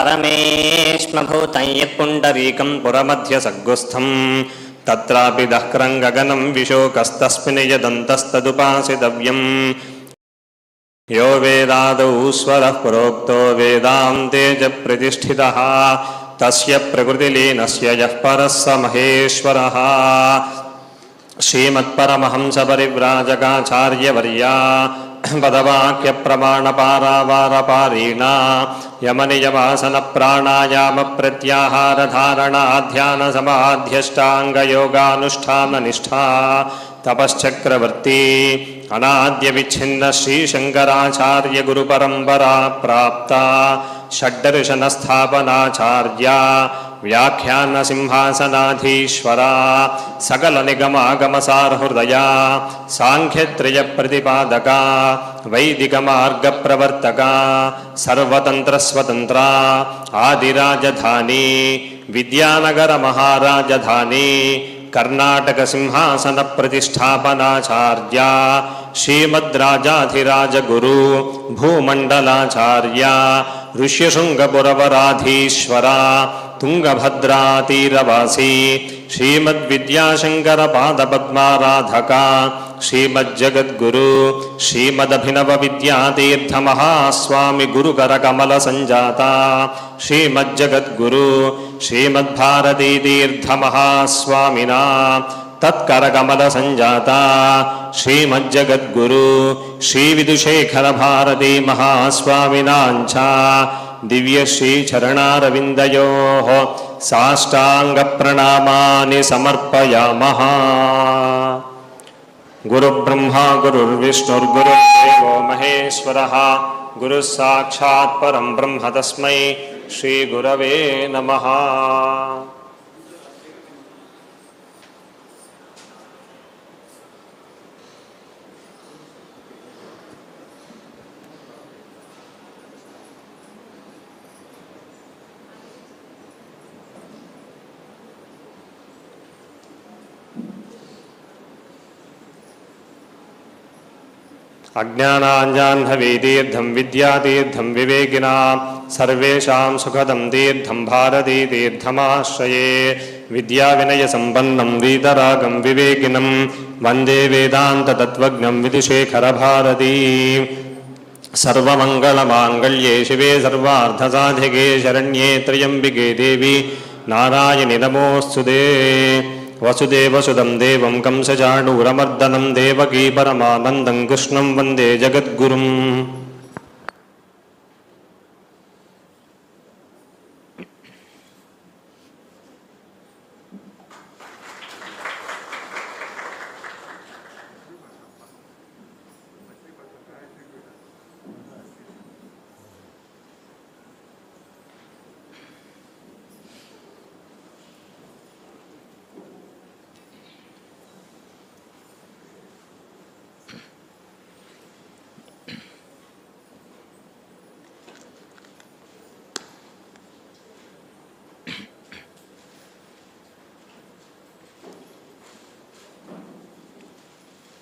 పరమేష్మభూతం యత్పుండరీకం పురమధ్య సగ్గుస్థం తత్రాపి దహ్రం గగనం విశోకస్తస్మిన్ యదంతస్తదుపాసితవ్యం యో వేదాదౌ స్వర ప్రోక్తో వేదాంతే చ ప్రతిష్ఠిత. తస్య ప్రకృతిలీనస్య యః పరస్స మహేశ్వరः. श्रीमत्परमहंसपरिव्राजकाचार्यवर्या पदवाक्यप्रमाणपारावारपारीणा यमनियमासनप्राणायामप्रत्याहारधारणाध्यानसमाध्यष्टाङ्गयोगानुष्ठाननिष्ठा तपश्चक्रवर्ती अनाद्यविच्छिन्न श्रीशङ्कराचार्यगुरुपरम्परा प्राप्ता षड्दर्शनस्थापनाचार्या व्याख्यानसिंहासनाधीश्वरा सकलनिगमागमसारहृदया साङ्ख्यत्रयप्रतिपादका वैदिकमार्गप्रवर्तका सर्वतन्त्रस्वतन्त्रा आदिराजधानी विद्यानगरमहाराजधानी कर्णाटकसिंहासनप्रतिष्ठापनाचार्या श्रीमद्राजाधिराजगुरु भूमण्डलाचार्या ऋष्यशृङ्गपुरवराधीश्वरा तुंगभद्रातीरवासी ತುಂಗಭದ್ರಾತೀರವಾಸಿ श्रीमद्विद्याशङ्करपादपद्माराधका श्रीमज्जगद्गुरु संजाता श्रीमज्जगद्गुरु श्रीमद्भारतीतीर्थमहास्वामिना तत्करकमलसञ्जाता श्रीमज्जगद्गुरु श्रीविदुशेखरभारतीमहास्वामिनाञ्च दिव्यश्रीचरणारविन्दयोः साष्टाङ्गप्रणामानि समर्पयामः गुरुब्रह्मा गुरुर्विष्णुर्गुरुर्देवो महेश्वरः गुरुः साक्षात् परं ब्रह्म तस्मै श्रीगुरवे नमः अज्ञानाञ्जाह्नवीतीर्थं विद्यातीर्थं विवेकिना सर्वेषां सुखदं तीर्थं भारतीतीर्थमाश्रये विद्याविनयसम्पन्नं वीतरागं विवेकिनं वन्दे वेदान्ततत्त्वज्ञं विदुशेखरभारती सर्वमङ्गलमाङ्गल्ये शिवे सर्वार्धसाधिके शरण्ये त्र्यम्बिके देवी नारायणि नमोऽस्तु ते वसुदेवसुदं देवं कंसचाणूरमर्दनं देवकी परमानन्दं कृष्णं वन्दे जगद्गुरुम्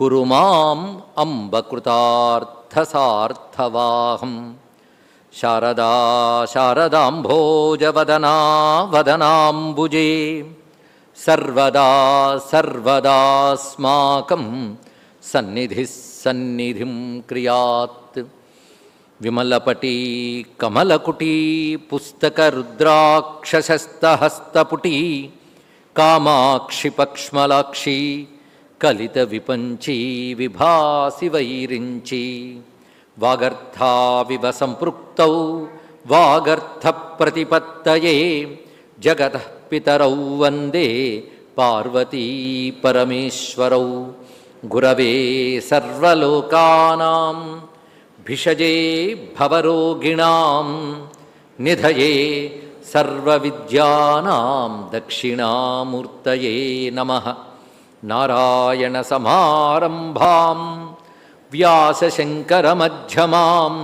குரு மாம் அம்பகிருதார்த்தசார்த்தவாகம் சாரதா சாரதாம்போஜவதனா வதனாம்புஜே சர்வதா சர்வதாஸ்மாக்கம் சந்நிதி சந்நிதிம் கிரியாத் விமலபட்டி கமலகுட்டி புஸ்தகருத்ராட்சஸ்தஹஸ்தபுட்டி காமாட்சி பக்ஷ்மலாட்சி కలిత విపంచీ విభాసి వైరించి. వాగర్థావివ సంపృక్త వాగర్థ ప్రతిపత్తయే. జగత పితరౌ వందే పార్వతీ పరమేశ్వరౌ. గురవే సర్వోకానాం భిషజే భవరోగిణాం నిధయే సర్వవిద్యానాం దక్షిణామూర్తయే నమః. నారాయణసమారంభాం వ్యాసశంకరమధ్యమాం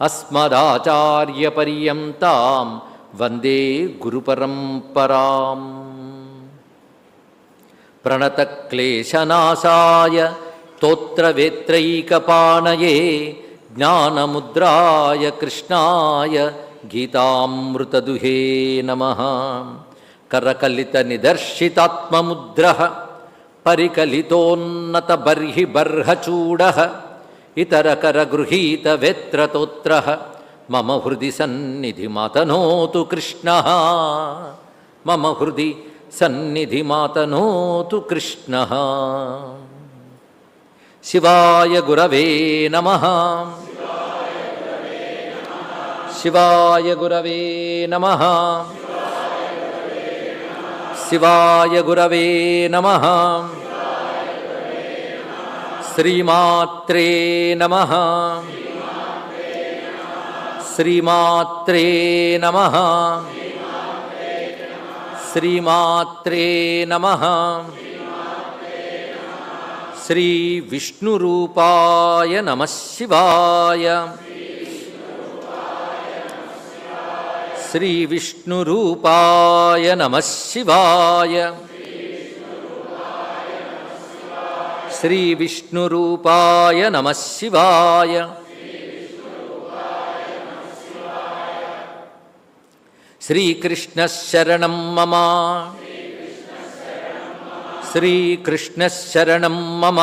అస్మదాచార్యపర్యంతాం వందే గురుపరంపరాం ప్రణతక్లేశనాశాయ స్తోత్రవేత్రైకపాణయే జ్ఞానముద్రాయ కృష్ణాయ గీతామృతదుహే నమ పరికలితోన్నత బర్హి బర్హచూడ ఇతరకర గృహీత వేత్రతోత్ర మమ హృది సన్నిధి మాతనోతు కృష్ణ మమ హృది సన్నిధి మాతనోతు కృష్ణ. శివాయ గురవే నమ. శివాయ గురవే నమ. శివాయ గురవే నమ. శ్రీమాత్రే నమ. శ్రీమాత్రే నమ. శ్రీమాత్రే నమ. శ్రీ విష్ణురూపాయ నమ శివాయ శ్రీ విష్ణురూపాయ నమ శివాయ. శ్రీ విష్ణురూపాయ నమ శివాయ. శ్రీకృష్ణశరణం మమ. శ్రీకృష్ణశరణం మమ.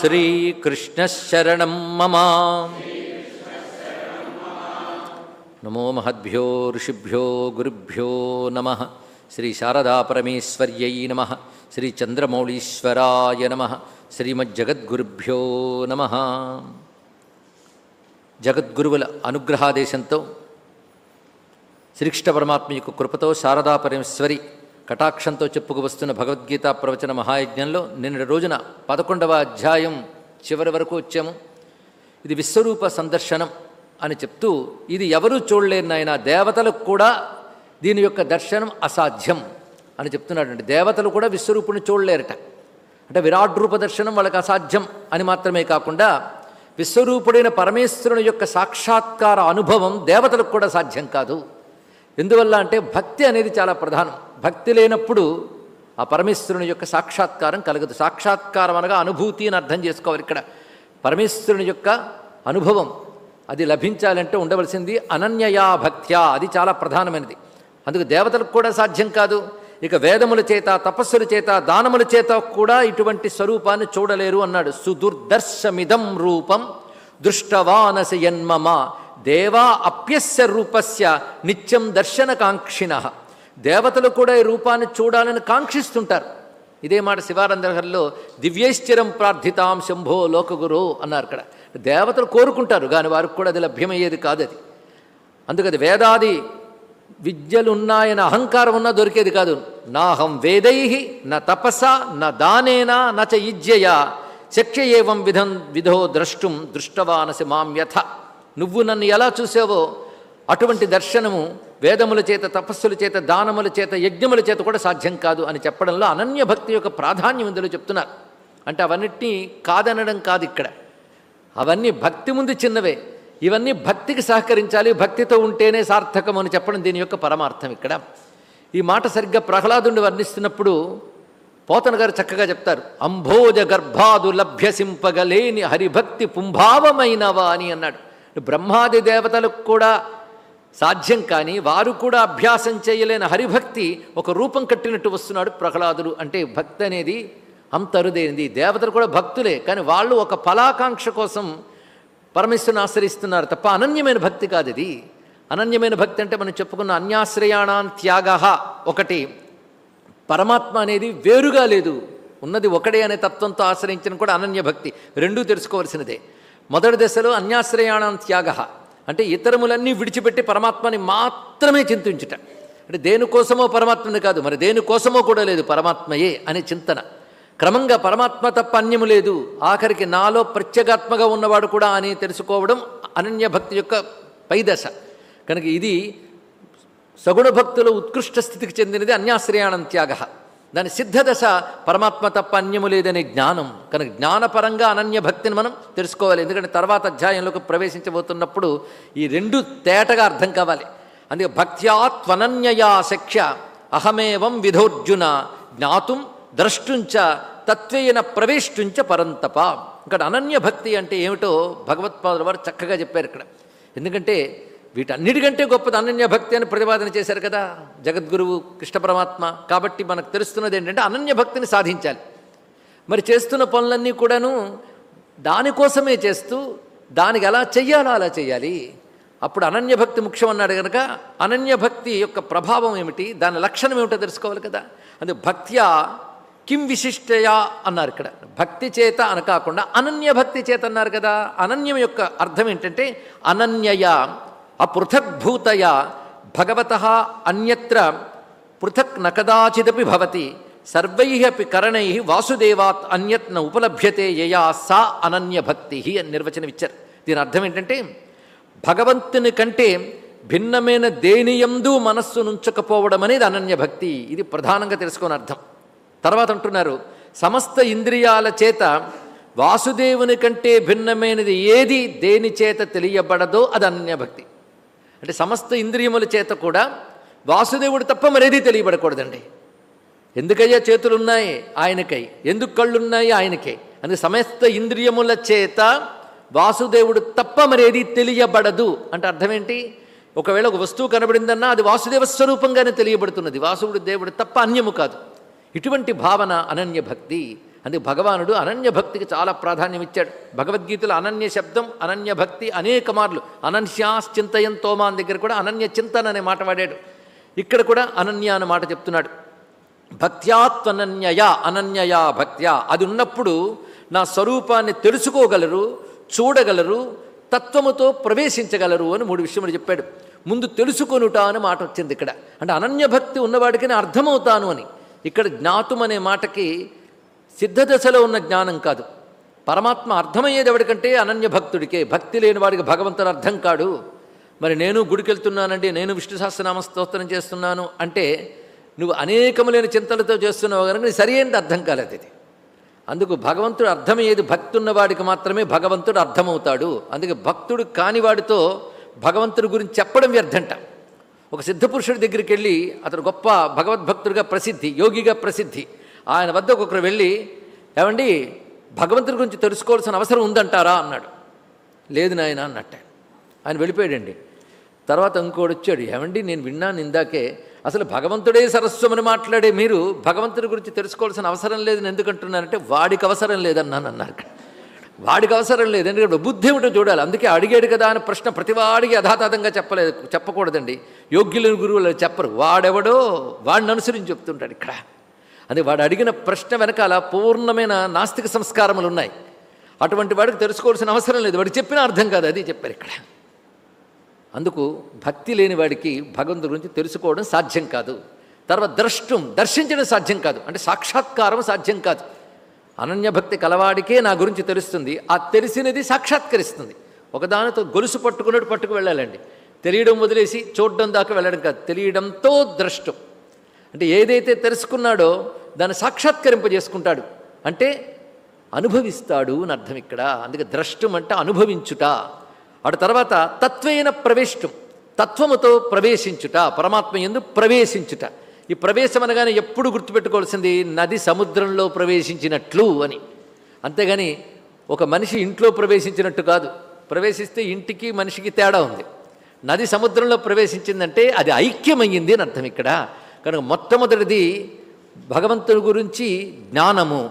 శ్రీకృష్ణశరణం మమ. నమో మహద్భ్యో ఋషిభ్యో గురుభ్యో నమ. శ్రీ శారదాపరమేశ్వర్యై నమ. శ్రీ చంద్రమౌళీశ్వరాయ నమ. శ్రీమజ్జగద్గురుభ్యో నమ. జగద్గురువుల అనుగ్రహాదేశంతో శ్రీకృష్ణ పరమాత్మ యొక్క కృపతో శారదాపరమేశ్వరి కటాక్షంతో చెప్పుకు వస్తున్న భగవద్గీత ప్రవచన మహాయజ్ఞంలో నిన్నటి రోజున పదకొండవ అధ్యాయం చివరి వరకు వచ్చాము. ఇది విశ్వరూప సందర్శనం. అని చెప్తూ ఇది ఎవరూ చూడలేరు నాయన దేవతలకు కూడా దీని యొక్క దర్శనం అసాధ్యం అని చెప్తున్నాడండి. దేవతలు కూడా విశ్వరూపుని చూడలేరట. అంటే విరాట్ రూప దర్శనం వాళ్ళకి అసాధ్యం అని మాత్రమే కాకుండా విశ్వరూపుడైన పరమేశ్వరుని యొక్క సాక్షాత్కార అనుభవం దేవతలకు కూడా సాధ్యం కాదు. ఎందువల్ల అంటే భక్తి అనేది చాలా ప్రధానం. భక్తి లేనప్పుడు ఆ పరమేశ్వరుని యొక్క సాక్షాత్కారం కలగదు. సాక్షాత్కారం అనగా అనుభూతి అని అర్థం చేసుకోవాలి ఇక్కడ. పరమేశ్వరుని యొక్క అనుభవం అది లభించాలంటే ఉండవలసింది అనన్యయా భక్త్యా. అది చాలా ప్రధానమైనది. అందుకు దేవతలకు కూడా సాధ్యం కాదు. ఇక వేదముల చేత తపస్సుల చేత దానముల చేత కూడా ఇటువంటి స్వరూపాన్ని చూడలేరు అన్నాడు. సుదుర్దర్శమిదం రూపం దృష్టవానసి యన్మమ. దేవా అప్యస్య రూపస్య నిత్యం దర్శనకాంక్షిణ. దేవతలు కూడా ఈ రూపాన్ని చూడాలని కాంక్షిస్తుంటారు. ఇదే మాట శివానందహరిలో దివ్యైశ్చరం ప్రార్థితాం శంభో లోకగురు అన్నారు ఇక్కడ. దేవతలు కోరుకుంటారు కానీ వారికి కూడా అది లభ్యమయ్యేది కాదు అది. అందుకది వేదాది విద్యలు ఉన్నాయని అహంకారం ఉన్నా దొరికేది కాదు. నాహం వేదై న తపస న దానేన నచ ఇజ్యయ శక్య ఏవం విధం విధో ద్రష్టుం దృష్టవానసి మాం యథ. నువ్వు నన్ను ఎలా చూసావో అటువంటి దర్శనము వేదముల చేత తపస్సుల చేత దానముల చేత యజ్ఞముల చేత కూడా సాధ్యం కాదు అని చెప్పడంలో అనన్య భక్తి యొక్క ప్రాధాన్యం ఇందులో చెప్తున్నారు. అంటే అవన్నిటినీ కాదనడం కాదు ఇక్కడ. అవన్నీ భక్తి ముందు చిన్నవే. ఇవన్నీ భక్తికి సహకరించాలి భక్తితో ఉంటేనే సార్థకం అని చెప్పడం దీని యొక్క పరమార్థం ఇక్కడ. ఈ మాట సరిగ్గా ప్రహ్లాదుని వర్ణిస్తున్నప్పుడు పోతన గారు చక్కగా చెప్తారు. అంభోజ గర్భాదు లభ్యసింపగలేని హరిభక్తి పుంభావమైనవా అని అన్నాడు. బ్రహ్మాది దేవతలకు కూడా సాధ్యం కానీ వారు కూడా అభ్యాసం చేయలేని హరిభక్తి ఒక రూపం కట్టినట్టు వస్తున్నాడు ప్రహ్లాదుడు. అంటే భక్తి అనేది అంత అరుదైనది దేవతలు కూడా భక్తులే కానీ వాళ్ళు ఒక ఫలాకాంక్ష కోసం పరమేశ్వరుని ఆశ్రయిస్తున్నారు తప్ప అనన్యమైన భక్తి కాదు ఇది. అనన్యమైన భక్తి అంటే మనం చెప్పుకున్న అన్యాశ్రయాణాన్ త్యాగ ఒకటి. పరమాత్మ అనేది వేరుగా లేదు. ఉన్నది ఒకడే అనే తత్వంతో ఆశ్రయించిన కూడా అనన్య భక్తి. రెండూ తెలుసుకోవాల్సినదే. మొదటి దశలో అన్యాశ్రయాణం త్యాగ. అంటే ఇతరములన్నీ విడిచిపెట్టి పరమాత్మని మాత్రమే చింతించుట. అంటే దేనికోసమో పరమాత్మని కాదు మరి దేనికోసమో కూడా లేదు పరమాత్మయే అనే చింతన. క్రమంగా పరమాత్మ తప్ప అన్యము లేదు. ఆఖరికి నాలో ప్రత్యేగాత్మగా ఉన్నవాడు కూడా అని తెలుసుకోవడం అనన్య భక్తి యొక్క పైదశ. కనుక ఇది సగుణ భక్తుల ఉత్కృష్ట స్థితికి చెందినది అన్యాశ్రయాణం త్యాగ. దాని సిద్ధదశ పరమాత్మ తప్ప అన్యము లేదనే జ్ఞానం. కనుక జ్ఞానపరంగా అనన్య భక్తిని మనం తెలుసుకోవాలి. ఎందుకంటే తర్వాత అధ్యాయంలోకి ప్రవేశించబోతున్నప్పుడు ఈ రెండు తేటగా అర్థం కావాలి. అందుకే భక్త్యా త్వనన్యయా అహమేవం విధోర్జున. జ్ఞాతుం ద్రష్టుంచ తత్వేన ప్రవేష్టుంచ పరంతప. ఇక్కడ అనన్య భక్తి అంటే ఏమిటో భగవత్పాదుల వారు చక్కగా చెప్పారు ఇక్కడ. ఎందుకంటే వీటన్నిటికంటే గొప్పది అనన్య భక్తి అని ప్రతిపాదన చేశారు కదా జగద్గురువు కృష్ణ పరమాత్మ. కాబట్టి మనకు తెలుస్తున్నది ఏంటంటే అనన్య భక్తిని సాధించాలి. మరి చేస్తున్న పనులన్నీ కూడాను దానికోసమే చేస్తూ దానికి ఎలా చెయ్యాలో అలా చేయాలి అప్పుడు అనన్యభక్తి ముఖ్యం అన్నాడు కనుక అనన్యభక్తి యొక్క ప్రభావం ఏమిటి దాని లక్షణం ఏమిటో తెలుసుకోవాలి కదా. అందుకే భక్త్యా కిం విశిష్టయా అన్నారు ఇక్కడ. భక్తి చేత అనకాకుండా అనన్య భక్తి చేత అన్నారు కదా. అనన్యం యొక్క అర్థం ఏంటంటే అనన్యయ అపృథగ్భూతయ భగవత అన్యత్ర పృథక్ నకదాచిదపి భవతి సర్వై అపి కరణై వాసుదేవాత్ అన్యత్న ఉపలభ్యతే యయా సా అనన్య భక్తి అని నిర్వచనం ఇచ్చారు. దీని అర్థం ఏంటంటే భగవంతుని కంటే భిన్నమైన దేనియందు మనస్సు నుంచకపోవడం అనేది అనన్య భక్తి. ఇది ప్రధానంగా తెలుసుకొని అర్థం. తర్వాత అంటున్నారు సమస్త ఇంద్రియాల చేత వాసుదేవుని కంటే భిన్నమైనది ఏది దేని చేత తెలియబడదో అది అన్యభక్తి. అంటే సమస్త ఇంద్రియముల చేత కూడా వాసుదేవుడు తప్ప మరేది తెలియబడకూడదండి. ఎందుకయ్యా చేతులున్నాయి? ఆయనకై. ఎందుకు కళ్ళున్నాయి? ఆయనకే. అని సమస్త ఇంద్రియముల చేత వాసుదేవుడు తప్ప మరేది తెలియబడదు. అంటే అర్థమేంటి? ఒకవేళ ఒక వస్తువు కనబడిందన్నా అది వాసుదేవ స్వరూపంగానే తెలియబడుతున్నది. వాసువుడు దేవుడు తప్ప అన్యము కాదు. ఇటువంటి భావన అనన్య భక్తి. అందుకే భగవానుడు అనన్య భక్తికి చాలా ప్రాధాన్యం ఇచ్చాడు. భగవద్గీతలో అనన్య శబ్దం అనన్య భక్తి అనేక మార్లు. అనన్యాశ్చింతయం తోమాన్ దగ్గర కూడా అనన్య చింతన అనే మాట వాడాడు. ఇక్కడ కూడా అనన్య అనే మాట చెప్తున్నాడు. భక్త్యాత్వనన్యయా అనన్యయా భక్త్యా. అది ఉన్నప్పుడు నా స్వరూపాన్ని తెలుసుకోగలరు చూడగలరు తత్వముతో ప్రవేశించగలరు అని మూడు విషయములు చెప్పాడు. ముందు తెలుసుకొనుట అని మాట వచ్చింది ఇక్కడ. అంటే అనన్య భక్తి ఉన్నవాడికి నేను అర్థమవుతాను అని. ఇక్కడ జ్ఞాతం అనే మాటకి సిద్ధదశలో ఉన్న జ్ఞానం కాదు. పరమాత్మ అర్థమయ్యేది ఎవడికంటే అనన్య భక్తుడికే. భక్తి లేని వాడికి భగవంతుడు అర్థం కాడు. మరి నేను గుడికెళ్తున్నానండి నేను విష్ణు సహస్రనామ స్తోత్రం చేస్తున్నాను అంటే నువ్వు అనేకములైన చింతలతో చేస్తున్నావు కనుక నీ సరి అర్థం కాలేదు ఇది. అందుకు భగవంతుడు అర్థమయ్యేది భక్తున్నవాడికి మాత్రమే భగవంతుడు అర్థమవుతాడు. అందుకే భక్తుడు కానివాడితో భగవంతుడి గురించి చెప్పడం వ్యర్థంట. ఒక సిద్ధపురుషుడి దగ్గరికి వెళ్ళి అతడు గొప్ప భగవద్భక్తుడిగా ప్రసిద్ధి యోగిగా ప్రసిద్ధి. ఆయన వద్ద ఒకరు వెళ్ళి ఏమండి భగవంతుడి గురించి తెలుసుకోవాల్సిన అవసరం ఉందంటారా? అన్నాడు. లేదు నాయన అన్నట్ట ఆయన. వెళ్ళిపోయాడండి. తర్వాత ఇంకోటి వచ్చాడు. ఏమండి నేను విన్నాను ఇందాకే అసలు భగవంతుడే సరస్వమని మాట్లాడే మీరు భగవంతుడి గురించి తెలుసుకోవాల్సిన అవసరం లేదని ఎందుకంటున్నారంటే వాడికి అవసరం లేదన్నాను అన్నారు. వాడికి అవసరం లేదు. ఎందుకంటే బుద్ధి ఏమిటో చూడాలి. అందుకే అడిగాడు కదా అని ప్రశ్న ప్రతివాడికి యథాతథంగా చెప్పలేదు చెప్పకూడదండి. యోగ్యులని గురువులు చెప్పరు. వాడెవడో వాడిని అనుసరించి చెప్తుంటాడు ఇక్కడ. అదే వాడు అడిగిన ప్రశ్న వెనకాల పూర్ణమైన నాస్తిక సంస్కారములు ఉన్నాయి. అటువంటి వాడికి తెలుసుకోవాల్సిన అవసరం లేదు. వాడు చెప్పిన అర్థం కాదు. అది చెప్పారు ఇక్కడ. అందుకు భక్తి లేని వాడికి భగవంతుడి గురించి తెలుసుకోవడం సాధ్యం కాదు. తర్వాత ద్రష్టం దర్శించడం సాధ్యం కాదు. అంటే సాక్షాత్కారం సాధ్యం కాదు. అనన్యభక్తి కలవాడికే నా గురించి తెలుస్తుంది. ఆ తెలిసినది సాక్షాత్కరిస్తుంది. ఒకదానితో గొలుసు పట్టుకున్నట్టు పట్టుకు వెళ్ళాలండి. తెలియడం వదిలేసి చూడడం దాకా వెళ్ళడం కాదు. తెలియడంతో ద్రష్టం. అంటే ఏదైతే తెలుసుకున్నాడో దాన్ని సాక్షాత్కరింపజేసుకుంటాడు అంటే అనుభవిస్తాడు అని అర్థం ఇక్కడ. అందుకే ద్రష్టం అంటే అనుభవించుట. అటు తర్వాత తత్వేన ప్రవేశం తత్వముతో ప్రవేశించుట. పరమాత్మ ఎందు ప్రవేశించుట. ఈ ప్రవేశం అనగానే ఎప్పుడు గుర్తుపెట్టుకోవాల్సింది నది సముద్రంలో ప్రవేశించినట్లు అని. అంతేగాని ఒక మనిషి ఇంట్లో ప్రవేశించినట్టు కాదు. ప్రవేశిస్తే ఇంటికి మనిషికి తేడా ఉంది. నది సముద్రంలో ప్రవేశించిందంటే అది ఐక్యమయ్యింది అని అర్థం ఇక్కడ. కనుక మొట్టమొదటిది భగవంతుడి గురించి జ్ఞానము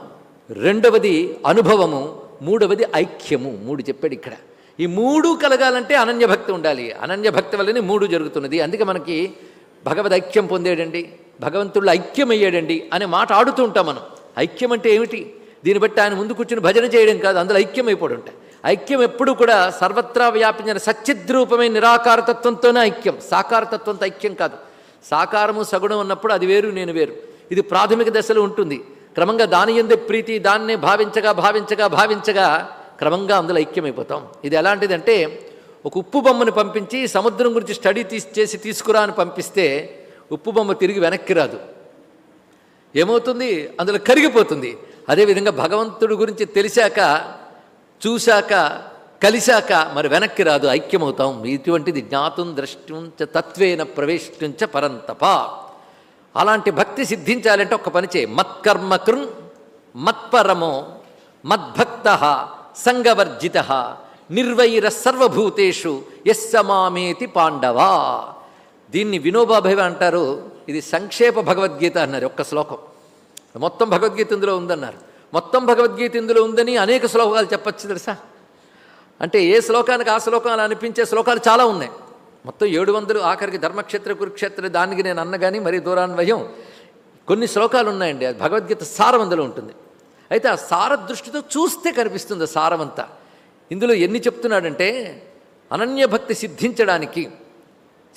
రెండవది అనుభవము మూడవది ఐక్యము మూడు చెప్పాడు ఇక్కడ. ఈ మూడు కలగాలంటే అనన్యభక్తి ఉండాలి. అనన్యభక్తి వల్లనే మూడు జరుగుతున్నది. అందుకే మనకి భగవద్ ఐక్యం పొందేడండి. భగవంతుడు ఐక్యమయ్యాడండి అనే మాట ఆడుతూ ఉంటాం మనం. ఐక్యం అంటే ఏమిటి? దీన్ని బట్టి ఆయన ముందు కూర్చుని భజన చేయడం కాదు అందులో ఐక్యం అయిపోయి ఉంటాయి ఐక్యం ఎప్పుడు కూడా సర్వత్రా వ్యాపించిన సచ్చిద్రూపమైన నిరాకారతత్వంతోనే ఐక్యం. సాకారతత్వంతో ఐక్యం కాదు. సాకారము సగుణం ఉన్నప్పుడు అది వేరు నేను వేరు. ఇది ప్రాథమిక దశలో ఉంటుంది. క్రమంగా దాని ఎందే ప్రీతి దాన్నే భావించగా భావించగా భావించగా క్రమంగా అందులో ఐక్యమైపోతాం. ఇది ఎలాంటిదంటే ఒక ఉప్పు బొమ్మను పంపించి సముద్రం గురించి స్టడీ తీసి చేసి తీసుకురా అని పంపిస్తే ఉప్పు బొమ్మ తిరిగి వెనక్కి రాదు. ఏమవుతుంది? అందులో కరిగిపోతుంది. అదేవిధంగా భగవంతుడి గురించి తెలిసాక చూశాక కలిశాక మరి వెనక్కి రాదు ఐక్యమవుతాం. ఇటువంటిది జ్ఞాతం ద్రష్టించ తత్వేన ప్రవేశించ పరంతప. అలాంటి భక్తి సిద్ధించాలంటే ఒక పని చేయి. మత్కర్మ మత్పరమో మద్భక్త సంగవర్జిత నిర్వైర సర్వభూతేషు యస్సమామేతి పాండవా. దీన్ని వినోబాభైవ అంటారు. ఇది సంక్షేప భగవద్గీత అన్నారు ఒక్క శ్లోకం. మొత్తం భగవద్గీత ఇందులో ఉందన్నారు. మొత్తం భగవద్గీత ఇందులో ఉందని అనేక శ్లోకాలు చెప్పచ్చు తెలుసా? అంటే ఏ శ్లోకానికి ఆ శ్లోకం అలా అనిపించే శ్లోకాలు చాలా ఉన్నాయి. మొత్తం ఏడు వందలు ఆఖరికి ధర్మక్షేత్ర కురుక్షేత్ర దానికి నేను అన్నగాని మరీ దూరాన్వయం. కొన్ని శ్లోకాలు ఉన్నాయండి. అది భగవద్గీత సారం అందులో ఉంటుంది. అయితే ఆ సార దృష్టితో చూస్తే కనిపిస్తుంది ఆ సారమంతా ఇందులో ఎన్ని చెప్తున్నాడంటే అనన్యభక్తి సిద్ధించడానికి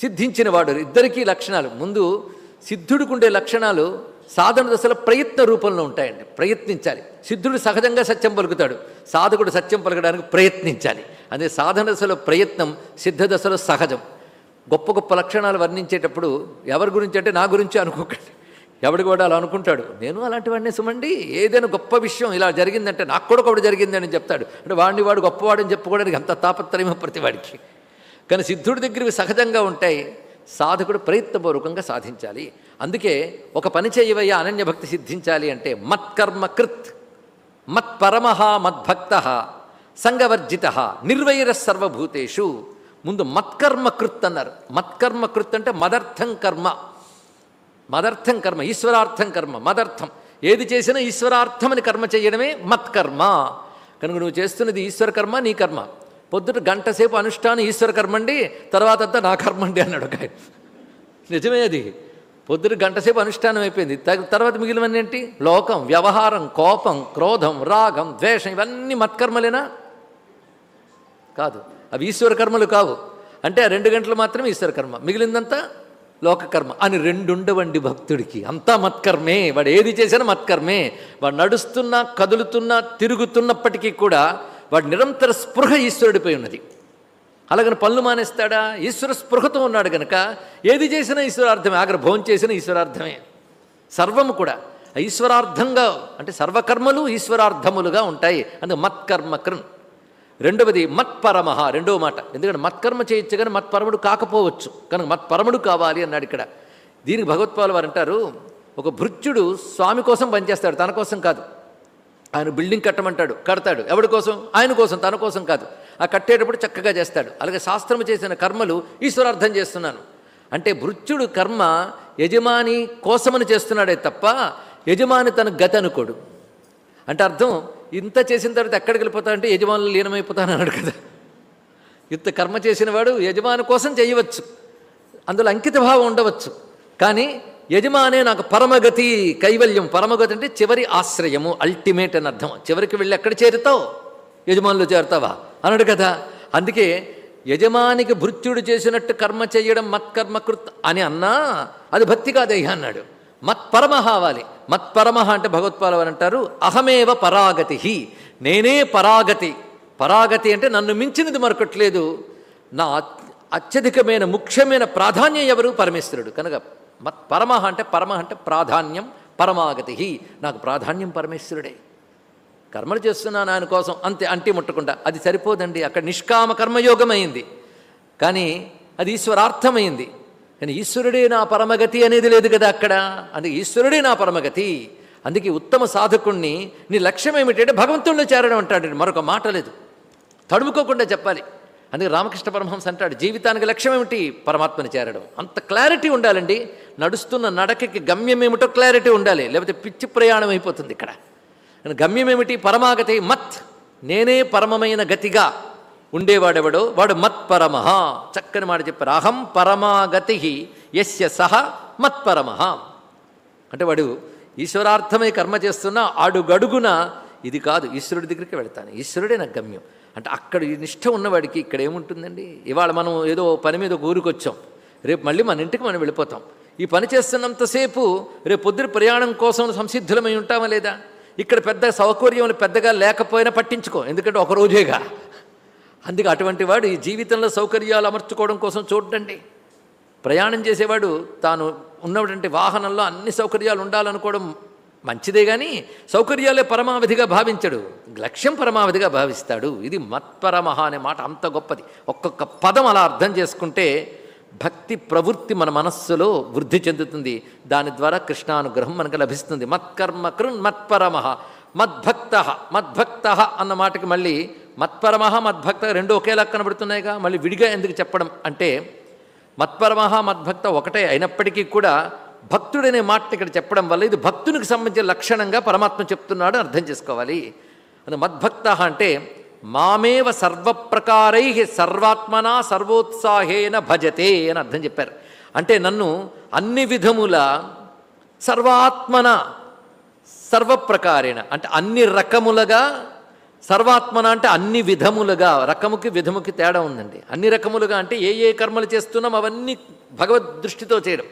సిద్ధించిన వాడు. ఇద్దరికీ లక్షణాలు. ముందు సిద్ధుడికుండే లక్షణాలు సాధన దశలో ప్రయత్న రూపంలో ఉంటాయండి. ప్రయత్నించాలి. సిద్ధుడు సహజంగా సత్యం పలుకుతాడు. సాధకుడు సత్యం పలకడానికి ప్రయత్నించాలి. అదే సాధన దశలో ప్రయత్నం సిద్ధ దశలో సహజం. గొప్ప గొప్ప లక్షణాలు వర్ణించేటప్పుడు ఎవరి గురించి అంటే నా గురించి అనుకోకండి. ఎవడికి కూడా అలా అనుకుంటాడు? నేను అలాంటి వాడిని సుమండి. ఏదైనా గొప్ప విషయం ఇలా జరిగిందంటే నాకు కూడా ఒకటి జరిగిందని చెప్తాడు. అంటే వాడిని వాడు గొప్పవాడని చెప్పుకోవడానికి అంత తాపత్రయమే ప్రతివాడికి కానీ సిద్ధుడి దగ్గరవి సహజంగా ఉంటాయి. సాధకుడు ప్రయత్నపూర్వకంగా సాధించాలి. అందుకే ఒక పని చేయవయ్యా అనన్యభక్తి సిద్ధించాలి అంటే మత్కర్మ కృత్ మత్పరమ మద్భక్త సంగవర్జిత నిర్వైర సర్వభూతేషు. ముందు మత్కర్మ కృత్ అన్నారు. మత్కర్మ కృత్ అంటే మదర్థం కర్మ. మదర్థం కర్మ ఈశ్వరార్థం కర్మ మదర్థం. ఏది చేసినా ఈశ్వరార్థమని కర్మ చేయడమే మత్కర్మ. కనుక నువ్వు చేస్తున్నది ఈశ్వర కర్మ నీ కర్మ. పొద్దుట గంట సేపు అనుష్ఠానం ఈశ్వర కర్మండి తర్వాత అంతా నా కర్మ అండి అన్నాడు ఒక నిజమే అది. పొద్దున గంట సేపు అనుష్ఠానం అయిపోయింది. తర్వాత మిగిలినవన్నీ ఏంటి? లోకం వ్యవహారం కోపం క్రోధం రాగం ద్వేషం ఇవన్నీ మత్కర్మలేనా? కాదు. అవి ఈశ్వర కర్మలు కావు. అంటే ఆ రెండు గంటలు మాత్రమే ఈశ్వర కర్మ. మిగిలిందంతా లోకకర్మ. అని రెండుండవండి భక్తుడికి. అంతా మత్కర్మే. వాడు ఏది చేసినా మత్కర్మే. వాడు నడుస్తున్నా కదులుతున్నా తిరుగుతున్నప్పటికీ కూడా వాడు నిరంతర స్పృహ ఈశ్వరుడిపై ఉన్నది. అలాగని పనులు మానేస్తాడా? ఈశ్వర స్పృహతో ఉన్నాడు గనక ఏది చేసినా ఈశ్వరార్థమే ఆగ్ర భవం చేసినా ఈశ్వరార్థమే. సర్వము కూడా ఈశ్వరార్థంగా అంటే సర్వకర్మలు ఈశ్వరార్థములుగా ఉంటాయి. అందుకే మత్కర్మ కృన్. రెండవది మత్పరమహ రెండవ మాట. ఎందుకంటే మత్కర్మ చేయొచ్చు కానీ మత్పరముడు కాకపోవచ్చు. కనుక మత్పరముడు కావాలి అన్నాడు ఇక్కడ. దీనికి భగవత్పాల్ వారు అంటారు ఒక భృత్యుడు స్వామి కోసం పనిచేస్తాడు తన కోసం కాదు. ఆయన బిల్డింగ్ కట్టమంటాడు కడతాడు. ఎవడి కోసం? ఆయన కోసం తన కోసం కాదు. ఆ కట్టేటప్పుడు చక్కగా చేస్తాడు. అలాగే శాస్త్రము చేసిన కర్మలు ఈశ్వరార్థం చేస్తున్నాను. అంటే భృత్యుడు కర్మ యజమాని కోసమని చేస్తున్నాడే తప్ప యజమాని తన గత అనుకోడు. అంటే అర్థం ఇంత చేసిన తర్వాత ఎక్కడికి వెళ్ళిపోతా అంటే యజమానులు లీనమైపోతాను అన్నాడు కదా. ఇంత కర్మ చేసిన వాడు యజమాని కోసం చేయవచ్చు. అందులో అంకిత భావం ఉండవచ్చు. కానీ యజమానే నాకు పరమగతి కైవల్యం. పరమగతి అంటే చివరి ఆశ్రయము అల్టిమేట్ అని అర్థం. చివరికి వెళ్ళి ఎక్కడ చేరుతావు? యజమానులు చేరుతావా? అన్నాడు కదా. అందుకే యజమానికి భృత్యుడు చేసినట్టు కర్మ చేయడం మత్కర్మకృత్ అని అన్నా అది భక్తి కాదయ్యా అన్నాడు. మత్పరమహ అవ్వాలి. మత్పరమహ అంటే భగవత్పాలు అని అంటారు. అహమేవ పరాగతి నేనే పరాగతి. పరాగతి అంటే నన్ను మించినది మరొకట్లేదు. నా అత్యధికమైన ముఖ్యమైన ప్రాధాన్యం ఎవరు? పరమేశ్వరుడు. కనుక మత్ పరమ అంటే పరమ అంటే ప్రాధాన్యం పరమాగతి నాకు ప్రాధాన్యం పరమేశ్వరుడే. కర్మలు చేస్తున్నాను ఆయన కోసం అంతే అంటి ముట్టకుండా అది సరిపోదండి. అక్కడ నిష్కామ కర్మయోగం అయింది కానీ అది ఈశ్వరార్థమైంది. కానీ ఈశ్వరుడే నా పరమగతి అనేది లేదు కదా అక్కడ. అందుకే ఈశ్వరుడే నా పరమగతి. అందుకే ఉత్తమ సాధకుణ్ణి నీ లక్ష్యం ఏమిటంటే భగవంతుడిని చేరడం అంటాడు మరొక మాట లేదు. తడుముకోకుండా చెప్పాలి. అందుకే రామకృష్ణ పరమహంస అంటాడు జీవితానికి లక్ష్యం ఏమిటి పరమాత్మని చేరడం. అంత క్లారిటీ ఉండాలండి. నడుస్తున్న నడకకి గమ్యం ఏమిటో క్లారిటీ ఉండాలి. లేకపోతే పిచ్చి ప్రయాణం అయిపోతుంది ఇక్కడ. గమ్యం ఏమిటి పరమాగతి మత్. నేనే పరమమైన గతిగా. ఉండేవాడెవడో? వాడు మత్ చక్కని మాట చెప్పారు. అహం పరమాగతి. యస్య సహ మత్పరమః అంటే వాడు ఈశ్వరార్థమై కర్మ చేస్తున్న అడుగడుగున ఇది కాదు ఈశ్వరుడి దగ్గరికి వెళ్తాను. ఈశ్వరుడే నాకు గమ్యం. అంటే అక్కడ ఈ నిష్ఠ ఉన్నవాడికి ఇక్కడ ఏముంటుందండి? ఇవాళ మనం ఏదో పని మీద ఊరికొచ్చాం రేపు మళ్ళీ మన ఇంటికి మనం వెళ్ళిపోతాం. ఈ పని చేస్తున్నంతసేపు రేపు పొద్దున ప్రయాణం కోసం సంసిద్ధులమై ఉంటామా లేదా? ఇక్కడ పెద్ద సౌకర్యం పెద్దగా లేకపోయినా పట్టించుకో. ఎందుకంటే ఒక రోజేగా. అందుకే అటువంటి వాడు ఈ జీవితంలో సౌకర్యాలు అమర్చుకోవడం కోసం చూడండి. ప్రయాణం చేసేవాడు తాను ఉన్నటువంటి వాహనంలో అన్ని సౌకర్యాలు ఉండాలనుకోవడం మంచిదే కానీ సౌకర్యాలే పరమావధిగా భావించడు. లక్ష్యం పరమావధిగా భావిస్తాడు. ఇది మత్పరమహ అనే మాట అంత గొప్పది. ఒక్కొక్క పదం అలా అర్థం చేసుకుంటే భక్తి ప్రవృత్తి మన మనస్సులో వృద్ధి చెందుతుంది. దాని ద్వారా కృష్ణానుగ్రహం మనకు లభిస్తుంది. మత్కర్మ కృన్ మత్పరమహ. మద్భక్త మద్భక్త అన్న మాటకి మళ్ళీ మత్పరమహ మద్భక్త రెండు ఒకేలా కనబడుతున్నాయిగా? మళ్ళీ విడిగా ఎందుకు చెప్పడం అంటే మత్పరమహ మద్భక్త ఒకటే అయినప్పటికీ కూడా భక్తుడనే మాట ఇక్కడ చెప్పడం వల్ల ఇది భక్తునికి సంబంధించిన లక్షణంగా పరమాత్మ చెప్తున్నాడు అర్థం చేసుకోవాలి. అది మద్భక్త అంటే మామేవ సర్వప్రకారై సర్వాత్మనా సర్వోత్సాహేన భజతే అని అర్థం చెప్పారు. అంటే నన్ను అన్ని విధముల సర్వాత్మన సర్వప్రకారేణ అంటే అన్ని రకములుగా సర్వాత్మన అంటే అన్ని విధములుగా రకముకి విధముకి తేడా ఉందండి. అన్ని రకములుగా అంటే ఏ ఏ కర్మలు చేస్తున్నాం అవన్నీ భగవద్ దృష్టితో చేయడం.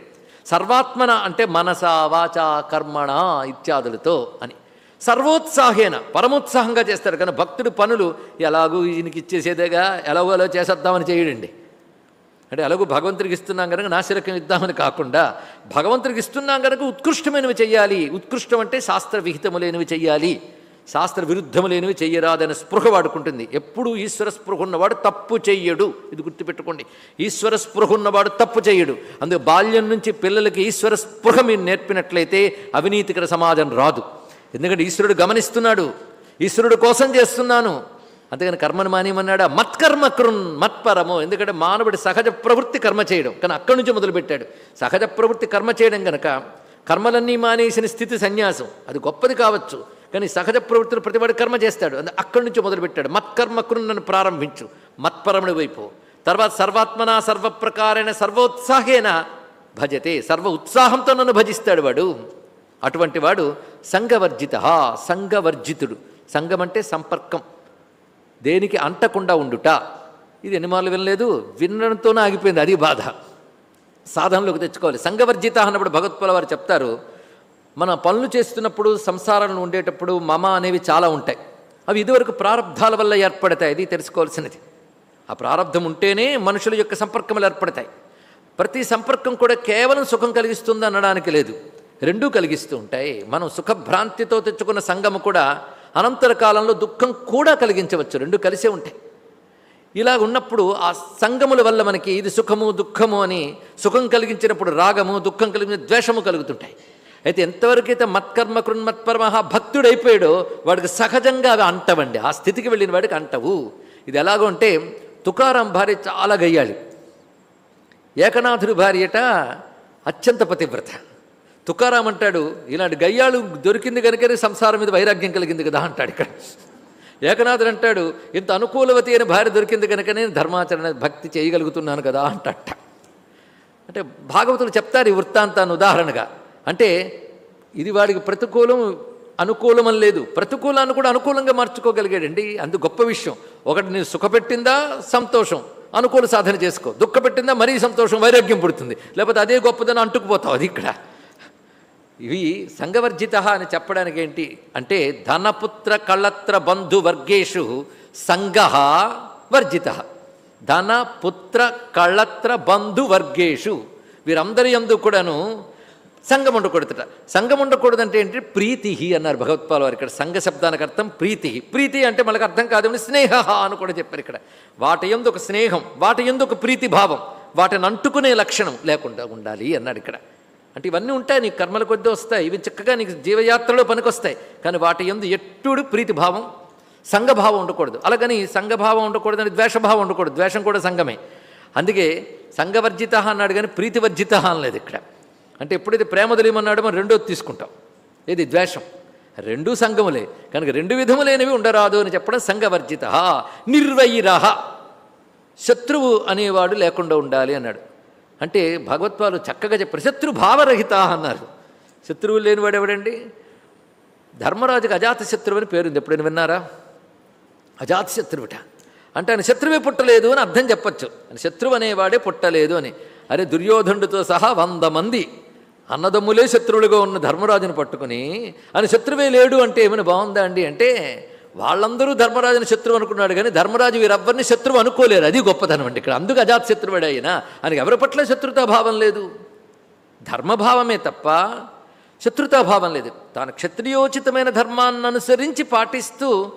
సర్వాత్మన అంటే మనస వాచ కర్మణ ఇత్యాదులతో అని. సర్వోత్సాహేన పరమోత్సాహంగా చేస్తారు. కానీ భక్తుడు పనులు ఎలాగూ ఈయనకి ఇచ్చేసేదేగా ఎలాగో అలా చేసేద్దామని చేయడండి. అంటే ఎలాగో భగవంతుడికి ఇస్తున్నాం కనుక నాశరకం ఇద్దామని కాకుండా భగవంతుడికి ఇస్తున్నాం కనుక ఉత్కృష్టమైనవి చెయ్యాలి. ఉత్కృష్టం అంటే శాస్త్ర విహితము లేనివి చెయ్యాలి. శాస్త్ర విరుద్ధము లేనివి చెయ్యరాదనే స్పృహ వాడుకుంటుంది. ఎప్పుడు ఈశ్వర స్పృహ ఉన్నవాడు తప్పు చెయ్యడు. ఇది గుర్తుపెట్టుకోండి. ఈశ్వర స్పృహ ఉన్నవాడు తప్పు చెయ్యడు. అందుకే బాల్యం నుంచి పిల్లలకి ఈశ్వర స్పృహ మీరు నేర్పినట్లయితే అవినీతికర సమాజం రాదు. ఎందుకంటే ఈశ్వరుడు గమనిస్తున్నాడు. ఈశ్వరుడు కోసం చేస్తున్నాను. అంతేగాని కర్మను మానేమన్నాడా మత్కర్మ కృన్ మత్పరము. ఎందుకంటే మానవుడి సహజ ప్రవృత్తి కర్మ చేయడం. కానీ అక్కడి నుంచి మొదలుపెట్టాడు. సహజ ప్రవృత్తి కర్మ చేయడం కనుక కర్మలన్నీ మానేసిన స్థితి సన్యాసం. అది గొప్పది కావచ్చు. కానీ సహజ ప్రవృత్తిని ప్రతివాడు కర్మ చేస్తాడు. అది అక్కడి నుంచి మొదలుపెట్టాడు. మత్కర్మకును నన్ను ప్రారంభించు. మత్పరముడి వైపు. తర్వాత సర్వాత్మన సర్వప్రకారైన సర్వోత్సాహేన భజతే. సర్వ ఉత్సాహంతో నన్ను భజిస్తాడు వాడు. అటువంటి వాడు సంఘవర్జిత సంఘవర్జితుడు. సంఘం అంటే సంపర్కం. దేనికి అంటకుండా ఉండుట. ఇది ఎన్నిమార్లు వినలేదు? వినడంతోనే ఆగిపోయింది. అది బాధ. సాధనలోకి తెచ్చుకోవాలి. సంఘవర్జిత అన్నప్పుడు భగవత్పాల వారు చెప్తారు మన పనులు చేస్తున్నప్పుడు సంసారంలో ఉండేటప్పుడు మమ అనేవి చాలా ఉంటాయి. అవి ఇదివరకు ప్రారంధాల వల్ల ఏర్పడతాయి. అది తెలుసుకోవాల్సినది. ఆ ప్రారంధం ఉంటేనే మనుషుల యొక్క సంపర్కములు ఏర్పడతాయి. ప్రతి సంపర్కం కూడా కేవలం సుఖం కలిగిస్తుంది అనడానికి లేదు. రెండూ కలిగిస్తూ ఉంటాయి. మనం సుఖభ్రాంతితో తెచ్చుకున్న సంగము కూడా అనంతర కాలంలో దుఃఖం కూడా కలిగించవచ్చు. రెండు కలిసే ఉంటాయి. ఇలా ఉన్నప్పుడు ఆ సంగముల వల్ల మనకి ఇది సుఖము దుఃఖము అని సుఖం కలిగించినప్పుడు రాగము దుఃఖం కలిగిన ద్వేషము కలుగుతుంటాయి. అయితే ఎంతవరకైతే మత్కర్మ కృన్మత్పరమహ భక్తుడైపోయాడో వాడికి సహజంగా అవి అంటవండి. ఆ స్థితికి వెళ్ళిన వాడికి అంటవు. ఇది ఎలాగో అంటే తుకారాం భార్య చాలా గయ్యాలి ఏకనాథుడి భార్యట అత్యంత పతివ్రత. తుకారాం అంటాడు ఇలాంటి గయ్యాలు దొరికింది కనుకనే సంసారం మీద వైరాగ్యం కలిగింది కదా అంటాడు ఇక్కడ. ఏకనాథుడు అంటాడు ఇంత అనుకూలవతి అయిన భార్య దొరికింది కనుకనే ధర్మాచరణ భక్తి చేయగలుగుతున్నాను కదా అంటట అంటే భాగవతులు చెప్తారు ఈ వృత్తాంతాన్ని ఉదాహరణగా. అంటే ఇది వాడికి ప్రతికూలం అనుకూలం అని లేదు. ప్రతికూలాన్ని కూడా అనుకూలంగా మార్చుకోగలిగాడండి. అందు గొప్ప విషయం. ఒకటి నేను సుఖపెట్టిందా? సంతోషం. అనుకూల సాధన చేసుకో. దుఃఖపెట్టిందా? మరీ సంతోషం వైరాగ్యం పుడుతుంది. లేకపోతే అదే గొప్పదని అంటుకుపోతావు అది ఇక్కడ. ఇవి సంఘవర్జిత అని చెప్పడానికి ఏంటి? అంటే ధనపుత్ర కళత్ర బంధు వర్గేషు సంఘ వర్జిత. ధన పుత్ర కళత్ర బంధు వర్గేషు. వీరందరి ఎందు కూడాను సంఘం ఉండకూడదుట సంఘం ఉండకూడదంటే ఏంటి? ప్రీతి అన్నారు భగవత్పాల్ వారు ఇక్కడ. సంఘ శబ్దానికి అర్థం ప్రీతి ప్రీతి అంటే మనకు అర్థం కాదేమని స్నేహ అని కూడా చెప్పారు ఇక్కడ. వాటి ఎందు ఒక స్నేహం వాటి ఎందు ఒక ప్రీతి భావం వాటిని అంటుకునే లక్షణం లేకుండా ఉండాలి అన్నాడు ఇక్కడ. అంటే ఇవన్నీ ఉంటాయి. నీకు కర్మల కొద్దీ వస్తాయి. ఇవి చక్కగా నీకు జీవయాత్రలో పనికొస్తాయి. కానీ వాటి ఎందు ఎట్టుడు ప్రీతి భావం సంఘభావం ఉండకూడదు. అలాగని సంఘభావం ఉండకూడదు అని ద్వేషభావం ఉండకూడదు. ద్వేషం కూడా సంఘమే. అందుకే సంఘవర్జిత అన్నాడు కానీ ప్రీతివర్జిత అనలేదు ఇక్కడ. అంటే ఎప్పుడైతే ప్రేమ తెలియమన్నాడో మనం రెండోది తీసుకుంటాం. ఏది? ద్వేషం. రెండూ సంఘములే కనుక రెండు విధములైనవి ఉండరాదు అని చెప్పడం సంఘవర్జిత. నిర్వైరహ. శత్రువు అనేవాడు లేకుండా ఉండాలి అన్నాడు. అంటే భగవత్వాలు చక్కగా చెప్పారు. శత్రు భావరహిత అన్నారు. శత్రువులు లేనివాడు ఎవడండి? ధర్మరాజుకి అజాత శత్రువు అని పేరుంది. ఎప్పుడైనా విన్నారా? అజాత శత్రువుట. అంటే ఆయన శత్రువే పుట్టలేదు అని అర్థం చెప్పచ్చు. ఆయన శత్రువు అనేవాడే పుట్టలేదు అని. అరే దుర్యోధనుడితో సహా వంద మంది. అన్నదమ్ములే శత్రువులుగా ఉన్న ధర్మరాజును పట్టుకుని అని శత్రువే లేడు అంటే ఏమైనా బాగుందా అండి? అంటే వాళ్ళందరూ ధర్మరాజుని శత్రువు అనుకున్నాడు కానీ ధర్మరాజు వీరెవ్వరిని శత్రువు అనుకోలేరు. అది గొప్పతనం అండి ఇక్కడ. అందుకు అజాత్ శత్రువుడు అయినా ఆయనకి ఎవరి పట్ల శత్రుతాభావం లేదు. ధర్మభావమే తప్ప శత్రుతాభావం లేదు. తాను క్షత్రియోచితమైన ధర్మాన్ని అనుసరించి పాటిస్తూ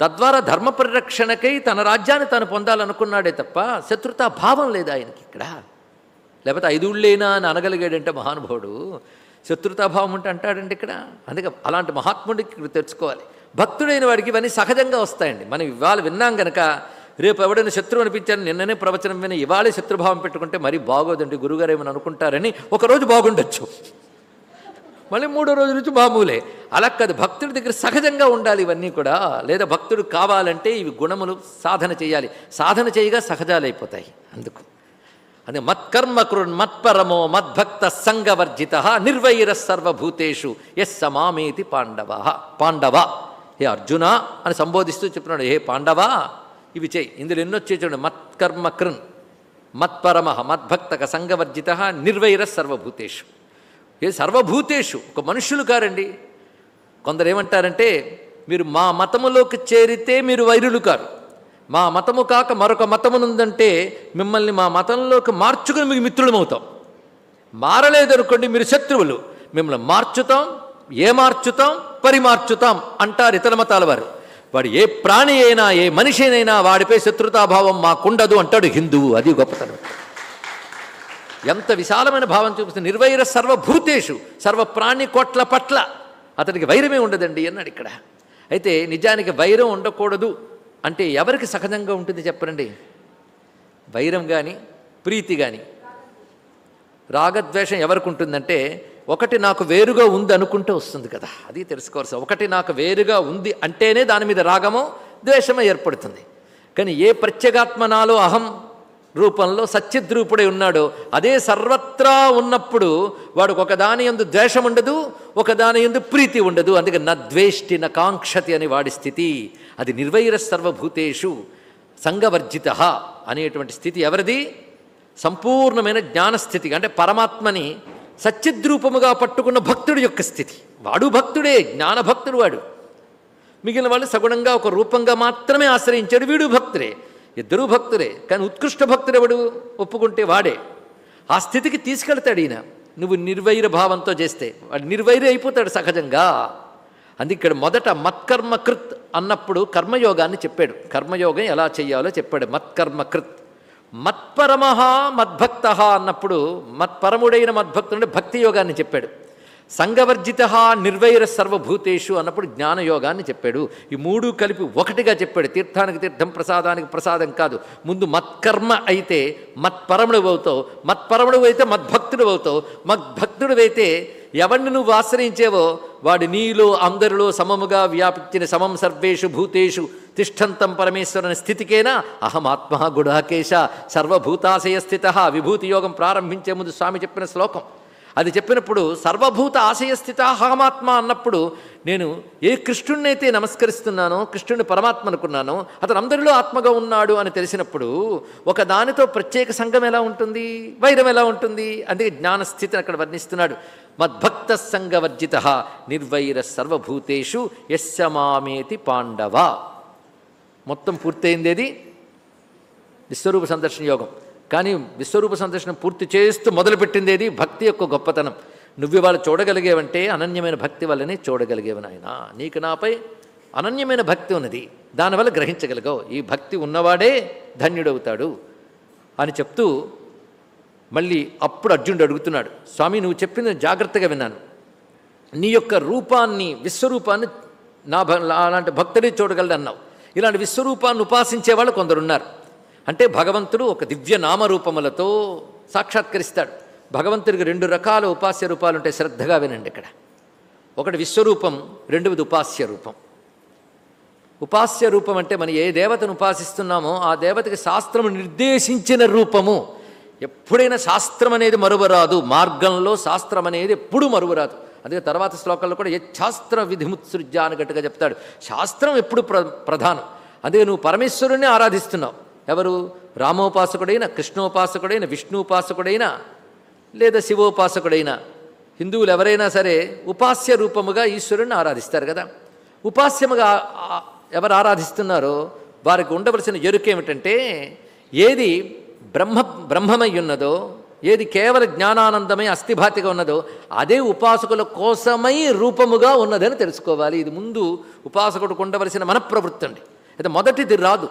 తద్వారా ధర్మ పరిరక్షణకై తన రాజ్యాన్ని తాను పొందాలనుకున్నాడే తప్ప శత్రుతాభావం లేదు ఆయనకి ఇక్కడ. లేకపోతే ఐదుళ్ళేనా అని అనగలిగాడంటే మహానుభావుడు శత్రుతాభావం ఉంటే అంటాడండి ఇక్కడ. అందుకే అలాంటి మహాత్ముడికి తెచ్చుకోవాలి భక్తుడైన వాడికి ఇవన్నీ సహజంగా వస్తాయండి. మనం ఇవాళ విన్నాం కనుక రేపు ఎవడైనా శత్రువు అనిపించాను నిన్ననే ప్రవచనం విని ఇవాళే శత్రుభావం పెట్టుకుంటే మరీ బాగోదండి గురుగారు ఏమని అనుకుంటారని ఒకరోజు బాగుండొచ్చు. మళ్ళీ మూడో రోజు నుంచి మామూలే. అలా కాదు భక్తుడి దగ్గర సహజంగా ఉండాలి ఇవన్నీ కూడా. లేదా భక్తుడు కావాలంటే ఇవి గుణములు సాధన చేయాలి. సాధన చేయగా సహజాలైపోతాయి. అందుకు అదే మత్కర్మకృన్ మత్పరమో మద్భక్త సంగవర్జిత నిర్వైర సర్వభూతేషు ఎస్ సమామేతి పాండవ. పాండవ. హే అర్జున అని సంబోధిస్తూ చెప్తున్నాడు హే పాండవ ఇవి చేయి. ఇందులో ఎన్నొచ్చే చూడండి మత్కర్మ మత్పరమ మద్భక్తక సంగవర్జిత నిర్వైర సర్వభూతేషు. ఏ సర్వభూతేషు? ఒక మనుష్యులు కారండి. కొందరు ఏమంటారంటే మీరు మా మతములోకి చేరితే మీరు వైరులు కారు. మా మతము కాక మరొక మతమునుందంటే మిమ్మల్ని మా మతంలోకి మార్చుకుని మీకు మిత్రులమవుతాం. మారలేదనుకోండి మీరు శత్రువులు. మిమ్మల్ని మార్చుతాం ఏ మార్చుతాం పరిమార్చుతాం అంటారు ఇతర మతాల వారు. వాడు ఏ ప్రాణి అయినా ఏ మనిషినైనా వాడిపై శత్రుతాభావం మాకుండదు అంటాడు హిందువు. అది గొప్పతనం. ఎంత విశాలమైన భావం చూపిస్తుంది. నిర్వైర సర్వభూతేషు సర్వ ప్రాణి కోట్ల పట్ల అతనికి వైరమే ఉండదండి అన్నాడు ఇక్కడ. అయితే నిజానికి వైరం ఉండకూడదు. అంటే ఎవరికి సహజంగా ఉంటుంది చెప్పండి వైరం కానీ ప్రీతి కానీ రాగద్వేషం ఎవరికి ఉంటుందంటే ఒకటి నాకు వేరుగా ఉంది అనుకుంటే వస్తుంది కదా అది తెలుసుకోవాల్సి ఒకటి నాకు వేరుగా ఉంది అంటేనే దాని మీద రాగమో ద్వేషమో ఏర్పడుతుంది. కానీ ఏ ప్రత్యేగాత్మ నాలో అహం రూపంలో సచ్చిద్రూపుడై ఉన్నాడో అదే సర్వత్రా ఉన్నప్పుడు వాడికి ఒకదాని ఎందు ద్వేషం ఉండదు ఒకదాని ఎందు ప్రీతి ఉండదు అందుకే నా ద్వేష్టి నా కాంక్షతి అని వాడి స్థితి. అది నిర్వైర సర్వభూతేషు సంగవర్జిత అనేటువంటి స్థితి ఎవరిది? సంపూర్ణమైన జ్ఞానస్థితి అంటే పరమాత్మని సచ్చిద్రూపముగా పట్టుకున్న భక్తుడి యొక్క స్థితి. వాడు భక్తుడే జ్ఞానభక్తుడు వాడు. మిగిలిన వాళ్ళు సగుణంగా ఒక రూపంగా మాత్రమే ఆశ్రయించాడు వీడు భక్తుడే. ఇద్దరూ భక్తులే కానీ ఉత్కృష్ట భక్తుడెవడు ఒప్పుకుంటే వాడే. ఆ స్థితికి తీసుకెళ్తాడు ఈయన. నువ్వు నిర్వైర భావంతో చేస్తే వాడు నిర్వైరి అయిపోతాడు సహజంగా. అందుకే ఇక్కడ మొదట మత్కర్మకృత్ అన్నప్పుడు కర్మయోగాన్ని చెప్పాడు. కర్మయోగం ఎలా చేయాలో చెప్పాడు. మత్కర్మ కృత్. మత్పరమః మద్భక్త అన్నప్పుడు మత్పరముడైన మద్భక్తుడు భక్తి యోగాన్ని చెప్పాడు. సంగవర్జిత నిర్వైర సర్వభూతేషు అన్నప్పుడు జ్ఞానయోగాన్ని చెప్పాడు. ఈ మూడు కలిపి ఒకటిగా చెప్పాడు. తీర్థానికి తీర్థం ప్రసాదానికి ప్రసాదం కాదు. ముందు మత్కర్మ అయితే మత్పరముడు అవుతావు. మత్పరముడు అయితే మద్భక్తుడు అవుతావు. మద్భక్తుడు అయితే ఎవరిని నువ్వు ఆశ్రయించేవో వాడు నీలో అందరిలో సమముగా వ్యాపించిన సమం సర్వేషు భూతేషు తిష్టంతం పరమేశ్వరుని స్థితికేనా? అహమాత్మ గుడాకేశ సర్వభూతాశయ స్థిత. విభూతి యోగం ప్రారంభించే ముందు స్వామి చెప్పిన శ్లోకం. అది చెప్పినప్పుడు సర్వభూత ఆశయస్థిత అహమాత్మ అన్నప్పుడు నేను ఏ కృష్ణుడినైతే నమస్కరిస్తున్నానో కృష్ణుని పరమాత్మ అనుకున్నానో అతను అందరిలో ఆత్మగా ఉన్నాడు అని తెలిసినప్పుడు ఒక దానితో ప్రత్యేక సంఘం ఎలా ఉంటుంది? వైరం ఎలా ఉంటుంది? అందుకే జ్ఞానస్థితిని అక్కడ వర్ణిస్తున్నాడు. మద్భక్త సంగవర్జిత నిర్వైర సర్వభూతేషు యస్యమామేతి పాండవ. మొత్తం పూర్తయింది అది విశ్వరూప సందర్శన యోగం. కానీ విశ్వరూప సందర్శనం పూర్తి చేస్తూ మొదలుపెట్టింది ఏది భక్తి యొక్క గొప్పతనం. నువ్వు ఇవాళ చూడగలిగేవంటే అనన్యమైన భక్తి వల్లనే చూడగలిగేవి నాయన. నీకు నాపై అనన్యమైన భక్తి ఉన్నది. దానివల్ల గ్రహించగలిగావు. ఈ భక్తి ఉన్నవాడే ధన్యుడవుతాడు అని చెప్తూ మళ్ళీ అప్పుడు అర్జునుడు అడుగుతున్నాడు స్వామి నువ్వు చెప్పింది జాగ్రత్తగా విన్నాను. నీ యొక్క రూపాన్ని విశ్వరూపాన్ని నా భ అలాంటి భక్తుడే చూడగలడు అన్నావు ఇలాంటి విశ్వరూపాన్ని ఉపాసించే వాళ్ళు కొందరున్నారు. అంటే భగవంతుడు ఒక దివ్య నామరూపములతో సాక్షాత్కరిస్తాడు. భగవంతుడికి రెండు రకాల ఉపాస్య రూపాలు ఉంటాయి శ్రద్ధగా వినండి ఇక్కడ. ఒకటి విశ్వరూపం రెండవది ఉపాస్య రూపం. ఉపాస్య రూపం అంటే మనం ఏ దేవతను ఉపాసిస్తున్నామో ఆ దేవతకి శాస్త్రము నిర్దేశించిన రూపము. ఎప్పుడైనా శాస్త్రం అనేది మరువరాదు. మార్గంలో శాస్త్రం అనేది ఎప్పుడూ మరువరాదు. అందుకే తర్వాత శ్లోకాల్లో కూడా ఏ శాస్త్ర విధిముత్సృజ్య అని గట్టిగా చెప్తాడు. శాస్త్రం ఎప్పుడు ప్ర ప్రధానం. అందుకే నువ్వు పరమేశ్వరుణ్ణి ఆరాధిస్తున్నావు. ఎవరు? రామోపాసకుడైన కృష్ణోపాసకుడైన విష్ణుపాసకుడైన లేదా శివోపాసకుడైన. హిందువులు ఎవరైనా సరే ఉపాస్య రూపముగా ఈశ్వరుణ్ణి ఆరాధిస్తారు కదా. ఉపాస్యముగా ఎవరు ఆరాధిస్తున్నారో వారికి ఉండవలసిన ఎరుకేమిటంటే ఏది బ్రహ్మ బ్రహ్మమై ఉన్నదో ఏది కేవల జ్ఞానానందమై అస్థిభాతిగా ఉన్నదో అదే ఉపాసకుల కోసమై రూపముగా ఉన్నదని తెలుసుకోవాలి. ఇది ముందు ఉపాసకుడు ఉండవలసిన మనప్రవృత్తి అండి. అయితే మొదటిది రాదు.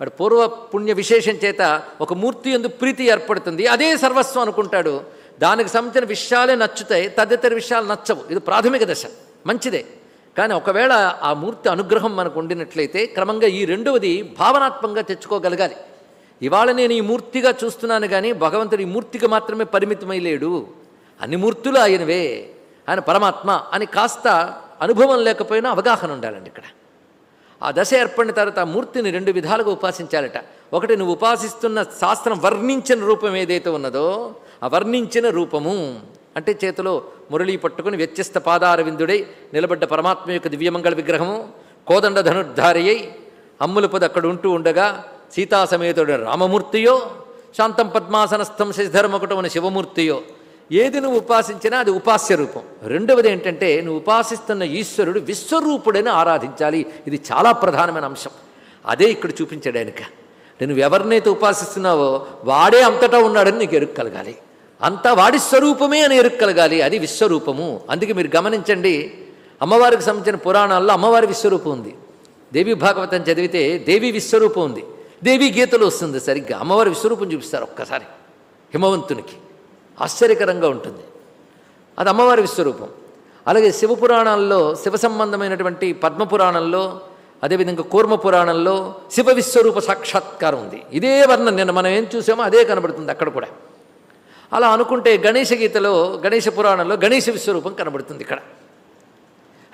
వాడు పూర్వ పుణ్య విశేషం చేత ఒక మూర్తి ఎందు ప్రీతి ఏర్పడుతుంది. అదే సర్వస్వం అనుకుంటాడు. దానికి సంబంధించిన విషయాలే నచ్చుతాయి తదితర విషయాలు నచ్చవు. ఇది ప్రాథమిక దశ. మంచిదే. కానీ ఒకవేళ ఆ మూర్తి అనుగ్రహం మనకు ఉండినట్లయితే క్రమంగా ఈ రెండవది భావనాత్మకంగా తెచ్చుకోగలగాలి. ఇవాళ నేను ఈ మూర్తిగా చూస్తున్నాను కానీ భగవంతుడు ఈ మూర్తికి మాత్రమే పరిమితమై లేడు. అన్ని మూర్తులు ఆయనవే. ఆయన పరమాత్మ అని కాస్త అనుభవం లేకపోయినా అవగాహన ఉండాలండి ఇక్కడ. ఆ దశ ఏర్పడిన తర్వాత ఆ మూర్తిని రెండు విధాలుగా ఉపాసించాలట. ఒకటి నువ్వు ఉపాసిస్తున్న శాస్త్రం వర్ణించిన రూపం ఏదైతే ఉన్నదో ఆ వర్ణించిన రూపము. అంటే చేతిలో మురళీ పట్టుకుని వ్యత్యస్త పాదారవిందుడై నిలబడ్డ పరమాత్మ యొక్క దివ్యమంగళ విగ్రహము కోదండ ధనుర్ధారి అమ్ముల అక్కడ ఉంటూ ఉండగా సీతాసమేతుడు రామమూర్తియో శాంతం పద్మాసనస్థం శశిధర్మకుటమైన శివమూర్తియో. ఏది నువ్వు ఉపాసించినా అది ఉపాస్య రూపం. రెండవది ఏంటంటే నువ్వు ఉపాసిస్తున్న ఈశ్వరుడు విశ్వరూపుడని ఆరాధించాలి. ఇది చాలా ప్రధానమైన అంశం. అదే ఇక్కడ చూపించాడు ఆయనక. నువ్వు ఎవరినైతే ఉపాసిస్తున్నావో వాడే అంతటా ఉన్నాడని నీకు ఎరుక్ కలగాలి. అంతా వాడి స్వరూపమే అని ఎరుక్ కలగాలి. అది విశ్వరూపము. అందుకే మీరు గమనించండి అమ్మవారికి సంబంధించిన పురాణాల్లో అమ్మవారి విశ్వరూపం ఉంది. దేవి భాగవతం చదివితే దేవి విశ్వరూపం ఉంది. దేవి గీతలు వస్తుంది సరిగ్గా. అమ్మవారి విశ్వరూపం చూపిస్తారు ఒక్కసారి. హిమవంతునికి. ఆశ్చర్యకరంగా ఉంటుంది. అది అమ్మవారి విశ్వరూపం. అలాగే శివపురాణాల్లో శివ సంబంధమైనటువంటి పద్మపురాణంలో అదేవిధంగా కూర్మ పురాణంలో శివ విశ్వరూప సాక్షాత్కారం ఉంది. ఇదే వర్ణం నిన్న మనం ఏం చూసామో అదే కనబడుతుంది అక్కడ కూడా. అలా అనుకుంటే గణేష గీతలో గణేష పురాణంలో గణేష విశ్వరూపం కనబడుతుంది ఇక్కడ.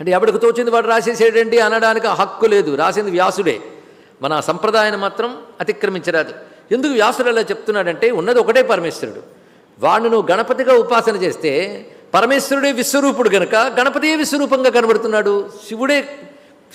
అంటే ఎవడికి తోచింది వాడు రాసేసేయండి అనడానికి ఆ హక్కు లేదు. రాసింది వ్యాసుడే. మన సంప్రదాయాన్ని మాత్రం అతిక్రమించరాదు. ఎందుకు వ్యాసుడు అలా చెప్తున్నాడంటే ఉన్నది ఒకటే పరమేశ్వరుడు. వాణ్ణి నువ్వు గణపతిగా ఉపాసన చేస్తే పరమేశ్వరుడే విశ్వరూపుడు గనక గణపతియే విశ్వరూపంగా కనబడుతున్నాడు? శివుడే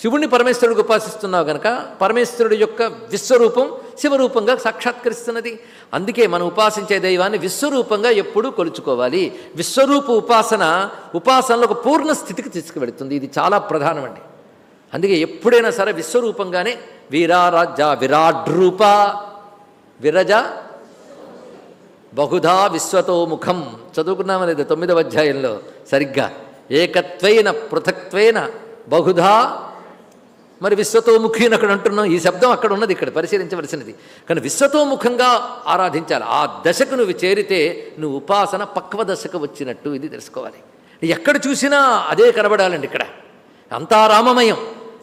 శివుణ్ణి పరమేశ్వరుడికి ఉపాసిస్తున్నావు గనక పరమేశ్వరుడు యొక్క విశ్వరూపం శివరూపంగా సాక్షాత్కరిస్తున్నది. అందుకే మనం ఉపాసించే దైవాన్ని విశ్వరూపంగా ఎప్పుడూ కొలుచుకోవాలి. విశ్వరూప ఉపాసన ఉపాసనలో ఒక పూర్ణ స్థితికి తీసుకువెడుతుంది ఇది చాలా ప్రధానమండి. అందుకే ఎప్పుడైనా సరే విశ్వరూపంగానే వీరారాజ విరాడ్రూప విరజ బహుధా విశ్వతో ముఖం. చదువుకున్నామా లేదా తొమ్మిదవ అధ్యాయంలో? సరిగ్గా. ఏకత్వైన పృథక్త్వైన బహుధా. మరి విశ్వతోముఖి అని అక్కడ అంటున్నాం. ఈ శబ్దం అక్కడ ఉన్నది ఇక్కడ పరిశీలించవలసినది. కానీ విశ్వతోముఖంగా ఆరాధించాలి. ఆ దశకు నువ్వు చేరితే నువ్వు ఉపాసన పక్వ దశకు వచ్చినట్టు ఇది తెలుసుకోవాలి. ఎక్కడ చూసినా అదే కనబడాలండి ఇక్కడ. అంతా రామమయం.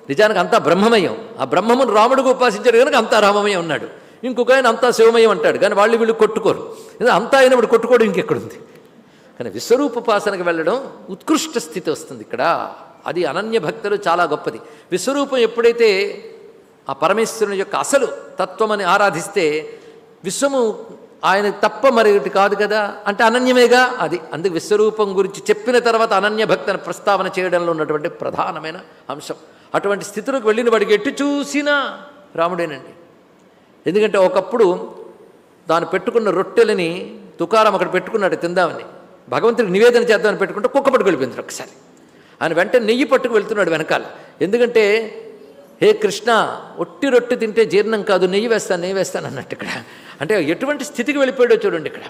నిజానికి అంతా బ్రహ్మమయం. ఆ బ్రహ్మమును రాముడికి ఉపాసించాడు కనుక అంతా రామమయం ఉన్నాడు ఇంకొక ఆయన అంతా శివమయం అంటాడు. కానీ వాళ్ళు వీళ్ళు కొట్టుకోరు. అంతా అయినప్పుడు కొట్టుకోవడం ఇంకెక్కడుంది? కానీ విశ్వరూపోపాసనకు వెళ్ళడం ఉత్కృష్ట స్థితి వస్తుంది ఇక్కడ. అది అనన్య భక్తులు చాలా గొప్పది. విశ్వరూపం ఎప్పుడైతే ఆ పరమేశ్వరుని యొక్క అసలు తత్వమని ఆరాధిస్తే విశ్వము ఆయన తప్ప మరొకటి కాదు కదా? అంటే అనన్యమేగా? అది. అందుకు విశ్వరూపం గురించి చెప్పిన తర్వాత అనన్య భక్తిని ప్రస్తావన చేయడంలో ఉన్నటువంటి ప్రధానమైన అంశం. అటువంటి స్థితిలోకి వెళ్ళిన వాడికి ఎటు చూసినా రాముడేనండి. ఎందుకంటే ఒకప్పుడు తాను పెట్టుకున్న రొట్టెలని తుకారం అక్కడ పెట్టుకున్నాడు తిందామని. భగవంతుడికి నివేదన చేద్దామని పెట్టుకుంటే కుక్క పట్టుకు వెళ్ళిపోయింది ఒకసారి. ఆయన వెంటనే నెయ్యి పట్టుకు వెళ్తున్నాడు వెనకాల. ఎందుకంటే హే కృష్ణ ఒట్టి రొట్టె తింటే జీర్ణం కాదు నెయ్యి వేస్తాను నెయ్యి వేస్తాను అన్నట్టు ఇక్కడ. అంటే ఎటువంటి స్థితికి వెళ్ళిపోయాడో చూడండి ఇక్కడ.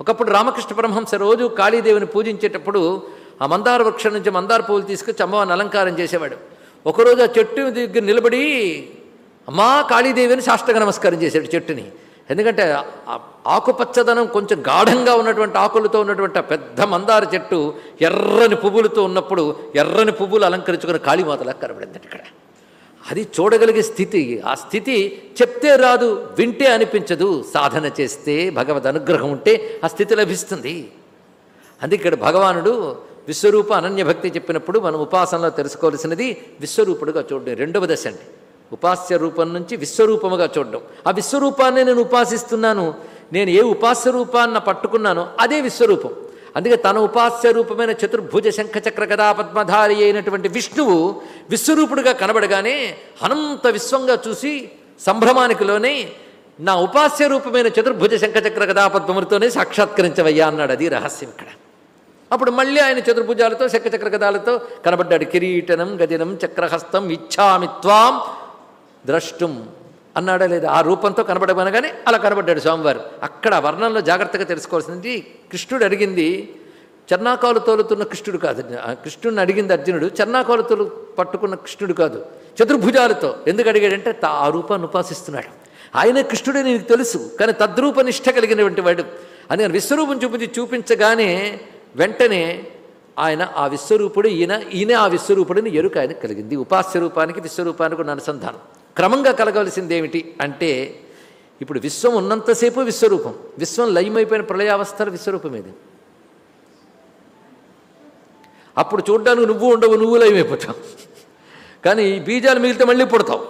ఒకప్పుడు రామకృష్ణ పరమహంస రోజు కాళీదేవిని పూజించేటప్పుడు ఆ మందార వృక్షం నుంచి మందార పువ్వులు తీసుకొచ్చి అమ్మవారిని అలంకారం చేసేవాడు. ఒకరోజు ఆ చెట్టు దగ్గర నిలబడి అమ్మా కాళీదేవిని సాష్టంగా నమస్కారం చేశాడు చెట్టుని. ఎందుకంటే ఆకుపచ్చదనం కొంచెం గాఢంగా ఉన్నటువంటి ఆకులతో ఉన్నటువంటి పెద్ద మందార చెట్టు ఎర్రని పువ్వులతో ఉన్నప్పుడు ఎర్రని పువ్వులు అలంకరించుకుని కాళీమాతలా కనబడింది ఇక్కడ. అది చూడగలిగే స్థితి. ఆ స్థితి చెప్తే రాదు వింటే అనిపించదు. సాధన చేస్తే భగవద్ అనుగ్రహం ఉంటే ఆ స్థితి లభిస్తుంది. అందుకే ఇక్కడ భగవానుడు విశ్వరూప అనన్యభక్తి చెప్పినప్పుడు మనం ఉపాసనలో తెలుసుకోవాల్సినది విశ్వరూపుడుగా చూడడం. రెండవ దశ అండి. ఉపాస్య రూపం నుంచి విశ్వరూపముగా చూడడం. ఆ విశ్వరూపాన్ని నేను ఉపాసిస్తున్నాను. నేను ఏ ఉపాస్య రూపాన్న పట్టుకున్నానో అదే విశ్వరూపం. అందుకే తన ఉపాస్య రూపమైన చతుర్భుజ శంఖచక్ర గదా పద్మధారి అయినటువంటి విష్ణువు విశ్వరూపుడుగా కనబడగానే అనంత విశ్వంగా చూసి సంభ్రమానికిలోనే నా ఉపాస్య రూపమైన చతుర్భుజ శంఖచక్ర గదా పద్మములతోనే సాక్షాత్కరించవయ్యా అన్నాడు. అది రహస్యం ఇక్కడ. అప్పుడు మళ్ళీ ఆయన చతుర్భుజాలతో శంఖచక్ర గదాలతో కనబడ్డాడు. కిరీటనం గదినం చక్రహస్తం ఇచ్చామిత్వాం ద్రష్టుం అన్నాడా లేదా? ఆ రూపంతో కనబడమనగానే అలా కనబడ్డాడు స్వామివారు. అక్కడ వర్ణంలో జాగ్రత్తగా తెలుసుకోవాల్సింది కృష్ణుడు అడిగింది చర్నాకాలు తోలుతున్న కృష్ణుడు కాదు. కృష్ణుడిని అడిగింది అర్జునుడు చర్నాకాలు తోలు పట్టుకున్న కృష్ణుడు కాదు. చతుర్భుజాలతో ఎందుకు అడిగాడంటే తా ఆ రూపాన్ని ఉపాసిస్తున్నాడు. ఆయనే కృష్ణుడే నీకు తెలుసు కానీ తద్రూప నిష్ట కలిగినటువంటి వాడు అని విశ్వరూపం చూపించి చూపించగానే వెంటనే ఆయన ఆ విశ్వరూపుడు ఈయన ఈయన ఆ విశ్వరూపుడిని ఎరుక ఆయన కలిగింది. ఉపాస్య రూపానికి విశ్వరూపానికి ఉన్న అనుసంధానం. క్రమంగా కలగవలసింది ఏమిటి అంటే ఇప్పుడు విశ్వం ఉన్నంతసేపు విశ్వరూపం. విశ్వం లయమైపోయిన ప్రళయావస్థల విశ్వరూపం ఏది అప్పుడు చూడ్డానికి నువ్వు ఉండవు నువ్వు లయమైపోతావు. కానీ ఈ బీజాలు మిగిలితే మళ్ళీ పుడతావు.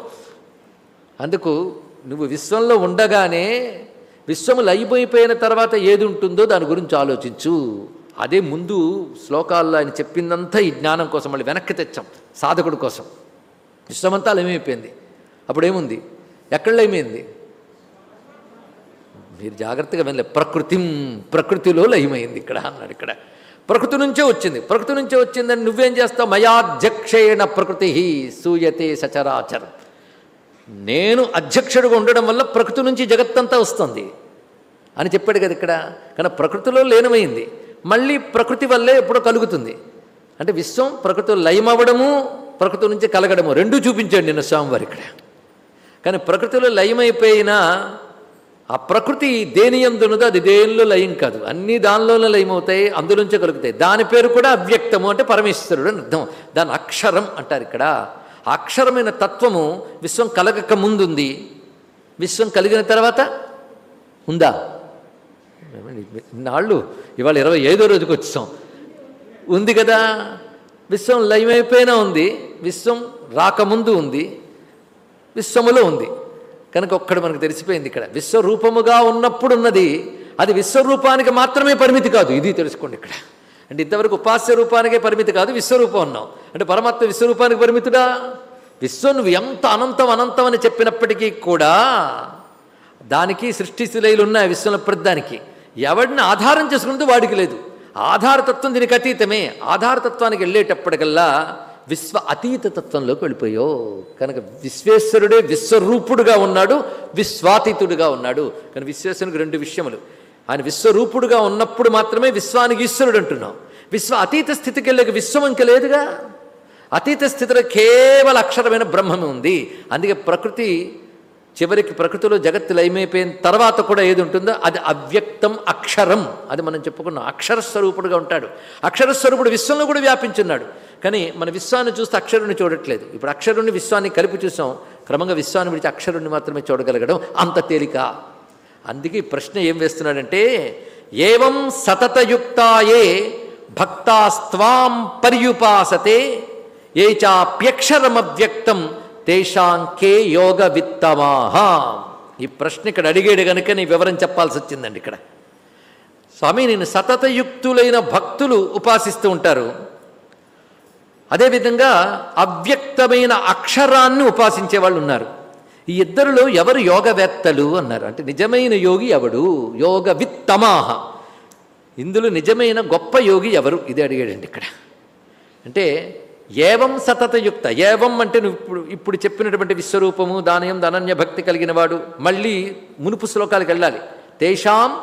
అందుకు నువ్వు విశ్వంలో ఉండగానే విశ్వము లయమైపోయిన తర్వాత ఏది ఉంటుందో దాని గురించి ఆలోచించు. అదే ముందు శ్లోకాల్లో ఆయన చెప్పిందంతా ఈ జ్ఞానం కోసం మళ్ళీ వెనక్కి తెచ్చాం సాధకుడి కోసం. విశ్వమంతా లయమైపోయింది అప్పుడేముంది? ఎక్కడ లయమైంది మీరు జాగ్రత్తగా వినలే. ప్రకృతి ప్రకృతిలో లయమైంది ఇక్కడ అన్నాడు ఇక్కడ. ప్రకృతి నుంచే వచ్చింది. ప్రకృతి నుంచే వచ్చిందని నువ్వేం చేస్తావు? మయాధ్యక్షేణ ప్రకృతి సూయతే సచరాచరం. నేను అధ్యక్షుడుగా ఉండడం వల్ల ప్రకృతి నుంచి జగత్తంతా వస్తుంది అని చెప్పాడు కదా ఇక్కడ. కానీ ప్రకృతిలో లీనమైంది. మళ్ళీ ప్రకృతి వల్లే ఎప్పుడో కలుగుతుంది. అంటే విశ్వం ప్రకృతిలో లయమవ్వడము ప్రకృతి నుంచి కలగడము రెండూ చూపించాడు నిన్న స్వామివారు ఇక్కడ. కానీ ప్రకృతిలో లయమైపోయినా ఆ ప్రకృతి దేని ఎందున్నదో అది దేనిలో లయం కాదు. అన్ని దానిలోనే లయమవుతాయి అందులోంచే కలుగుతాయి. దాని పేరు కూడా అవ్యక్తము అంటే పరమేశ్వరుడు అని అర్థం. దాని అక్షరం అంటారు ఇక్కడ. అక్షరమైన తత్వము విశ్వం కలగక ముందుంది. విశ్వం కలిగిన తర్వాత ఉందా? ఇన్నాళ్ళు ఇవాళ ఇరవై ఐదో రోజుకి వచ్చాం. ఉంది కదా? విశ్వం లయమైపోయినా ఉంది. విశ్వం రాకముందు ఉంది. విశ్వములో ఉంది. కనుక ఒక్కడ మనకు తెలిసిపోయింది ఇక్కడ. విశ్వరూపముగా ఉన్నప్పుడు ఉన్నది అది విశ్వరూపానికి మాత్రమే పరిమితి కాదు. ఇది తెలుసుకోండి ఇక్కడ. అంటే ఇంతవరకు ఉపాస్య రూపానికే పరిమితి కాదు విశ్వరూపం ఉన్నాం అంటే పరమాత్మ విశ్వరూపానికి పరిమితుడా? విశ్వం నువ్వు ఎంత అనంతం అనంతం అని చెప్పినప్పటికీ కూడా దానికి సృష్టి శిలైలు ఉన్నాయి విశ్వంలో ప్రతిదానికి. ఎవడిని ఆధారం చేసుకున్నది వాడికి లేదు. ఆధారతత్వం దీనికి అతీతమే. ఆధారతత్వానికి వెళ్ళేటప్పటికల్లా విశ్వ అతీత తత్వంలోకి వెళ్ళిపోయో. కనుక విశ్వేశ్వరుడే విశ్వరూపుడుగా ఉన్నాడు విశ్వాతీతుడుగా ఉన్నాడు. కానీ విశ్వేశ్వరునికి రెండు విషయములు. ఆయన విశ్వరూపుడుగా ఉన్నప్పుడు మాత్రమే విశ్వానికి ఈశ్వరుడు అంటున్నాం. విశ్వ అతీత స్థితికి వెళ్ళక విశ్వం ఇంక లేదుగా. అతీత స్థితిలో కేవల అక్షరమైన బ్రహ్మమే ఉంది. అందుకే ప్రకృతి చివరికి ప్రకృతిలో జగత్తు లయమైపోయిన తర్వాత కూడా ఏది ఉంటుందో అది అవ్యక్తం అక్షరం. అది మనం చెప్పుకున్నాం. అక్షరస్వరూపుడుగా ఉంటాడు. అక్షరస్వరూపుడు విశ్వంలో కూడా వ్యాపించున్నాడు. కానీ మన విశ్వాన్ని చూస్తే అక్షరుని చూడట్లేదు. ఇప్పుడు అక్షరుని విశ్వాన్ని కలిపి చూసాం. క్రమంగా విశ్వాన్ని విడిచి అక్షరుణ్ణి మాత్రమే చూడగలగడం అంత తేలిక. అందుకే ప్రశ్న ఏం వేస్తున్నాడంటే ఏవం సతతయుక్తాయే భక్తాస్త్వాం పర్యుపాసతే ఏ చాప్యక్షరమవ్యక్తం తేషాంకే యోగ విత్తమాహ ఈ ప్రశ్న ఇక్కడ అడిగాడు కనుక నీ వివరం చెప్పాల్సి వచ్చిందండి ఇక్కడ. స్వామి నేను సతతయుక్తులైన భక్తులు ఉపాసిస్తూ ఉంటారు. అదేవిధంగా అవ్యక్తమైన అక్షరాన్ని ఉపాసించే వాళ్ళు ఉన్నారు. ఈ ఇద్దరిలో ఎవరు యోగవేత్తలు అన్నారు. అంటే నిజమైన యోగి ఎవడు? యోగ విత్తమాహ ఇందులో నిజమైన గొప్ప యోగి ఎవరు? ఇది అడిగాడండి ఇక్కడ. అంటే ఏవం సతతయుక్త ఏవం అంటే నువ్వు ఇప్పుడు ఇప్పుడు చెప్పినటువంటి విశ్వరూపము దానయం ధనన్య భక్తి కలిగిన వాడు మళ్ళీ మునుపు శ్లోకాలకు వెళ్ళాలి. తేషాం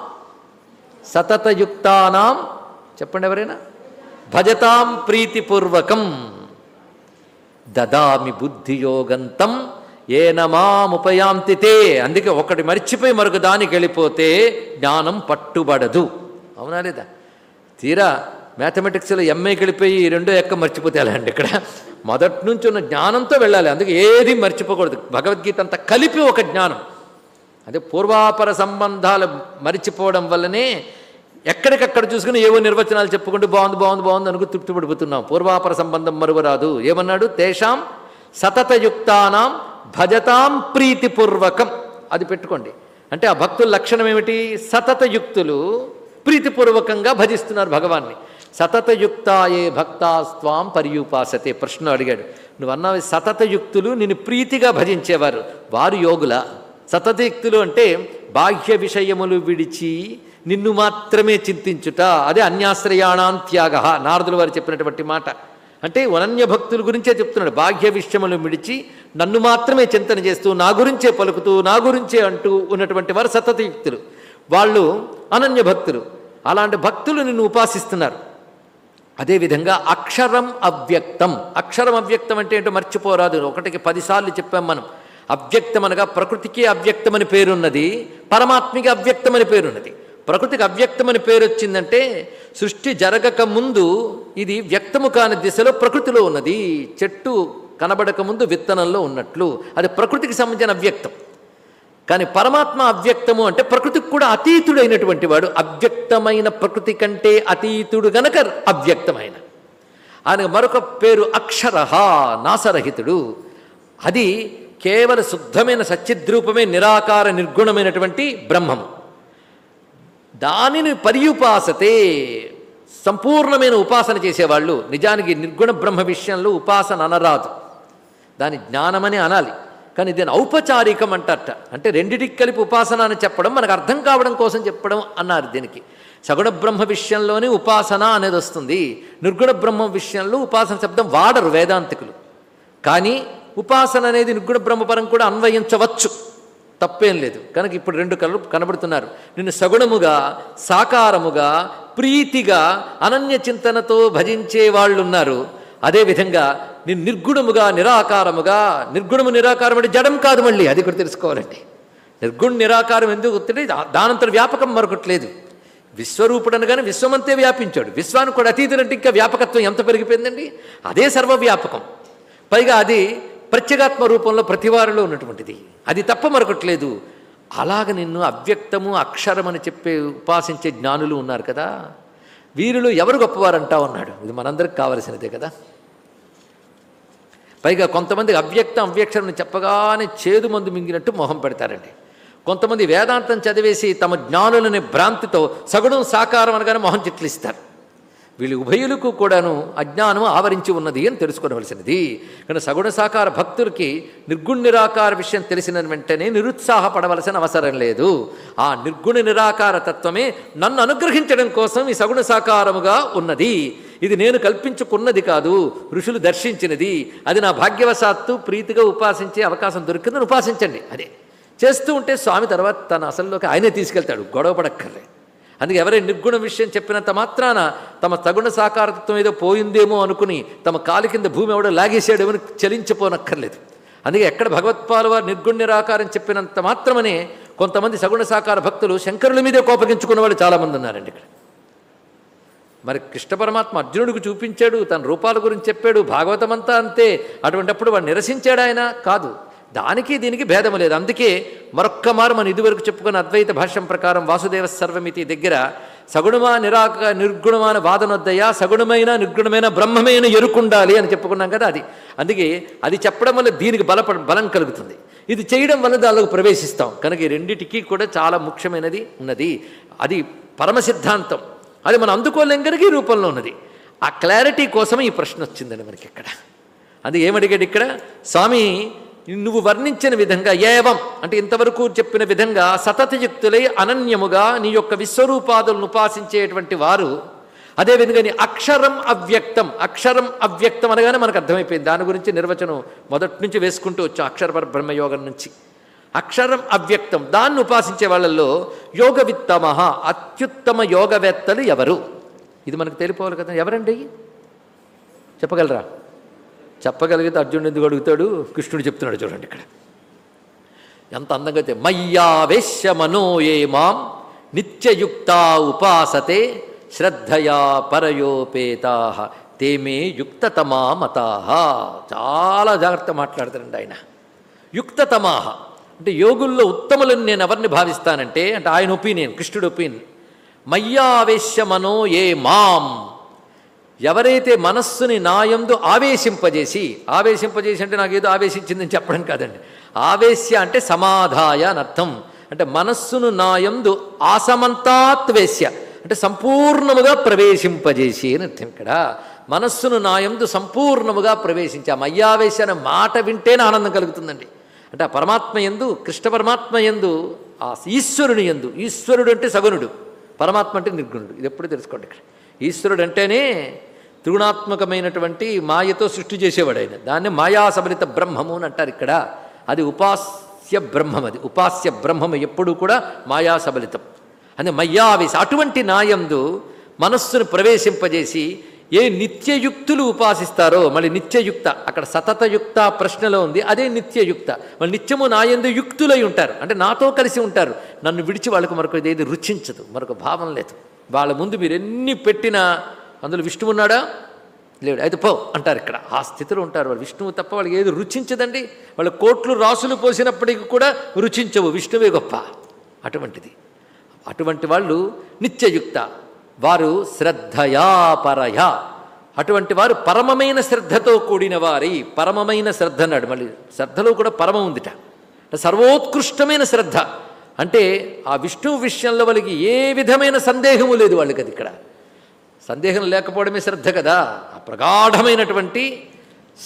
సతతయుక్తానాం చెప్పండి ఎవరైనా? భజతాం ప్రీతిపూర్వకం. దదామి బుద్ధియోగంతం ఏనమాముపయాంతి తే. అందుకే ఒకటి మర్చిపోయి మరొక దానికి వెళ్ళిపోతే జ్ఞానం పట్టుబడదు. అవునా లేదా? తీరా మ్యాథమెటిక్స్లో ఎంఏకి వెళ్ళిపోయి రెండో ఎక్క మర్చిపోతే అండి ఇక్కడ? మొదటి నుంచి ఉన్న జ్ఞానంతో వెళ్ళాలి. అందుకే ఏది మర్చిపోకూడదు. భగవద్గీత అంతా కలిపి ఒక జ్ఞానం. అదే పూర్వాపర సంబంధాలు మరిచిపోవడం వల్లనే ఎక్కడికక్కడ చూసుకుని ఏవో నిర్వచనాలు చెప్పుకుంటూ బాగుంది బాగుంది బాగుంది అనుకు తృప్తి పడిపోతున్నాం. పూర్వాపర సంబంధం మరువరాదు. ఏమన్నాడు? తేషాం సతతయుక్తానాం భజతాం ప్రీతిపూర్వకం. అది పెట్టుకోండి. అంటే ఆ భక్తుల లక్షణం ఏమిటి? సతతయుక్తులు ప్రీతిపూర్వకంగా భజిస్తున్నారు భగవాన్ని. సతతయుక్తాయే భక్తాస్త్వాం పర్యూపాసతే. ప్రశ్న అడిగాడు. నువ్వు అన్నావి సతతయుక్తులు నిన్ను ప్రీతిగా భజించేవారు. వారు యోగుల. సతతయుక్తులు అంటే బాహ్య విషయములు విడిచి నిన్ను మాత్రమే చింతించుట. అదే అన్యాశ్రయాణాం త్యాగ. నారదుల వారు చెప్పినటువంటి మాట. అంటే అనన్య భక్తుల గురించే చెప్తున్నాడు. బాహ్య విషయములు మిడిచి నన్ను మాత్రమే చింతన చేస్తూ నా గురించే పలుకుతూ నా గురించే అంటూ ఉన్నటువంటి వారు సతతయుక్తులు. వాళ్ళు అనన్య భక్తులు. అలాంటి భక్తులు నిన్ను ఉపాసిస్తున్నారు. అదేవిధంగా అక్షరం అవ్యక్తం. అక్షరం అవ్యక్తం అంటే ఏంటో మర్చిపోరాదు. ఒకటికి పదిసార్లు చెప్పాం మనం. అవ్యక్తం అనగా ప్రకృతికి అవ్యక్తమని పేరున్నది పరమాత్మికి అవ్యక్తమని పేరున్నది. ప్రకృతికి అవ్యక్తమని పేరు వచ్చిందంటే సృష్టి జరగక ముందు ఇది వ్యక్తము కాని దిశలో ప్రకృతిలో ఉన్నది. చెట్టు కనబడక ముందు విత్తనంలో ఉన్నట్లు. అది ప్రకృతికి సంబంధించిన అవ్యక్తం. కానీ పరమాత్మ అవ్యక్తము అంటే ప్రకృతికి కూడా అతీతుడైనటువంటి వాడు. అవ్యక్తమైన ప్రకృతి కంటే అతీతుడు గనక అవ్యక్తమైన. ఆయన మరొక పేరు అక్షరహ నాసరహితుడు. అది కేవల శుద్ధమైన సచ్చిద్రూపమే నిరాకార నిర్గుణమైనటువంటి బ్రహ్మము. దానిని పర్యుపాసతే సంపూర్ణమైన ఉపాసన చేసేవాళ్ళు. నిజానికి నిర్గుణ బ్రహ్మ విషయంలో ఉపాసన అనరాదు. దాని జ్ఞానమని అనాలి. కానీ దీని ఔపచారికం అంటారట అంటే రెండిటికి కలిపి ఉపాసన అని చెప్పడం మనకు అర్థం కావడం కోసం చెప్పడం అన్నారు దీనికి. సగుణ బ్రహ్మ విషయంలోనే ఉపాసన అనేది వస్తుంది. నిర్గుణ బ్రహ్మ విషయంలో ఉపాసన శబ్దం వాడరు వేదాంతికులు. కానీ ఉపాసన అనేది నిర్గుణ బ్రహ్మపరం కూడా అన్వయించవచ్చు. తప్పేం లేదు. కనుక ఇప్పుడు రెండు కళ్ళు కనబడుతున్నారు. నిన్ను సగుణముగా సాకారముగా ప్రీతిగా అనన్య చింతనతో భజించే వాళ్ళు ఉన్నారు అదేవిధంగా నేను నిర్గుణముగా నిరాకారముగా నిర్గుణము నిరాకారం అంటే జడం కాదు మళ్ళీ అది కూడా తెలుసుకోవాలండి. నిర్గుణ నిరాకారం ఎందుకు తెలియదు దానంతర వ్యాపకం మరొకట్లేదు. విశ్వరూపుడు అనగానే విశ్వమంతే వ్యాపించాడు. విశ్వానికి కూడా అతీతులంటే ఇంకా వ్యాపకత్వం ఎంత పెరిగిపోయిందండి? అదే సర్వవ్యాపకం. పైగా అది ప్రత్యేగాత్మ రూపంలో ప్రతివారిలో ఉన్నటువంటిది. అది తప్ప మరొకట్లేదు. అలాగ నిన్ను అవ్యక్తము అక్షరం అని చెప్పే ఉపాసించే జ్ఞానులు ఉన్నారు కదా. వీరిలో ఎవరు గొప్పవారంటా ఉన్నాడు ఇది మనందరికి కావలసినదే కదా. పైగా కొంతమంది అవ్యక్తం అవ్యక్షరం చెప్పగానే చేదు మందు మింగినట్టు మొహం పెడతారండి. కొంతమంది వేదాంతం చదివేసి తమ జ్ఞానులని భ్రాంతితో సగుణం సాకారం అనగానే మొహం చిట్లిస్తారు. వీళ్ళు ఉభయులకు కూడాను అజ్ఞానం ఆవరించి ఉన్నది అని తెలుసుకోవలసినది. కానీ సగుణ సాకార భక్తులకి నిర్గుణ నిరాకార విషయం తెలిసిన వెంటనే నిరుత్సాహపడవలసిన అవసరం లేదు. ఆ నిర్గుణ నిరాకార తత్వమే నన్ను అనుగ్రహించడం కోసం ఈ సగుణ సాకారముగా ఉన్నది. ఇది నేను కల్పించుకున్నది కాదు ఋషులు దర్శించినది. అది నా భాగ్యవశాత్తు ప్రీతిగా ఉపాసించే అవకాశం దొరికిందని ఉపాసించండి. అదే. చేస్తూ ఉంటే స్వామి తర్వాత తన అసల్లోకి ఆయనే తీసుకెళ్తాడు గొడవ పడక్కర్లే అందుకే ఎవరైనా నిర్గుణ విషయం చెప్పినంత మాత్రాన తమ తగుణ సాకారత్వం ఏదో పోయిందేమో అనుకుని తమ కాలి కింద భూమి ఎవడో లాగేసాడేమని చలించిపోనక్కర్లేదు. అందుకే ఎక్కడ భగవత్పాలు వారు నిర్గుణ నిరాకారం చెప్పినంత మాత్రమనే కొంతమంది సగుణ సాకార భక్తులు శంకరుల మీదే కోపగించుకున్న వాళ్ళు చాలామంది ఉన్నారండి ఇక్కడ. మరి కృష్ణ పరమాత్మ అర్జునుడికి చూపించాడు తన రూపాల గురించి చెప్పాడు భాగవతం అంతా. అంతే అటువంటిప్పుడు వాడు నిరసించాడు ఆయన? కాదు. దానికి దీనికి భేదము లేదు. అందుకే మరొక్క మారు మనం ఇదివరకు చెప్పుకున్న అద్వైత భాష్యం ప్రకారం వాసుదేవ సర్వమితి దగ్గర సగుణమా నిరాక నిర్గుణమైన వాదనొద్దయ్యా సగుణమైన నిర్గుణమైన బ్రహ్మమైన ఎరుకుండాలి అని చెప్పుకున్నాం కదా అది. అందుకే అది చెప్పడం వల్ల దీనికి బలప బలం కలుగుతుంది. ఇది చేయడం వల్ల దానిలోకి ప్రవేశిస్తాం. కనుక ఈ రెండింటికి కూడా చాలా ముఖ్యమైనది ఉన్నది. అది పరమ సిద్ధాంతం. అది మనం అందుకోలేం కనుక ఈ రూపంలో ఉన్నది. ఆ క్లారిటీ కోసమే ఈ ప్రశ్న వచ్చిందండి మనకి ఇక్కడ. అది ఏమడిగాడు ఇక్కడ? స్వామి నువ్వు వర్ణించిన విధంగా ఏవం అంటే ఇంతవరకు చెప్పిన విధంగా సతతయుక్తులై అనన్యముగా నీ యొక్క విశ్వరూపాదులను ఉపాసించేటువంటి వారు అదేవిధంగా నీ అక్షరం అవ్యక్తం అక్షరం అవ్యక్తం అనగానే మనకు అర్థమైపోయింది. దాని గురించి నిర్వచనం మొదటి నుంచి వేసుకుంటూ వచ్చాం అక్షర బ్రహ్మయోగం నుంచి. అక్షరం అవ్యక్తం. దాన్ని ఉపాసించే వాళ్ళల్లో యోగవిత్తమ అత్యుత్తమ యోగవేత్తలు ఎవరు? ఇది మనకు తెలిపోవాలి కదా. ఎవరండి? చెప్పగలరా? చెప్పగలిగితే అర్జునుడు ఎందుకు అడుగుతాడు? కృష్ణుడు చెప్తున్నాడు చూడండి ఇక్కడ. ఎంత అందంగా అయితే మయ్యావేశ్య మనోయే మాం నిత్యయుక్తా ఉపాసతే శ్రద్ధయా పరయోపేతా తేమే యుక్తతమా మతా చాలా జాగ్రత్త మాట్లాడతారండి ఆయన. యుక్తతమాహ. అంటే యోగుల్లో ఉత్తములను నేను ఎవరిని భావిస్తానంటే అంటే ఆయన ఒపీనియన్ కృష్ణుడు ఒపీనియన్. మయ్యావేశ్య మనో ఏ మాం. ఎవరైతే మనస్సుని నాయందు ఆవేశింపజేసి ఆవేశింపజేసి అంటే నాకు ఏదో ఆవేశించిందని చెప్పడం కాదండి. ఆవేశ్య అంటే సమాధాయ అని అర్థం. అంటే మనస్సును నాయందు ఆసమంతాత్వేశ్య అంటే సంపూర్ణముగా ప్రవేశింపజేసి అని అర్థం ఇక్కడ. మనస్సును నాయందు సంపూర్ణముగా ప్రవేశించాం. ఆ మయ్యావేశ అనే మాట వింటేనే ఆనందం కలుగుతుందండి. అంటే ఆ పరమాత్మ ఎందు కృష్ణ పరమాత్మ ఎందు ఆ ఈశ్వరుని ఎందు ఈశ్వరుడు అంటే సగుణుడు. పరమాత్మ అంటే నిర్గుణుడు. ఇది ఎప్పుడు తెలుసుకోండి ఇక్కడ. ఈశ్వరుడు అంటేనే త్రిగుణాత్మకమైనటువంటి మాయతో సృష్టి చేసేవాడు ఆయన. దాన్ని మాయాసబలిత బ్రహ్మము అని అంటారు ఇక్కడ. అది ఉపాస్య బ్రహ్మం అది. ఉపాస్య బ్రహ్మము ఎప్పుడూ కూడా మాయాసబలితం అని అటువంటి నాయందు మనస్సును ప్రవేశింపజేసి ఏ నిత్యయుక్తులు ఉపాసిస్తారో మళ్ళీ నిత్యయుక్త అక్కడ సతతయుక్త ప్రశ్నలో ఉంది అదే నిత్యయుక్త. మళ్ళీ నిత్యము నాయందు యుక్తులై ఉంటారు. అంటే నాతో కలిసి ఉంటారు. నన్ను విడిచి వాళ్ళకు మరొక ఏది రుచించదు మరొక భావం లేదు. వాళ్ళ ముందు మీరు ఎన్ని పెట్టినా అందులో విష్ణువు ఉన్నాడా? లేడు. అయితే పో అంటారు ఇక్కడ. ఆ స్థితిలో ఉంటారు వాళ్ళు. విష్ణువు తప్ప వాళ్ళకి ఏది రుచించదండి? వాళ్ళ కోట్లు రాసులు పోసినప్పటికీ కూడా రుచించవు. విష్ణువే గొప్ప. అటువంటిది. అటువంటి వాళ్ళు నిత్యయుక్త. వారు శ్రద్ధయాపరయ. అటువంటి వారు పరమమైన శ్రద్ధతో కూడిన వారి పరమమైన శ్రద్ధ అన్నాడు. మళ్ళీ శ్రద్ధలో కూడా పరమ ఉందిట. సర్వోత్కృష్టమైన శ్రద్ధ. అంటే ఆ విష్ణువు విషయంలో వాళ్ళకి ఏ విధమైన సందేహము లేదు వాళ్ళకి అది ఇక్కడ. సందేహం లేకపోవడమే శ్రద్ధ కదా. ఆ ప్రగాఢమైనటువంటి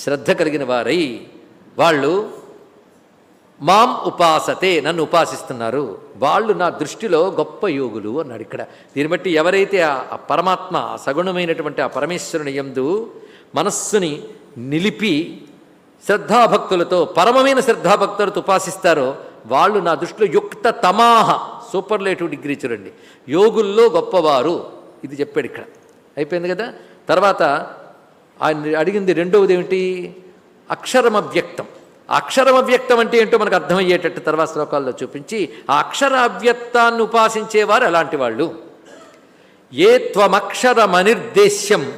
శ్రద్ధ కలిగిన వారై వాళ్ళు మాం ఉపాసతే నన్ను ఉపాసిస్తున్నారు. వాళ్ళు నా దృష్టిలో గొప్ప యోగులు అన్నాడు ఇక్కడ. దీన్ని బట్టి ఎవరైతే ఆ పరమాత్మ సగుణమైనటువంటి ఆ పరమేశ్వరుని యందు మనస్సుని నిలిపి శ్రద్ధాభక్తులతో పరమమైన శ్రద్ధాభక్తులతో ఉపాసిస్తారో వాళ్ళు నా దృష్టిలో యుక్త తమాహ సూపర్లేటివ్ డిగ్రీ చూడండి. యోగుల్లో గొప్పవారు ఇది చెప్పాడు ఇక్కడ. అయిపోయింది కదా? తర్వాత ఆయన అడిగింది రెండవది ఏమిటి? అక్షరమవ్యక్తం. అవ్యక్తం అక్షరం అవ్యక్తం అంటే ఏంటో మనకు అర్థమయ్యేటట్టు తర్వాత శ్లోకాల్లో చూపించి ఆ అక్షర అవ్యక్తాన్ని ఉపాసించేవారు అలాంటి వాళ్ళు. ఏ త్వమక్షరమనిర్దేశ్యం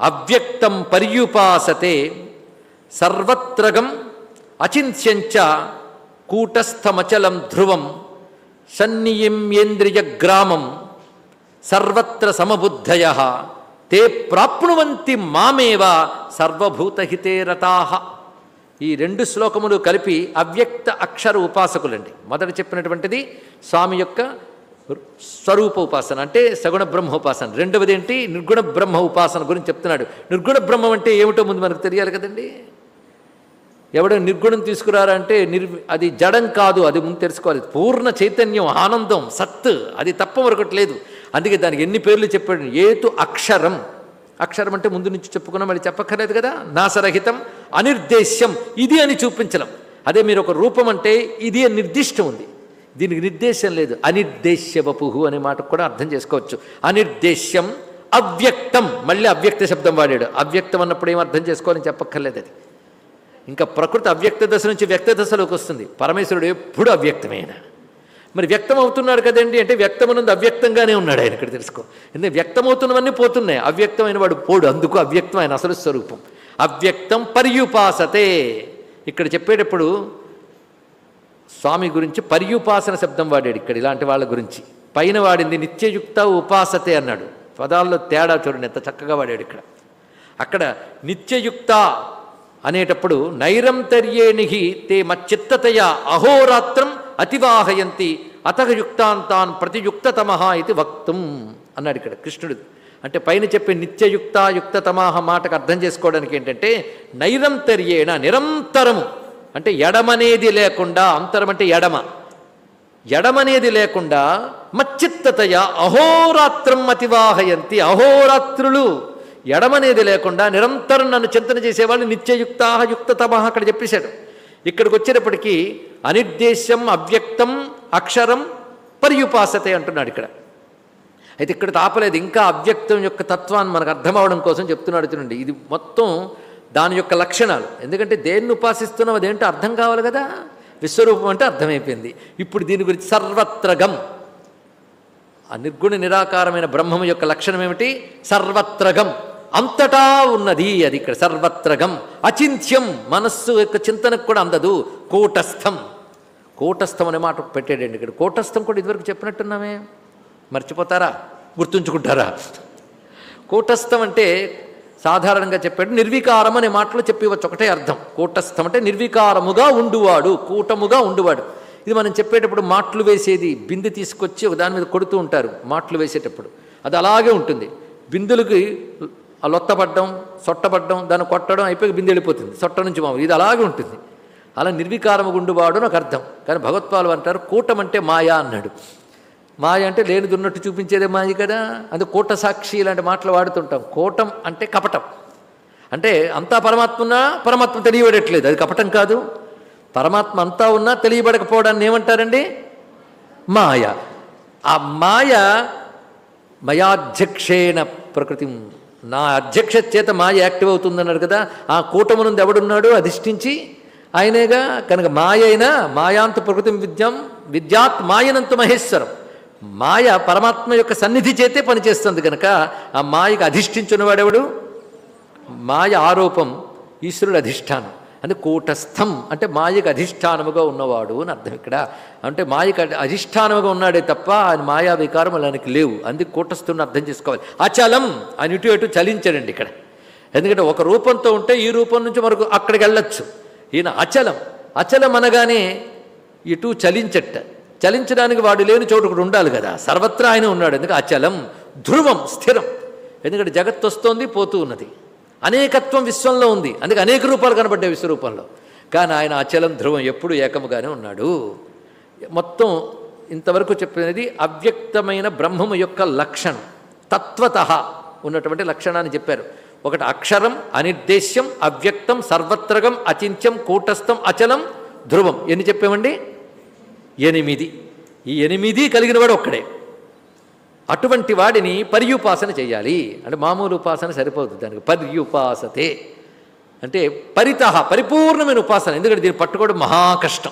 అవ్యక్తం పర్యుపాసతే సర్వత్రగం అచింత్యంచ కూటస్థమచలం ధ్రువం సన్నియమ్యేంద్రియ గ్రామం సర్వత్ర సమబుద్ధయ. తే ప్రాప్నువంతి మామేవ సర్వభూతహితే రతాహ ఈ రెండు శ్లోకములు కలిపి అవ్యక్త అక్షర ఉపాసకులండి. మొదట చెప్పినటువంటిది స్వామి యొక్క స్వరూప ఉపాసన అంటే సగుణ బ్రహ్మ ఉపాసన. రెండవది ఏంటి నిర్గుణ బ్రహ్మ ఉపాసన గురించి చెప్తున్నాడు. నిర్గుణ బ్రహ్మం అంటే ఏమిటో ముందు మనకు తెలియాలి కదండి? ఎవడో నిర్గుణం తీసుకురారా అంటే నిర్ అది జడం కాదు అది ముందు తెలుసుకోవాలి. పూర్ణ చైతన్యం ఆనందం సత్ అది తప్ప మరొకటి లేదు. అందుకే దానికి ఎన్ని పేర్లు చెప్పాడు? ఏతు అక్షరం. అక్షరం అంటే ముందు నుంచి చెప్పుకున్నాం మళ్ళీ చెప్పక్కర్లేదు కదా? నాసరహితం అనిర్దేశ్యం ఇది అని చూపించడం. అదే మీరు ఒక రూపం అంటే ఇది అని నిర్దిష్టం ఉంది. దీనికి నిర్దేశం లేదు. అనిర్దేశ్య వపుహు అనే మాట కూడా అర్థం చేసుకోవచ్చు. అనిర్దేశ్యం అవ్యక్తం. మళ్ళీ అవ్యక్త శబ్దం వాడాడు. అవ్యక్తం అన్నప్పుడు ఏం అర్థం చేసుకోవాలని చెప్పక్కర్లేదు అది. ఇంకా ప్రకృతి అవ్యక్త దశ నుంచి వ్యక్త దశలోకి వస్తుంది. పరమేశ్వరుడు ఎప్పుడు అవ్యక్తమైన? మరి వ్యక్తం అవుతున్నాడు కదండి అంటే వ్యక్తమనుంది అవ్యక్తంగానే ఉన్నాడు ఆయన ఇక్కడ తెలుసుకో. ఎందుకంటే వ్యక్తమవుతున్నవన్నీ పోతున్నాయి. అవ్యక్తమైన వాడు పోడు అందుకు అవ్యక్తం ఆయన అసలు స్వరూపం. అవ్యక్తం పర్యుపాసతే. ఇక్కడ చెప్పేటప్పుడు స్వామి గురించి పర్యుపాసన శబ్దం వాడాడు ఇక్కడ ఇలాంటి వాళ్ళ గురించి. పైన వాడింది నిత్యయుక్త ఉపాసతే అన్నాడు. పదాల్లో తేడా చూడండి ఎంత చక్కగా వాడాడు ఇక్కడ. అక్కడ నిత్యయుక్త అనేటప్పుడు నైరంతర్యేణి తే మచ్చిత్తతయ అహోరాత్రం అతివాహయంతి అతయుక్తాంతాన్ ప్రతియుక్తతమ ఇది వక్తం అన్నాడు ఇక్కడ కృష్ణుడు. అంటే పైన చెప్పే నిత్యయుక్త యుక్తతమాహ మాటకు అర్థం చేసుకోవడానికి ఏంటంటే నైరంతర్యేణ నిరంతరము. అంటే ఎడమనేది లేకుండా అంతరం అంటే ఎడమ. ఎడమనేది లేకుండా మచ్చిత్తతయ అహోరాత్రం అతివాహయంతి అహోరాత్రులు. ఎడమనేది లేకుండా నిరంతరం నన్ను చింతన చేసేవాళ్ళు నిత్యయుక్త యుక్తతమ అక్కడ చెప్పేశాడు. ఇక్కడికి వచ్చేటప్పటికీ అనిర్దేశం అవ్యక్తం అక్షరం పర్యుపాసతే అంటున్నాడు ఇక్కడ. అయితే ఇక్కడ తాపలేదు ఇంకా అవ్యక్తం యొక్క తత్వాన్ని మనకు అర్థం అవడం కోసం చెప్తున్నాడు చూడండి. ఇది మొత్తం దాని యొక్క లక్షణాలు. ఎందుకంటే దేన్ని ఉపాసిస్తున్నాం అదేంటో అర్థం కావాలి కదా. విశ్వరూపం అంటే అర్థమైపోయింది. ఇప్పుడు దీని గురించి సర్వత్రగం. ఆ నిర్గుణ నిరాకారమైన బ్రహ్మం యొక్క లక్షణం ఏమిటి? సర్వత్రగం. అంతటా ఉన్నది అది ఇక్కడ. సర్వత్రగం. అచింత్యం. మనస్సు యొక్క చింతనకు కూడా అందదు. కూటస్థం. కూటస్థం అనే మాట పెట్టాడండి ఇక్కడ. కూటస్థం కూడా ఇదివరకు చెప్పినట్టున్నామే. మర్చిపోతారా? గుర్తుంచుకుంటారా? కూటస్థం అంటే సాధారణంగా చెప్పాడు నిర్వికారం అనే మాటలో చెప్పివచ్చు ఒకటే అర్థం. కూటస్థం అంటే నిర్వికారముగా ఉండువాడు కూటముగా ఉండువాడు. ఇది మనం చెప్పేటప్పుడు మాటలు వేసేది బిందె తీసుకొచ్చి ఒక దాని మీద కొడుతూ ఉంటారు. మాటలు వేసేటప్పుడు. అది అలాగే ఉంటుంది. బిందులకి ఆ లొత్తపడ్డం సొట్టపడ్డం దాన్ని కొట్టడం అయిపోయి బిందె వెళ్ళిపోతుంది. సొట్ట నుంచి మామూలు. ఇది అలాగే ఉంటుంది. అలా నిర్వికారముగుండువాడు నాకు అర్థం. కానీ భగవత్పాలు అంటారు కూటం అంటే మాయా అన్నాడు. మాయ అంటే లేనిది ఉన్నట్టు చూపించేదే మాయ కదా. అది కూట సాక్షి ఇలాంటి మాటలు వాడుతుంటాం. కూటం అంటే కపటం. అంటే అంతా పరమాత్మ ఉన్నా పరమాత్మ తెలియబడట్లేదు. అది కపటం కాదు. పరమాత్మ అంతా ఉన్నా తెలియబడకపోవడాన్ని ఏమంటారండి? మాయ. ఆ మాయ మయాధ్యక్షేణ ప్రకృతి. నా అధ్యక్ష చేత మాయ యాక్టివ్ అవుతుందన్నాడు కదా. ఆ కూటమునందు ఎవడున్నాడు? అధిష్ఠించి ఆయనేగా కనుక మాయ అయినా మాయాంత ప్రకృతి విద్యం విద్యాత్ మాయనంత మహేశ్వరం. మాయ పరమాత్మ యొక్క సన్నిధి చేతే పనిచేస్తుంది కనుక ఆ మాయకు అధిష్ఠించున్నవాడెవడు మాయ ఆరోపం ఈశ్వరుడు అధిష్టానం. అంటే కూటస్థం అంటే మాయకు అధిష్టానముగా ఉన్నవాడు అని అర్థం ఇక్కడ. అంటే మాయకు అధిష్టానముగా ఉన్నాడే తప్ప ఆయన మాయా వికారం ఆయనకి లేవు. అందుకు కూటస్థుని అర్థం చేసుకోవాలి. అచలం అని ఇటు అటు చలించాడండి ఇక్కడ. ఎందుకంటే ఒక రూపంతో ఉంటే ఈ రూపం నుంచి మరొక అక్కడికి వెళ్ళొచ్చు. ఈయన అచలం. అచలం అనగానే ఇటు చలించట చలించడానికి వాడు లేని చోటు ఒకటి ఉండాలి కదా. సర్వత్రా ఆయన ఉన్నాడు. ఎందుకంటే అచలం ధ్రువం స్థిరం. ఎందుకంటే జగత్ వస్తోంది పోతూ ఉన్నది. అనేకత్వం విశ్వంలో ఉంది. అందుకే అనేక రూపాలు కనబడ్డాయి విశ్వరూపంలో. కానీ ఆయన అచలం ధ్రువం ఎప్పుడు ఏకముగానే ఉన్నాడు. మొత్తం ఇంతవరకు చెప్పినది అవ్యక్తమైన బ్రహ్మము యొక్క లక్షణం. తత్వత ఉన్నటువంటి లక్షణాన్ని చెప్పారు. ఒకటి అక్షరం అనిర్దేశ్యం అవ్యక్తం సర్వత్రగం అచింత్యం కూటస్థం అచలం ధ్రువం. ఎన్ని చెప్పామండి? ఎనిమిది. ఈ ఎనిమిది కలిగిన వాడు ఒక్కడే. అటువంటి వాడిని పర్యుపాసన చేయాలి. అంటే మామూలు ఉపాసన సరిపోతుంది దానికి. పర్యుపాసతే. అంటే పరిత పరిపూర్ణమైన ఉపాసన. ఎందుకంటే దీన్ని పట్టుకోవడం మహా కష్టం.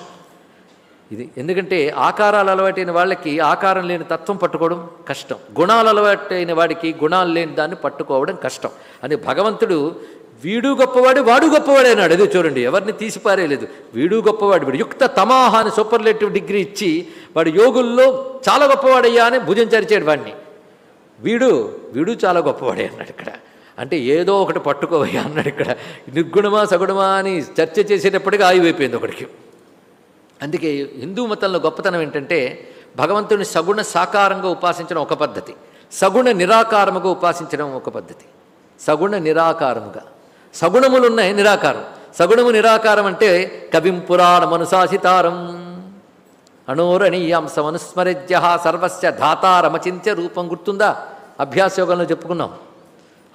ఇది ఎందుకంటే ఆకారాలు అలవాటైన వాళ్ళకి ఆకారం లేని తత్వం పట్టుకోవడం కష్టం. గుణాలు అలవాటైన వాడికి గుణాలు లేని దాన్ని పట్టుకోవడం కష్టం. అని భగవంతుడు వీడు గొప్పవాడు వాడు గొప్పవాడే అన్నాడు. అదే చూడండి ఎవరిని తీసిపారేయలేదు. వీడు గొప్పవాడు వీడు యుక్త తమాహ అని సూపర్లేటివ్ డిగ్రీ ఇచ్చి వాడు యోగుల్లో చాలా గొప్పవాడయ్యా అని భుజం చరిచాడు వాడిని. వీడు వీడు చాలా గొప్పవాడే అన్నాడు ఇక్కడ. అంటే ఏదో ఒకటి పట్టుకోవయ్యా అన్నాడు ఇక్కడ. నిర్గుణమా సగుణమా అని చర్చ చేసేటప్పటికి ఆయువైపోయింది ఒకడికి. అందుకే హిందూ మతంలో గొప్పతనం ఏంటంటే భగవంతుని సగుణ సాకారంగా ఉపాసించడం ఒక పద్ధతి సగుణ నిరాకారముగా ఉపాసించడం ఒక పద్ధతి. సగుణ నిరాకారముగా. సగుణములు ఉన్నాయి నిరాకారం. సగుణము నిరాకారం అంటే కవిం పురాణ మనుశాసితారం అణోరణీయాంశ మనుస్మరజ్య సర్వస్య ధాతారమచింత్య రూపం గుర్తుందా? అభ్యాస యోగంలో చెప్పుకున్నాం.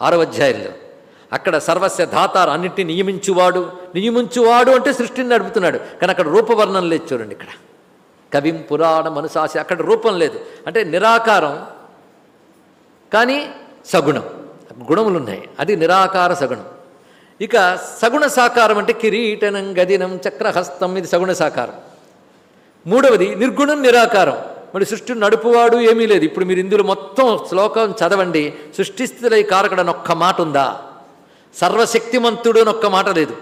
ఆరవ అధ్యాయంలో. అక్కడ సర్వస్య ధాతారు అన్నింటినీ నియమించువాడు. నియమించువాడు అంటే సృష్టిని నడుపుతున్నాడు. కానీ అక్కడ రూపవర్ణం లేదు చూడండి ఇక్కడ. కవిం పురాణ మనుశాసి అక్కడ రూపం లేదు. అంటే నిరాకారం కానీ సగుణం. గుణములు ఉన్నాయి అది నిరాకార సగుణం. ఇక సగుణ సాకారం అంటే కిరీటనం గదినం చక్రహస్తం ఇది సగుణ సాకారం. మూడవది నిర్గుణం నిరాకారం. మరి సృష్టి నడుపువాడు ఏమీ లేదు. ఇప్పుడు మీరు ఇందులో మొత్తం శ్లోకం చదవండి. సృష్టిస్థితులై కారకుడని ఒక్క మాట ఉందా సర్వశక్తిమంతుడు అని ఒక్క మాట లేదు.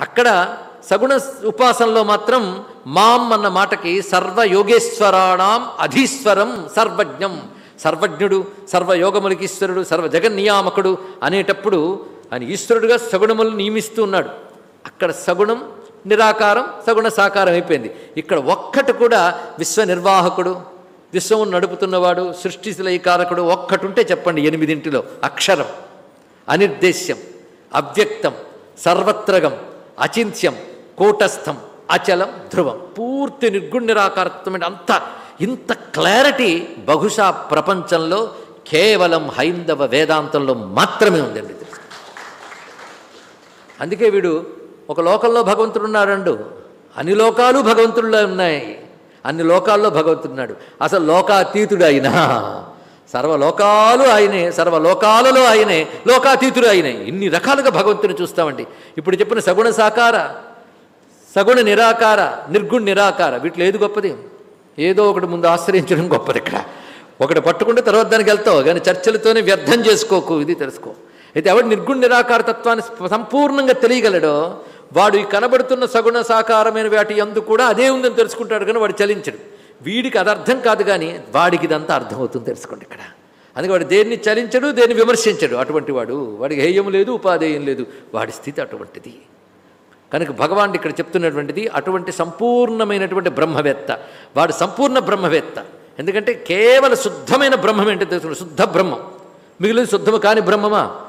అక్కడ సగుణ ఉపాసనలో మాత్రం మాం అన్న మాటకి సర్వయోగేశ్వరాణం అధీశ్వరం సర్వజ్ఞం. సర్వజ్ఞుడు సర్వయోగములకి ఈశ్వరుడు సర్వ జగన్నియామకుడు అనేటప్పుడు ఆయన ఈశ్వరుడుగా సగుణములు నియమిస్తూ ఉన్నాడు. అక్కడ సగుణం నిరాకారం సగుణ సాకారం అయిపోయింది. ఇక్కడ ఒక్కటి కూడా విశ్వ నిర్వాహకుడు విశ్వము నడుపుతున్నవాడు సృష్టిలైకారకుడు ఒక్కటుంటే చెప్పండి ఎనిమిదింటిలో. అక్షరం అనిర్దేశ్యం. అవ్యక్తం సర్వత్రగం అచింత్యం కూటస్థం అచలం ధ్రువం. పూర్తి నిర్గుణ నిరాకారత్వమైన అంత ఇంత క్లారిటీ బహుశా ప్రపంచంలో కేవలం హైందవ వేదాంతంలో మాత్రమే ఉందండి ఇది. అందుకే వీడు ఒక లోకంలో భగవంతుడు ఉన్నాడు అన్ని లోకాలు భగవంతుడులో ఉన్నాయి. అన్ని లోకాల్లో భగవంతుడున్నాడు. అసలు లోకాతీతుడు అయినా సర్వలోకాలు ఆయనే సర్వలోకాలలో ఆయనే లోకాతీతులు ఆయనే. ఇన్ని రకాలుగా భగవంతుని చూస్తామండి. ఇప్పుడు చెప్పిన సగుణ సాకార సగుణ నిరాకార నిర్గుణ నిరాకార వీటిలో ఏది గొప్పది? ఏదో ఒకటి ముందు ఆశ్రయించడం గొప్పది ఇక్కడ. ఒకటి పట్టుకుంటే తర్వాత దానికి వెళ్తావు కానీ చర్చలతోనే వ్యర్థం చేసుకోకు ఇది తెలుసుకో. అయితే ఎవడు నిర్గుణ నిరాకార తత్వాన్ని సంపూర్ణంగా తెలియగలడో వాడు ఈ కనబడుతున్న సగుణ సాకారమైన వాటి అందు కూడా అదే ఉందని తెలుసుకుంటాడు కానీ వాడు చలించడు. వీడికి అది అర్థం కాదు కానీ వాడికి ఇదంతా అర్థమవుతుంది తెలుసుకోండి ఇక్కడ. అందుకే వాడు దేన్ని చలించడు దేన్ని విమర్శించడు. అటువంటి వాడు వాడికి హేయం లేదు ఉపాధేయం లేదు. వాడి స్థితి అటువంటిది. కనుక భగవాన్ ఇక్కడ చెప్తున్నటువంటిది అటువంటి సంపూర్ణమైనటువంటి బ్రహ్మవేత్త. వాడు సంపూర్ణ బ్రహ్మవేత్త. ఎందుకంటే కేవల శుద్ధమైన బ్రహ్మం ఏంటో తెలుసుకున్నాడు? శుద్ధ బ్రహ్మం. మిగిలిన శుద్ధము కాని బ్రహ్మమా?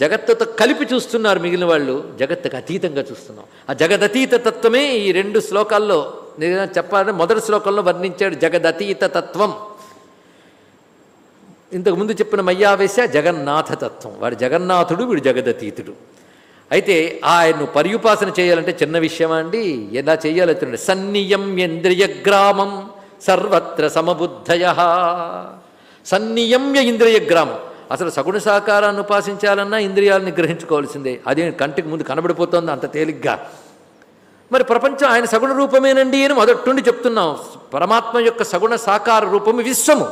జగత్తుతో కలిపి చూస్తున్నారు మిగిలిన వాళ్ళు. జగత్తుకు అతీతంగా చూస్తున్నాం. ఆ జగదతీత తత్వమే ఈ రెండు శ్లోకాల్లో నేను చెప్పాలంటే మొదటి శ్లోకంలో వర్ణించాడు జగదతీత తత్వం. ఇంతకుముందు చెప్పిన మయ్యావేశ జగన్నాథ తత్వం. వాడు జగన్నాథుడు వీడు జగదతీతుడు. అయితే ఆయన్ను పర్యుపాసన చేయాలంటే చిన్న విషయమా అండి? ఎలా చేయాలో చూడండి. సన్నియం ఇంద్రియ గ్రామం సర్వత్ర సమబుద్ధయ. సన్నియమ్య ఇంద్రియ గ్రామం. అసలు సగుణ సాకారాన్ని ఉపాసించాలన్నా ఇంద్రియాలని గ్రహించుకోవాల్సిందే. అదే కంటికి ముందు కనబడిపోతుంది అంత తేలిగ్గా? మరి ప్రపంచం ఆయన సగుణ రూపమేనండి అని మొదట్టుండి చెప్తున్నాం. పరమాత్మ యొక్క సగుణ సాకార రూపము విశ్వము.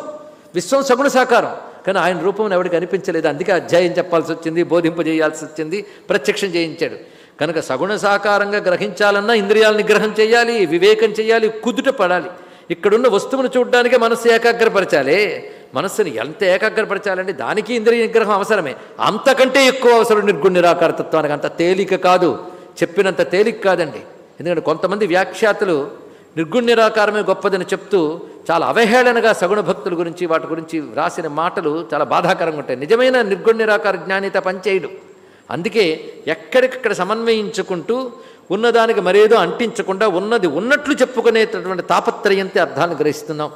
విశ్వం సగుణ సాకారం. కానీ ఆయన రూపం ఎవరికి అనిపించలేదు. అందుకే అధ్యాయం చెప్పాల్సి వచ్చింది బోధింపజేయాల్సి వచ్చింది ప్రత్యక్షం చేయించాడు. కనుక సగుణ సాకారంగా గ్రహించాలన్నా ఇంద్రియాల నిగ్రహం చేయాలి వివేకం చేయాలి కుదుట పడాలి. ఇక్కడున్న వస్తువును చూడడానికే మనస్సు ఏకాగ్రపరచాలి. మనస్సుని ఎంత ఏకాగ్రపరచాలంటే దానికి ఇంద్రియ నిగ్రహం అవసరమే. అంతకంటే ఎక్కువ అవసరం నిర్గుణ నిరాకారతత్వానికి అంత తేలిక కాదు. చెప్పినంత తేలిక కాదండి. ఎందుకంటే కొంతమంది వ్యాఖ్యాతలు నిర్గుణ నిరాకారమే గొప్పదని చెప్తూ చాలా అవహేళనగా సగుణ భక్తుల గురించి వాటి గురించి రాసిన మాటలు చాలా బాధాకరంగా ఉంటాయి. నిజమైన నిర్గుణ నిరాకార జ్ఞానిత పనిచేయడు అందుకే ఎక్కడికక్కడ సమన్వయించుకుంటూ ఉన్నదానికి మరేదో అంటించకుండా ఉన్నది ఉన్నట్లు చెప్పుకునేటటువంటి తాపత్రయంతో అర్థాన్ని గ్రహిస్తున్నాం.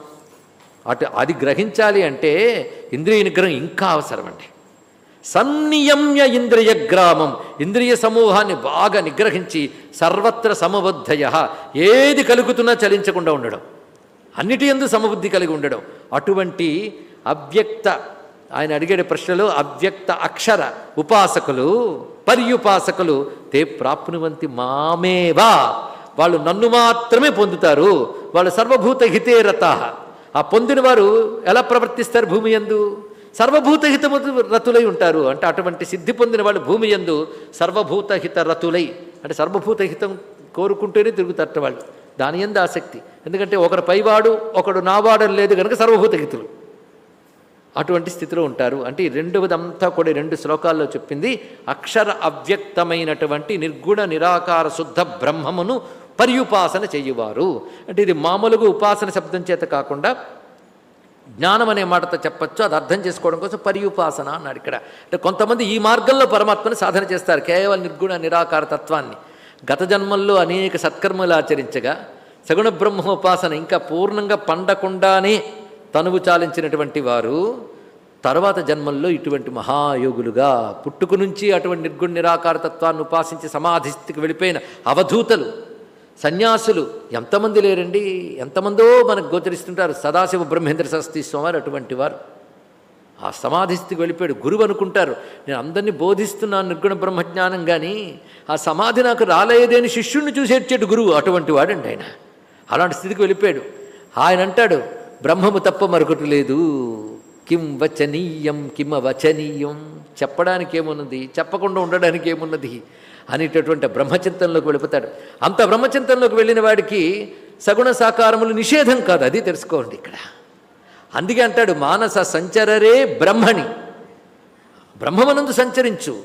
అటు అది గ్రహించాలి అంటే ఇంద్రియ నిగ్రహం ఇంకా అవసరం అండి సంనియమ్య ఇంద్రియ గ్రామం. ఇంద్రియ సమూహాన్ని బాగా నిగ్రహించి సర్వత్ర సమబుద్ధయ. ఏది కలుగుతున్నా చలించకుండా ఉండడం. అన్నిటి ఎందు సమబుద్ధి కలిగి ఉండడం. అటువంటి అవ్యక్త ఆయన అడిగే ప్రశ్నలో అవ్యక్త అక్షర ఉపాసకులు పర్యుపాసకులు తే ప్రాప్నువంతి మామేవా? వాళ్ళు నన్ను మాత్రమే పొందుతారు. వాళ్ళు సర్వభూత హితేరత. ఆ పొందిన వారు ఎలా ప్రవర్తిస్తారు భూమి ఎందు? సర్వభూతహితము రతులై ఉంటారు. అంటే అటువంటి సిద్ధి పొందిన వాళ్ళు భూమి ఎందు సర్వభూతహిత రతులై అంటే సర్వభూతహితం కోరుకుంటేనే కోరుకుంటూనే తిరుగుతారట వాళ్ళు. దాని ఎందు ఆసక్తి. ఎందుకంటే ఒకడు పైవాడు ఒకడు నావాడని లేదు కనుక సర్వభూతహితులు. అటువంటి స్థితిలో ఉంటారు. అంటే ఈ రెండవదంతా కూడా రెండు శ్లోకాల్లో చెప్పింది అక్షర అవ్యక్తమైనటువంటి నిర్గుణ నిరాకార శుద్ధ బ్రహ్మమును పర్యుపాసన చేయువారు. అంటే ఇది మామూలుగా ఉపాసన శబ్దం చేత కాకుండా జ్ఞానం అనే మాటతో చెప్పచ్చు అది అర్థం చేసుకోవడం కోసం పర్యుపాసన అన్నాడు ఇక్కడ. అంటే కొంతమంది ఈ మార్గంలో పరమాత్మని సాధన చేస్తారు కేవలం నిర్గుణ నిరాకార తత్వాన్ని. గత జన్మల్లో అనేక సత్కర్మలు ఆచరించగా సగుణ బ్రహ్మోపాసన ఇంకా పూర్ణంగా పండకుండానే తనువు చాలించినటువంటి వారు తర్వాత జన్మల్లో ఇటువంటి మహాయోగులుగా పుట్టుకు నుంచి అటువంటి నిర్గుణ నిరాకార తత్వాన్ని ఉపాసించి సమాధి స్థితికి వెళ్ళిపోయిన అవధూతలు. సన్యాసులు ఎంతమంది లేరండి? ఎంతమందో మనకు గోచరిస్తుంటారు. సదాశివ బ్రహ్మేంద్ర సరస్వతి స్వామి అటువంటి వారు. ఆ సమాధి స్థితికి వెళ్ళిపోయాడు. గురువు అనుకుంటారు నేను అందరినీ బోధిస్తున్నాను నిర్గుణ బ్రహ్మజ్ఞానం కానీ ఆ సమాధి నాకు రాలేదేని శిష్యుణ్ణి చూసేచ్చాడు గురువు అటువంటి వాడండి ఆయన. అలాంటి స్థితికి వెళ్ళిపోయాడు. ఆయన అంటాడు బ్రహ్మము తప్ప మరొకటి లేదు. కిం వచనీయం కిమ వచనీయం. చెప్పడానికి ఏమున్నది చెప్పకుండా ఉండడానికి ఏమున్నది అనేటటువంటి బ్రహ్మచింతనలోకి వెళ్ళిపోతాడు. అంత బ్రహ్మచింతనలోకి వెళ్ళిన వాడికి సగుణ సాకారములు నిషేధం కాదు అది తెలుసుకోండి ఇక్కడ. అందుకే అంటాడు మానస సంచరరే బ్రహ్మణి. బ్రహ్మమనందు సంచరించు.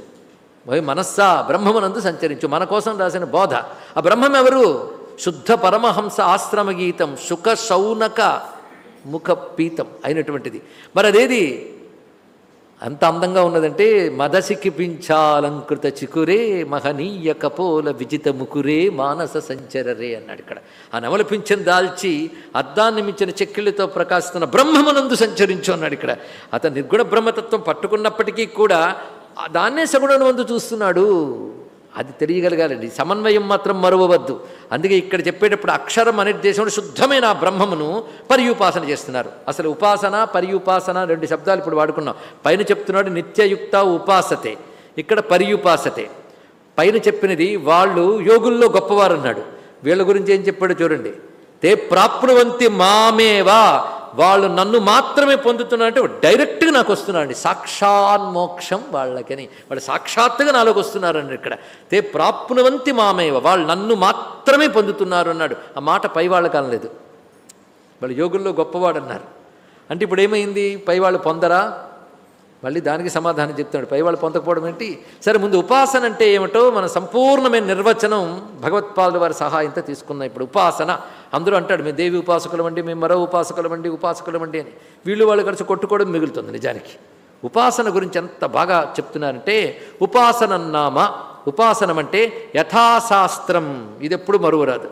మనస్సా బ్రహ్మమనందు సంచరించు. మన కోసం రాసిన బోధ. ఆ బ్రహ్మం ఎవరు శుద్ధ పరమహంస ఆశ్రమ గీతం సుఖ శౌనక ముఖ పీతం అయినటువంటిది. మరి అదేది? అంత అందంగా ఉన్నదంటే మదసికి పించాలంకృత చికురే మహనీయ కపోల విజిత ముకురే మానస సంచరరే అన్నాడు ఇక్కడ. ఆ నవల పింఛను దాల్చి అద్దాన్ని మించిన చెక్కిళ్ళతో ప్రకాశిస్తున్న బ్రహ్మమునందు సంచరించు అన్నాడు ఇక్కడ. అతను నిర్గుణ బ్రహ్మతత్వం పట్టుకున్నప్పటికీ కూడా దాన్నే దాన్నే సగుణవందు చూస్తున్నాడు. అది తెలియగలగాలండి. సమన్వయం మాత్రం మరువవద్దు. అందుకే ఇక్కడ చెప్పేటప్పుడు అక్షరం అనే దేశంలో శుద్ధమైన బ్రహ్మమును పర్యుపాసన చేస్తున్నారు. అసలు ఉపాసన పర్యుపాసన రెండు శబ్దాలు ఇప్పుడు వాడుకున్నాం. పైన చెప్తున్నాడు నిత్యయుక్త ఉపాసతే. ఇక్కడ పర్యుపాసతే. పైన చెప్పినది వాళ్ళు యోగుల్లో గొప్పవారు అన్నాడు వీళ్ళ గురించి ఏం చెప్పాడో చూడండి. తే ప్రాప్నువంతి మామేవా వాళ్ళు నన్ను మాత్రమే పొందుతున్నారంటే డైరెక్ట్గా నాకు వస్తున్నారండి. సాక్షాన్మోక్షం వాళ్ళకని. వాళ్ళు సాక్షాత్తుగా నాలోకి వస్తున్నారండి ఇక్కడ. తే ప్రాప్నువంతి మామేవ. వాళ్ళు నన్ను మాత్రమే పొందుతున్నారు అన్నాడు. ఆ మాట పై వాళ్ళకి అనలేదు. వాళ్ళు యోగుల్లో గొప్పవాడు అన్నారు అంటే ఇప్పుడు ఏమైంది? పై వాళ్ళు పొందరా? మళ్ళీ దానికి సమాధానం చెప్తున్నాడు పై వాళ్ళు పొందకపోవడం ఏంటి? సరే ముందు ఉపాసన అంటే ఏమిటో మన సంపూర్ణమైన నిర్వచనం భగవత్పాదుల వారి సహాయంతో తీసుకున్నాం ఇప్పుడు ఉపాసన అందరూ అంటాడు మేము దేవి ఉపాసకులమండి మేము మరో ఉపాసకులమండి ఉపాసకులమండి అని. వీళ్ళు వాళ్ళు కలిసి కొట్టుకోవడం మిగులుతుంది నిజానికి. ఉపాసన గురించి ఎంత బాగా చెప్తున్నారంటే ఉపాసనన్నామ ఉపాసనం అంటే యథాశాస్త్రం. ఇది ఎప్పుడు మరువరాదు.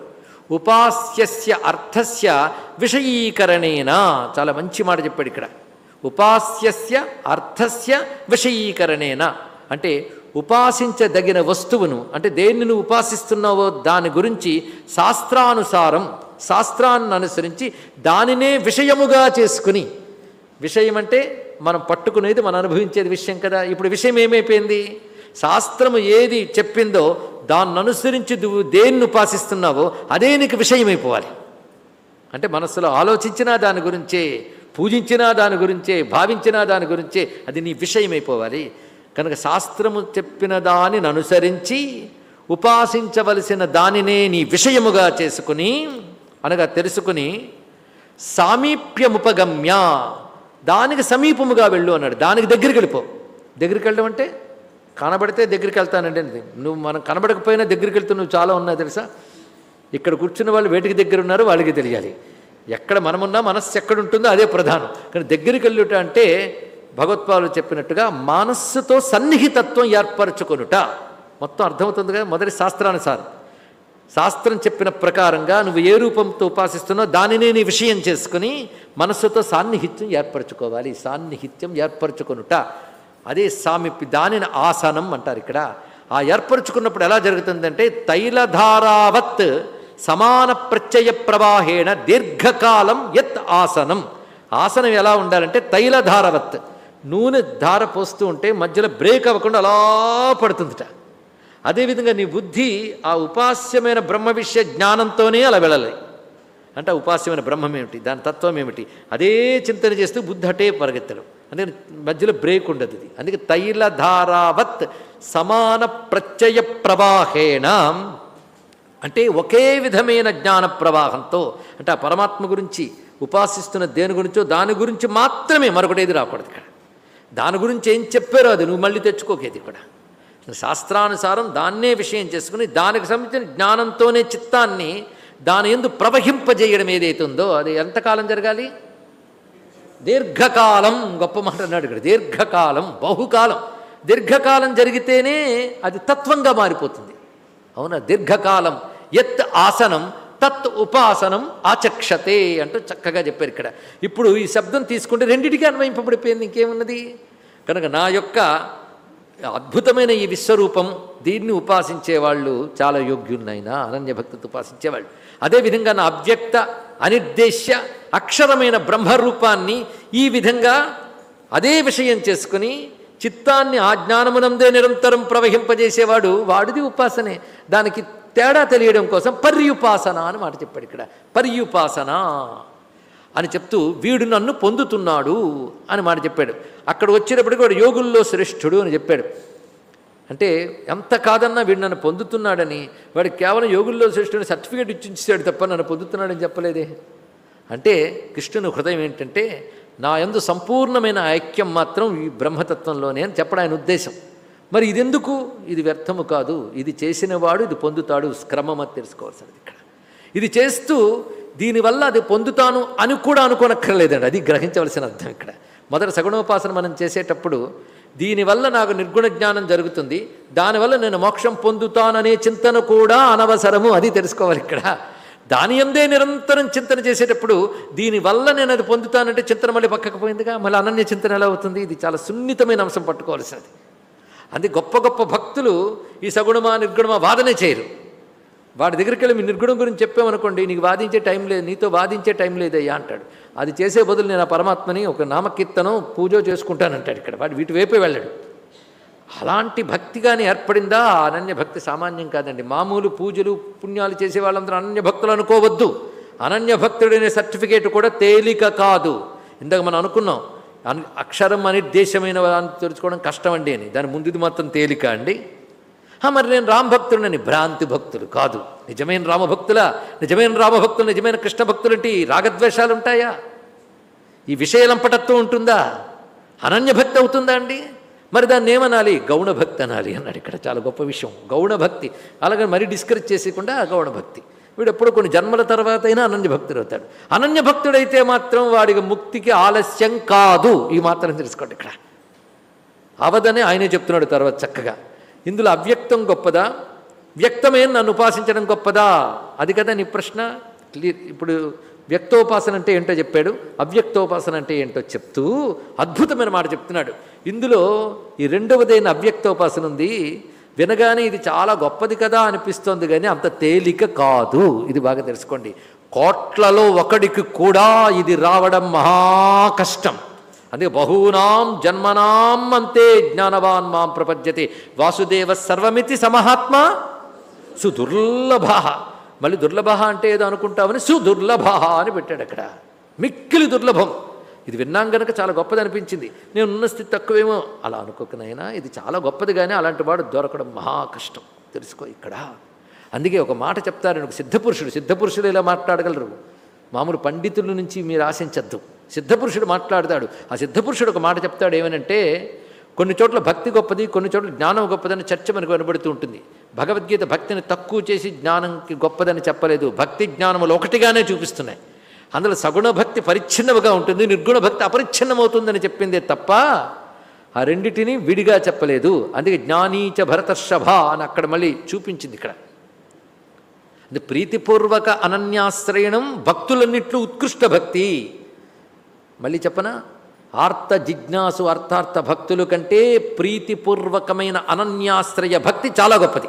ఉపాస్యస్య అర్థస్య విషయీకరణేన. చాలా మంచి మాట చెప్పాడు ఇక్కడ. ఉపాస్యస్య అర్థస్య విషయీకరణేన. అంటే ఉపాసించదగిన వస్తువును అంటే దేన్ని నువ్వు ఉపాసిస్తున్నావో దాని గురించి శాస్త్రానుసారం శాస్త్రాన్ని అనుసరించి దానినే విషయముగా చేసుకుని. విషయం అంటే మనం పట్టుకునేది మనం అనుభవించేది విషయం కదా. ఇప్పుడు విషయం ఏమైపోయింది? శాస్త్రము ఏది చెప్పిందో దాన్ని అనుసరించి నువ్వు దేన్ని ఉపాసిస్తున్నావో అదే నీకు విషయమైపోవాలి. అంటే మనస్సులో ఆలోచించినా దాని గురించే పూజించినా దాని గురించే భావించినా దాని గురించే అది నీ విషయమైపోవాలి. కనుక శాస్త్రము చెప్పిన దానిని అనుసరించి ఉపాసించవలసిన దానినే నీ విషయముగా చేసుకుని అనగా తెలుసుకుని సామీప్యముపగమ్య దానికి సమీపముగా వెళ్ళు అన్నాడు. దానికి దగ్గరికి వెళ్ళిపో. దగ్గరికి వెళ్ళడం అంటే కనబడితే దగ్గరికి వెళ్తానండి అది నువ్వు మనం కనబడకపోయినా దగ్గరికి వెళ్తూ నువ్వు చాలా ఉన్నాయి తెలుసా? ఇక్కడ కూర్చున్న వాళ్ళు వేటికి దగ్గర ఉన్నారో వాళ్ళకి తెలియాలి. ఎక్కడ మనమున్నా మనస్సు ఎక్కడుంటుందో అదే ప్రధానం. కానీ దగ్గరికి వెళ్ళుట అంటే భగవత్పాలు చెప్పినట్టుగా మనస్సుతో సన్నిహితత్వం ఏర్పరచుకొనుట. మొత్తం అర్థమవుతుంది కదా? మొదటి శాస్త్రానుసారం. శాస్త్రం చెప్పిన ప్రకారంగా నువ్వు ఏ రూపంతో ఉపాసిస్తున్నా దానినే నీ విషయం చేసుకుని మనస్సుతో సాన్నిహిత్యం ఏర్పరచుకోవాలి. సాన్నిహిత్యం ఏర్పరచుకొనుట. అదే సామీప్య దానిని ఆసనం అంటారు ఇక్కడ. ఆ ఏర్పరచుకున్నప్పుడు ఎలా జరుగుతుందంటే తైలధారావత్ సమాన ప్రత్యయ ప్రవాహేణ దీర్ఘకాలం యత్ ఆసనం. ఆసనం ఎలా ఉండాలంటే తైలధారవత్. నూనె ధార పోస్తూ ఉంటే మధ్యలో బ్రేక్ అవ్వకుండా అలా పడుతుందిట. అదేవిధంగా నీ బుద్ధి ఆ ఉపాస్యమైన బ్రహ్మ విషయ జ్ఞానంతోనే అలా వెళ్ళాలి. అంటే ఉపాస్యమైన బ్రహ్మం ఏమిటి? దాని తత్వం ఏమిటి? అదే చింతన చేస్తూ బుద్ధి అటే పరిగెత్తడం. అందుకని మధ్యలో బ్రేక్ ఉండదు ఇది. అందుకే తైలధారావత్ సమాన ప్రత్యయ ప్రవాహేణ అంటే ఒకే విధమైన జ్ఞాన ప్రవాహంతో అంటే ఆ పరమాత్మ గురించి ఉపాసిస్తున్న దేని గురించో దాని గురించి మాత్రమే మరొకటేది రాకూడదు ఇక్కడ. దాని గురించి ఏం చెప్పారో అది నువ్వు మళ్ళీ తెచ్చుకోకేది ఇక్కడ. శాస్త్రానుసారం దాన్నే విషయం చేసుకుని దానికి సంబంధించిన జ్ఞానంతోనే చిత్తాన్ని దాని ఎందు ప్రవహింపజేయడం ఏదైతే ఉందో అది ఎంతకాలం జరగాలి? దీర్ఘకాలం గొప్ప మాట అన్నాడు ఇక్కడ దీర్ఘకాలం బహుకాలం. దీర్ఘకాలం జరిగితేనే అది తత్వంగా మారిపోతుంది. అవునా? దీర్ఘకాలం. ఎత్ ఆసనం తత్ ఉపాసనం ఆచక్షతే అంటూ చక్కగా చెప్పారు ఇక్కడ. ఇప్పుడు ఈ శబ్దం తీసుకుంటే రెండిటికి అన్వయింపబడిపోయింది ఇంకేమున్నది? కనుక నా యొక్క అద్భుతమైన ఈ విశ్వరూపం దీన్ని ఉపాసించే వాళ్ళు చాలా యోగ్యున్నైనా అనన్యభక్తితో ఉపాసించేవాళ్ళు అదేవిధంగా నా అవ్యక్త అనిర్దేశ్య అక్షరమైన బ్రహ్మరూపాన్ని ఈ విధంగా అదే విషయం చేసుకుని చిత్తాన్ని ఆ జ్ఞానమునందే నిరంతరం ప్రవహింపజేసేవాడు వాడిది ఉపాసనే. దానికి తేడా తెలియడం కోసం పర్యుపాసన అని మాట చెప్పాడు ఇక్కడ. పర్యుపాసన అని చెప్తూ వీడు నన్ను పొందుతున్నాడు అని మాట చెప్పాడు. అక్కడ వచ్చేటప్పటికి వాడు యోగుల్లో శ్రేష్ఠుడు అని చెప్పాడు. అంటే ఎంత కాదన్నా వీడు నన్ను పొందుతున్నాడని వాడు కేవలం యోగుల్లో శ్రేష్ఠుని సర్టిఫికేట్ ఇచ్చించాడు తప్ప నన్ను పొందుతున్నాడని చెప్పలేదే. అంటే కృష్ణుని హృదయం ఏంటంటే నా యందు సంపూర్ణమైన ఐక్యం మాత్రం ఈ బ్రహ్మతత్వంలోనే అని చెప్పడం ఆయన ఉద్దేశం. మరి ఇదెందుకు? ఇది వ్యర్థము కాదు. ఇది చేసినవాడు ఇది పొందుతాడు. క్రమం అని తెలుసుకోవాల్సినది ఇక్కడ. ఇది చేస్తూ దీనివల్ల అది పొందుతాను అని కూడా అనుకోనక్కర్లేదండి. అది గ్రహించవలసిన అర్థం ఇక్కడ. మొదట సగుణోపాసన మనం చేసేటప్పుడు దీనివల్ల నాకు నిర్గుణ జ్ఞానం జరుగుతుంది. దానివల్ల నేను మోక్షం పొందుతాననే చింతన కూడా అనవసరము. అది తెలుసుకోవాలి ఇక్కడ. దాని ఎందే నిరంతరం చింతన చేసేటప్పుడు దీనివల్ల నేను అది పొందుతానంటే చింతన మళ్ళీ పక్కకు పోయిందిగా? మళ్ళీ అనన్య చింతన ఎలా అవుతుంది? ఇది చాలా సున్నితమైన అంశం పట్టుకోవాల్సినది. అది గొప్ప గొప్ప భక్తులు ఈ సగుణమా నిర్గుణమా వాదనే చేయరు. వాడి దగ్గరికి వెళ్ళి మీ నిర్గుణం గురించి చెప్పామనుకోండి నీకు వాదించే టైం లేదు నీతో వాదించే టైం లేదయ్యా అంటాడు. అది చేసే బదులు నేను ఆ పరమాత్మని ఒక నామకీర్తనం పూజ చేసుకుంటానంటాడు ఇక్కడ. వాడు వీటి వైపే వెళ్ళాడు. అలాంటి భక్తి కానీ ఏర్పడిందా? అనన్య భక్తి సామాన్యం కాదండి. మామూలు పూజలు పుణ్యాలు చేసే వాళ్ళందరూ అనన్య భక్తులు అనుకోవద్దు. అనన్య భక్తుడనే సర్టిఫికేట్ కూడా తేలిక కాదు. ఇందాక మనం అనుకున్నాం అక్షరం అనిర్దేశమైన దాన్ని తెలుసుకోవడం కష్టం అండి అని. దాని ముందుది మాత్రం తేలిక అండి. మరి నేను రామభక్తుడినని భ్రాంతి భక్తులు కాదు. నిజమైన రామభక్తులా నిజమైన రామభక్తులు నిజమైన కృష్ణ భక్తులు అంటే ఈ రాగద్వేషాలు ఉంటాయా? ఈ విషయలంపటత్వం ఉంటుందా? అనన్యభక్తి అవుతుందా అండి? మరి దాన్ని ఏమనాలి? గౌణభక్తి అనాలి అన్నాడు ఇక్కడ. చాలా గొప్ప విషయం. గౌణభక్తి అలాగే మరీ డిస్కరేజ్ చేసేయకుండా గౌణభక్తి వీడు ఎప్పుడు కొన్ని జన్మల తర్వాత అయినా అనన్యభక్తుడు అవుతాడు. అనన్యభక్తుడైతే మాత్రం వాడికి ముక్తికి ఆలస్యం కాదు. ఈ మాత్రం తెలుసుకోండి ఇక్కడ. అవదని ఆయనే చెప్తున్నాడు తర్వాత చక్కగా. ఇందులో అవ్యక్తం గొప్పదా? వ్యక్తమే నన్ను ఉపాసించడం గొప్పదా? అది కదా నీ ప్రశ్న. క్లియర్. ఇప్పుడు వ్యక్తోపాసన అంటే ఏంటో చెప్పాడు. అవ్యక్తోపాసన అంటే ఏంటో చెప్తూ అద్భుతమైన మాట చెప్తున్నాడు. ఇందులో ఈ రెండవదైన అవ్యక్తోపాసన ఉంది. వినగానే ఇది చాలా గొప్పది కదా అనిపిస్తోంది కానీ అంత తేలిక కాదు. ఇది బాగా తెలుసుకోండి. కోట్లలో ఒకడికి కూడా ఇది రావడం మహా కష్టం. అందుకే బహూనాం జన్మనాం అంతే జ్ఞానవాన్ మాం ప్రపద్యతే. వాసుదేవ సర్వమితి సమహాత్మ సుదుర్లభ. మళ్ళీ దుర్లభ అంటే ఏదో అనుకుంటామని సుదుర్లభ అని పెట్టాడు అక్కడ. మిక్కిలి దుర్లభం. ఇది విన్నాం గనక చాలా గొప్పది అనిపించింది నేను ఉన్న స్థితి తక్కువేమో. అలా అనుకోకనైనా ఇది చాలా గొప్పది కానీ అలాంటి వాడు దొరకడం మహా కష్టం. తెలుసుకో ఇక్కడ. అందుకే ఒక మాట చెప్తారు ఒక సిద్ధపురుషుడు. సిద్ధపురుషుడు ఇలా మాట్లాడగలరు. మామూలు పండితుల నుంచి మీరు ఆశించద్దు. సిద్ధపురుషుడు మాట్లాడతాడు. ఆ సిద్ధపురుషుడు ఒక మాట చెప్తాడు ఏమనంటే కొన్ని చోట్ల భక్తి గొప్పది కొన్ని చోట్ల జ్ఞానం గొప్పదని చర్చ మనకు వినబడుతూ ఉంటుంది. భగవద్గీత భక్తిని తక్కువ చేసి జ్ఞానంకి గొప్పదని చెప్పలేదు. భక్తి జ్ఞానములు ఒకటిగానే చూపిస్తున్నాయి. అందులో సగుణ భక్తి పరిచ్ఛిన్నముగా ఉంటుంది నిర్గుణ భక్తి అపరిచ్ఛిన్నమవుతుందని చెప్పిందే తప్ప ఆ రెండిటిని విడిగా చెప్పలేదు. అందుకే జ్ఞానీచ భరతర్షభ అని అక్కడ మళ్ళీ చూపించింది ఇక్కడ. అది ప్రీతిపూర్వక అనన్యాశ్రయణం భక్తులన్నిట్లు ఉత్కృష్ట భక్తి. మళ్ళీ చెప్పనా? ఆర్త జిజ్ఞాసు అర్థార్థ భక్తులు కంటే ప్రీతిపూర్వకమైన అనన్యాశ్రయ భక్తి చాలా గొప్పది.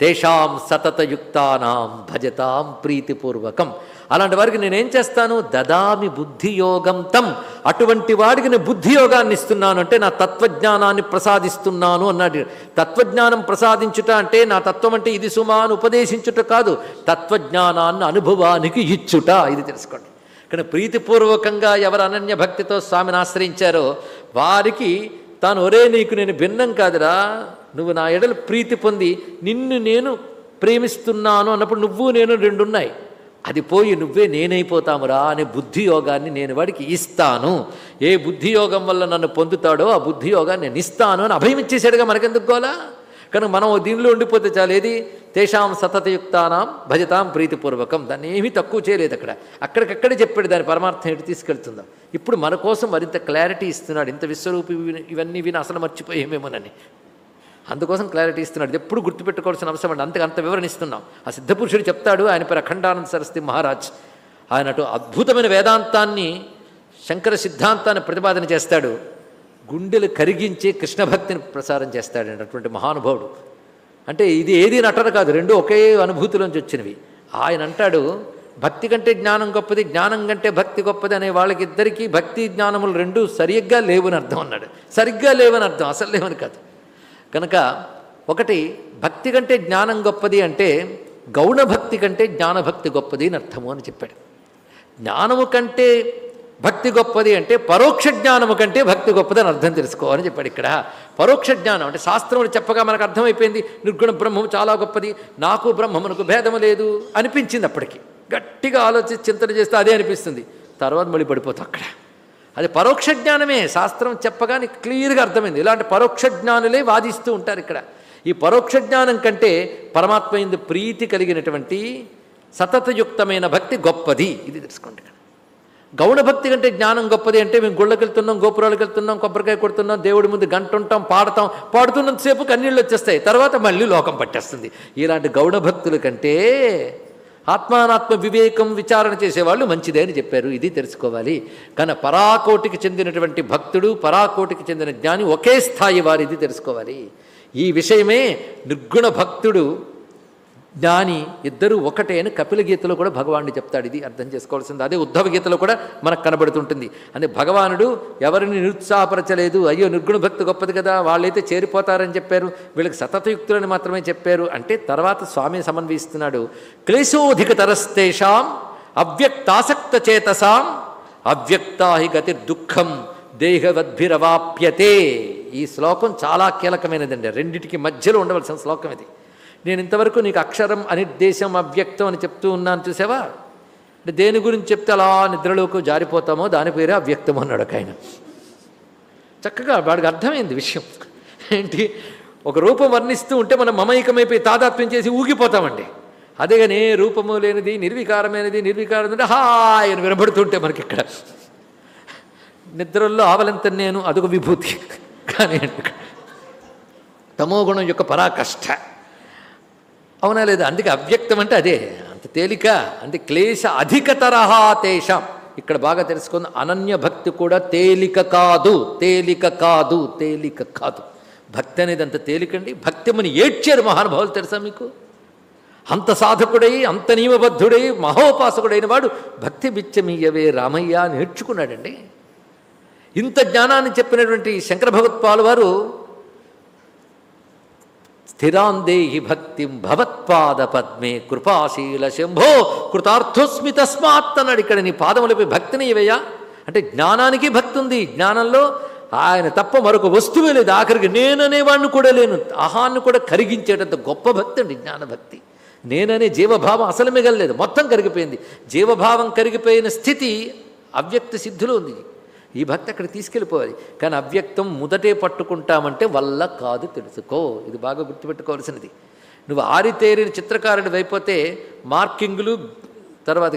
తేషాం సతతయుక్తానాం భజతాం ప్రీతిపూర్వకం. అలాంటి వారికి నేనేం చేస్తాను? దదామి బుద్ధియోగం తం. అటువంటి వాడికి నేను బుద్ధియోగాన్ని ఇస్తున్నాను అంటే నా తత్వజ్ఞానాన్ని ప్రసాదిస్తున్నాను అన్నాడు. తత్వజ్ఞానం ప్రసాదించుట అంటే నా తత్వం అంటే ఇది సుమాను ఉపదేశించుట కాదు. తత్వజ్ఞానాన్ని అనుభవానికి ఇచ్చుట. ఇది తెలుసుకోండి. కానీ ప్రీతిపూర్వకంగా ఎవరు అనన్య భక్తితో స్వామిని ఆశ్రయించారో వారికి తాను ఒరే నీకు నేను భిన్నం కాదురా. నువ్వు నా ఎడలు ప్రీతి పొంది నిన్ను నేను ప్రేమిస్తున్నాను అన్నప్పుడు నువ్వు నేను రెండున్నాయి. అది పోయి నువ్వే నేనైపోతామురా అనే బుద్ధి యోగాన్ని నేను వాడికి ఇస్తాను. ఏ బుద్ధి యోగం వల్ల నన్ను పొందుతాడో ఆ బుద్ధి యోగాన్ని నేను ఇస్తాను అని అభయం ఇచ్చేసాడుగా మనకెందుకు గోలా? కనుక మనం దీనిలో ఉండిపోతే చాలు. ఏది? తేషాం సతతయుక్తానాం భజతాం ప్రీతిపూర్వకం. దాన్ని ఏమీ తక్కువ చేయలేదు అక్కడ. అక్కడికక్కడే చెప్పాడు దాని పరమార్థం ఎటు తీసుకెళ్తుందాం. ఇప్పుడు మన కోసం మరింత క్లారిటీ ఇస్తున్నాడు. ఇంత విశ్వరూపి ఇవన్నీ విని అసలు మర్చిపోయేమేమోనని. అందుకోసం క్లారిటీ ఇస్తున్నాడు. ఎప్పుడు గుర్తుపెట్టుకోవాల్సిన అవసరం అండి. అంతకు అంత వివరణ ఇస్తున్నాం ఆ సిద్ధపురుషుడు చెప్తాడు ఆయన పేరు అఖండానంద సరస్వతి మహారాజ్. ఆయన అటు అద్భుతమైన వేదాంతాన్ని శంకర సిద్ధాంతాన్ని ప్రతిపాదన చేస్తాడు. గుండెలు కరిగించి కృష్ణ భక్తిని ప్రసారం చేస్తాడు అటువంటి మహానుభావుడు. అంటే ఇది ఏది నటన కాదు రెండు ఒకే అనుభూతిలోంచి వచ్చినవి. ఆయన అంటాడు భక్తి కంటే జ్ఞానం గొప్పది జ్ఞానం కంటే భక్తి గొప్పది అనే వాళ్ళకిద్దరికీ భక్తి జ్ఞానములు రెండు సరిగ్గా లేవని అర్థం అన్నాడు. సరిగ్గా లేవని అర్థం అసలు లేవని కాదు. కనుక ఒకటి భక్తి కంటే జ్ఞానం గొప్పది అంటే గౌణ భక్తి కంటే జ్ఞానభక్తి గొప్పది అని అర్థము అని చెప్పాడు. జ్ఞానము కంటే భక్తి గొప్పది అంటే పరోక్ష జ్ఞానము కంటే భక్తి గొప్పది అని అర్థం తెలుసుకోవాలని చెప్పాడు ఇక్కడ. పరోక్ష జ్ఞానం అంటే శాస్త్రములు చెప్పగా మనకు అర్థమైపోయింది నిర్గుణ బ్రహ్మము చాలా గొప్పది నాకు బ్రహ్మమునకు భేదము లేదు అనిపించింది అప్పటికి. గట్టిగా ఆలోచించి చింతన చేస్తే అదే అనిపిస్తుంది. తర్వాత మళ్ళీ పడిపోతాం అక్కడ. అది పరోక్ష జ్ఞానమే. శాస్త్రం చెప్పగానే క్లియర్గా అర్థమైంది. ఇలాంటి పరోక్ష జ్ఞానులే వాదిస్తూ ఉంటారు ఇక్కడ. ఈ పరోక్ష జ్ఞానం కంటే పరమాత్మ ఎందు ప్రీతి కలిగినటువంటి సతతయుక్తమైన భక్తి గొప్పది. ఇది తెలుసుకోండి ఇక్కడ. గౌణ భక్తి కంటే జ్ఞానం గొప్పది అంటే మేము గుళ్ళకి వెళ్తున్నాం గోపురాలకు వెళ్తున్నాం కొబ్బరికాయ కొడుతున్నాం దేవుడి ముందు గంట ఉంటాం పాడతాం. పాడుతున్నంతసేపు కన్నీళ్ళు వచ్చేస్తాయి. తర్వాత మళ్ళీ లోకం పట్టేస్తుంది. ఇలాంటి గౌణ భక్తుల కంటే ఆత్మానాత్మ వివేకం విచారణ చేసేవాళ్ళు మంచిదే అని చెప్పారు. ఇది తెలుసుకోవాలి. కానీ పరాకోటికి చెందినటువంటి భక్తుడు పరాకోటికి చెందిన జ్ఞాని ఒకే స్థాయి వారిది తెలుసుకోవాలి. ఈ విషయమే నిర్గుణ భక్తుడు జ్ఞాని ఇద్దరు ఒకటే అని కపిల గీతలో కూడా భగవానుడు చెప్తాడు. ఇది అర్థం చేసుకోవాల్సింది. అదే ఉద్ధవ గీతలో కూడా మనకు కనబడుతుంటుంది. అంటే భగవానుడు ఎవరిని నిరుత్సాహపరచలేదు. అయ్యో నిర్గుణ భక్తి గొప్పది కదా వాళ్ళైతే చేరిపోతారని చెప్పారు. వీళ్ళకి సతతయుక్తులని మాత్రమే చెప్పారు. అంటే తర్వాత స్వామి సమన్వయిస్తున్నాడు. క్లేశోధిక తరస్తేషాం అవ్యక్తాసక్త చేతసాం అవ్యక్తాహి గతి దుఃఖం దేహవద్భిరవాప్యతే. ఈ శ్లోకం చాలా కీలకమైనదండి. రెండిటికి మధ్యలో ఉండవలసిన శ్లోకం ఇది. నేను ఇంతవరకు నీకు అక్షరం అనిర్దేశం అవ్యక్తం అని చెప్తూ ఉన్నాను చూసావా? అంటే దేని గురించి చెప్తే అలా నిద్రలోకి జారిపోతామో దాని పేరే అవ్యక్తం అన్నాడు ఒక ఆయన. చక్కగా వాడికి అర్థమైంది విషయం. ఏంటి? ఒక రూపం వర్ణిస్తూ ఉంటే మనం మమైకమైపోయి తాదాత్మ్యం చేసి ఊగిపోతామండి. అదే కానీ రూపము లేనిది నిర్వికారమైనది నిర్వికారం అంటే హాయ్ అని వినబడుతుంటే మనకి ఇక్కడ. నిద్రల్లో ఆవలంత నేను అదొక విభూతి. కానీ తమోగుణం యొక్క పరాకష్ట. అవునా లేదా? అందుకే అవ్యక్తం అంటే అదే. అంత తేలిక. అంటే క్లేశ అధిక తరహా తేషాం. ఇక్కడ బాగా తెలుసుకుంది. అనన్య భక్తి కూడా తేలిక కాదు. తేలిక కాదు. తేలిక కాదు. భక్తి అనేది అంత తేలికండి. భక్తిమని ఏడ్చారు మహానుభావులు తెలుసా మీకు? అంత సాధకుడై అంత నియమబద్ధుడై మహోపాసకుడైన వాడు భక్తి బిచ్చమీయవే రామయ్య నేర్చుకున్నాడండి ఇంత జ్ఞానాన్ని చెప్పినటువంటి శంకర భగవత్పాల్ వారు స్థిరాందేహి భక్తిం భవత్పాద పద్మే కృపాశీల శంభో కృతార్థోస్మి తస్మాత్ అన్నాడు ఇక్కడ నీ పాదములపై భక్తిని ఇవయ్యా అంటే జ్ఞానానికి భక్తి ఉంది జ్ఞానంలో ఆయన తప్ప మరొక వస్తువే లేదు ఆఖరికి నేననేవాడిని కూడా లేను అహాన్ని కూడా కరిగించేటంత గొప్ప భక్తి అండి జ్ఞానభక్తి నేననే జీవభావం అసలు మిగలలేదు మొత్తం కరిగిపోయింది. జీవభావం కరిగిపోయిన స్థితి అవ్యక్త సిద్ధులు ఉంది. ఈ భక్తి అక్కడ తీసుకెళ్ళిపోవాలి. కానీ అవ్యక్తం ముదటే పట్టుకుంటామంటే వల్ల కాదు తెలుసుకో. ఇది బాగా గుర్తుపెట్టుకోవాల్సినది. నువ్వు ఆరితేరిన చిత్రకారుడు అయిపోతే మార్కింగ్లు తర్వాత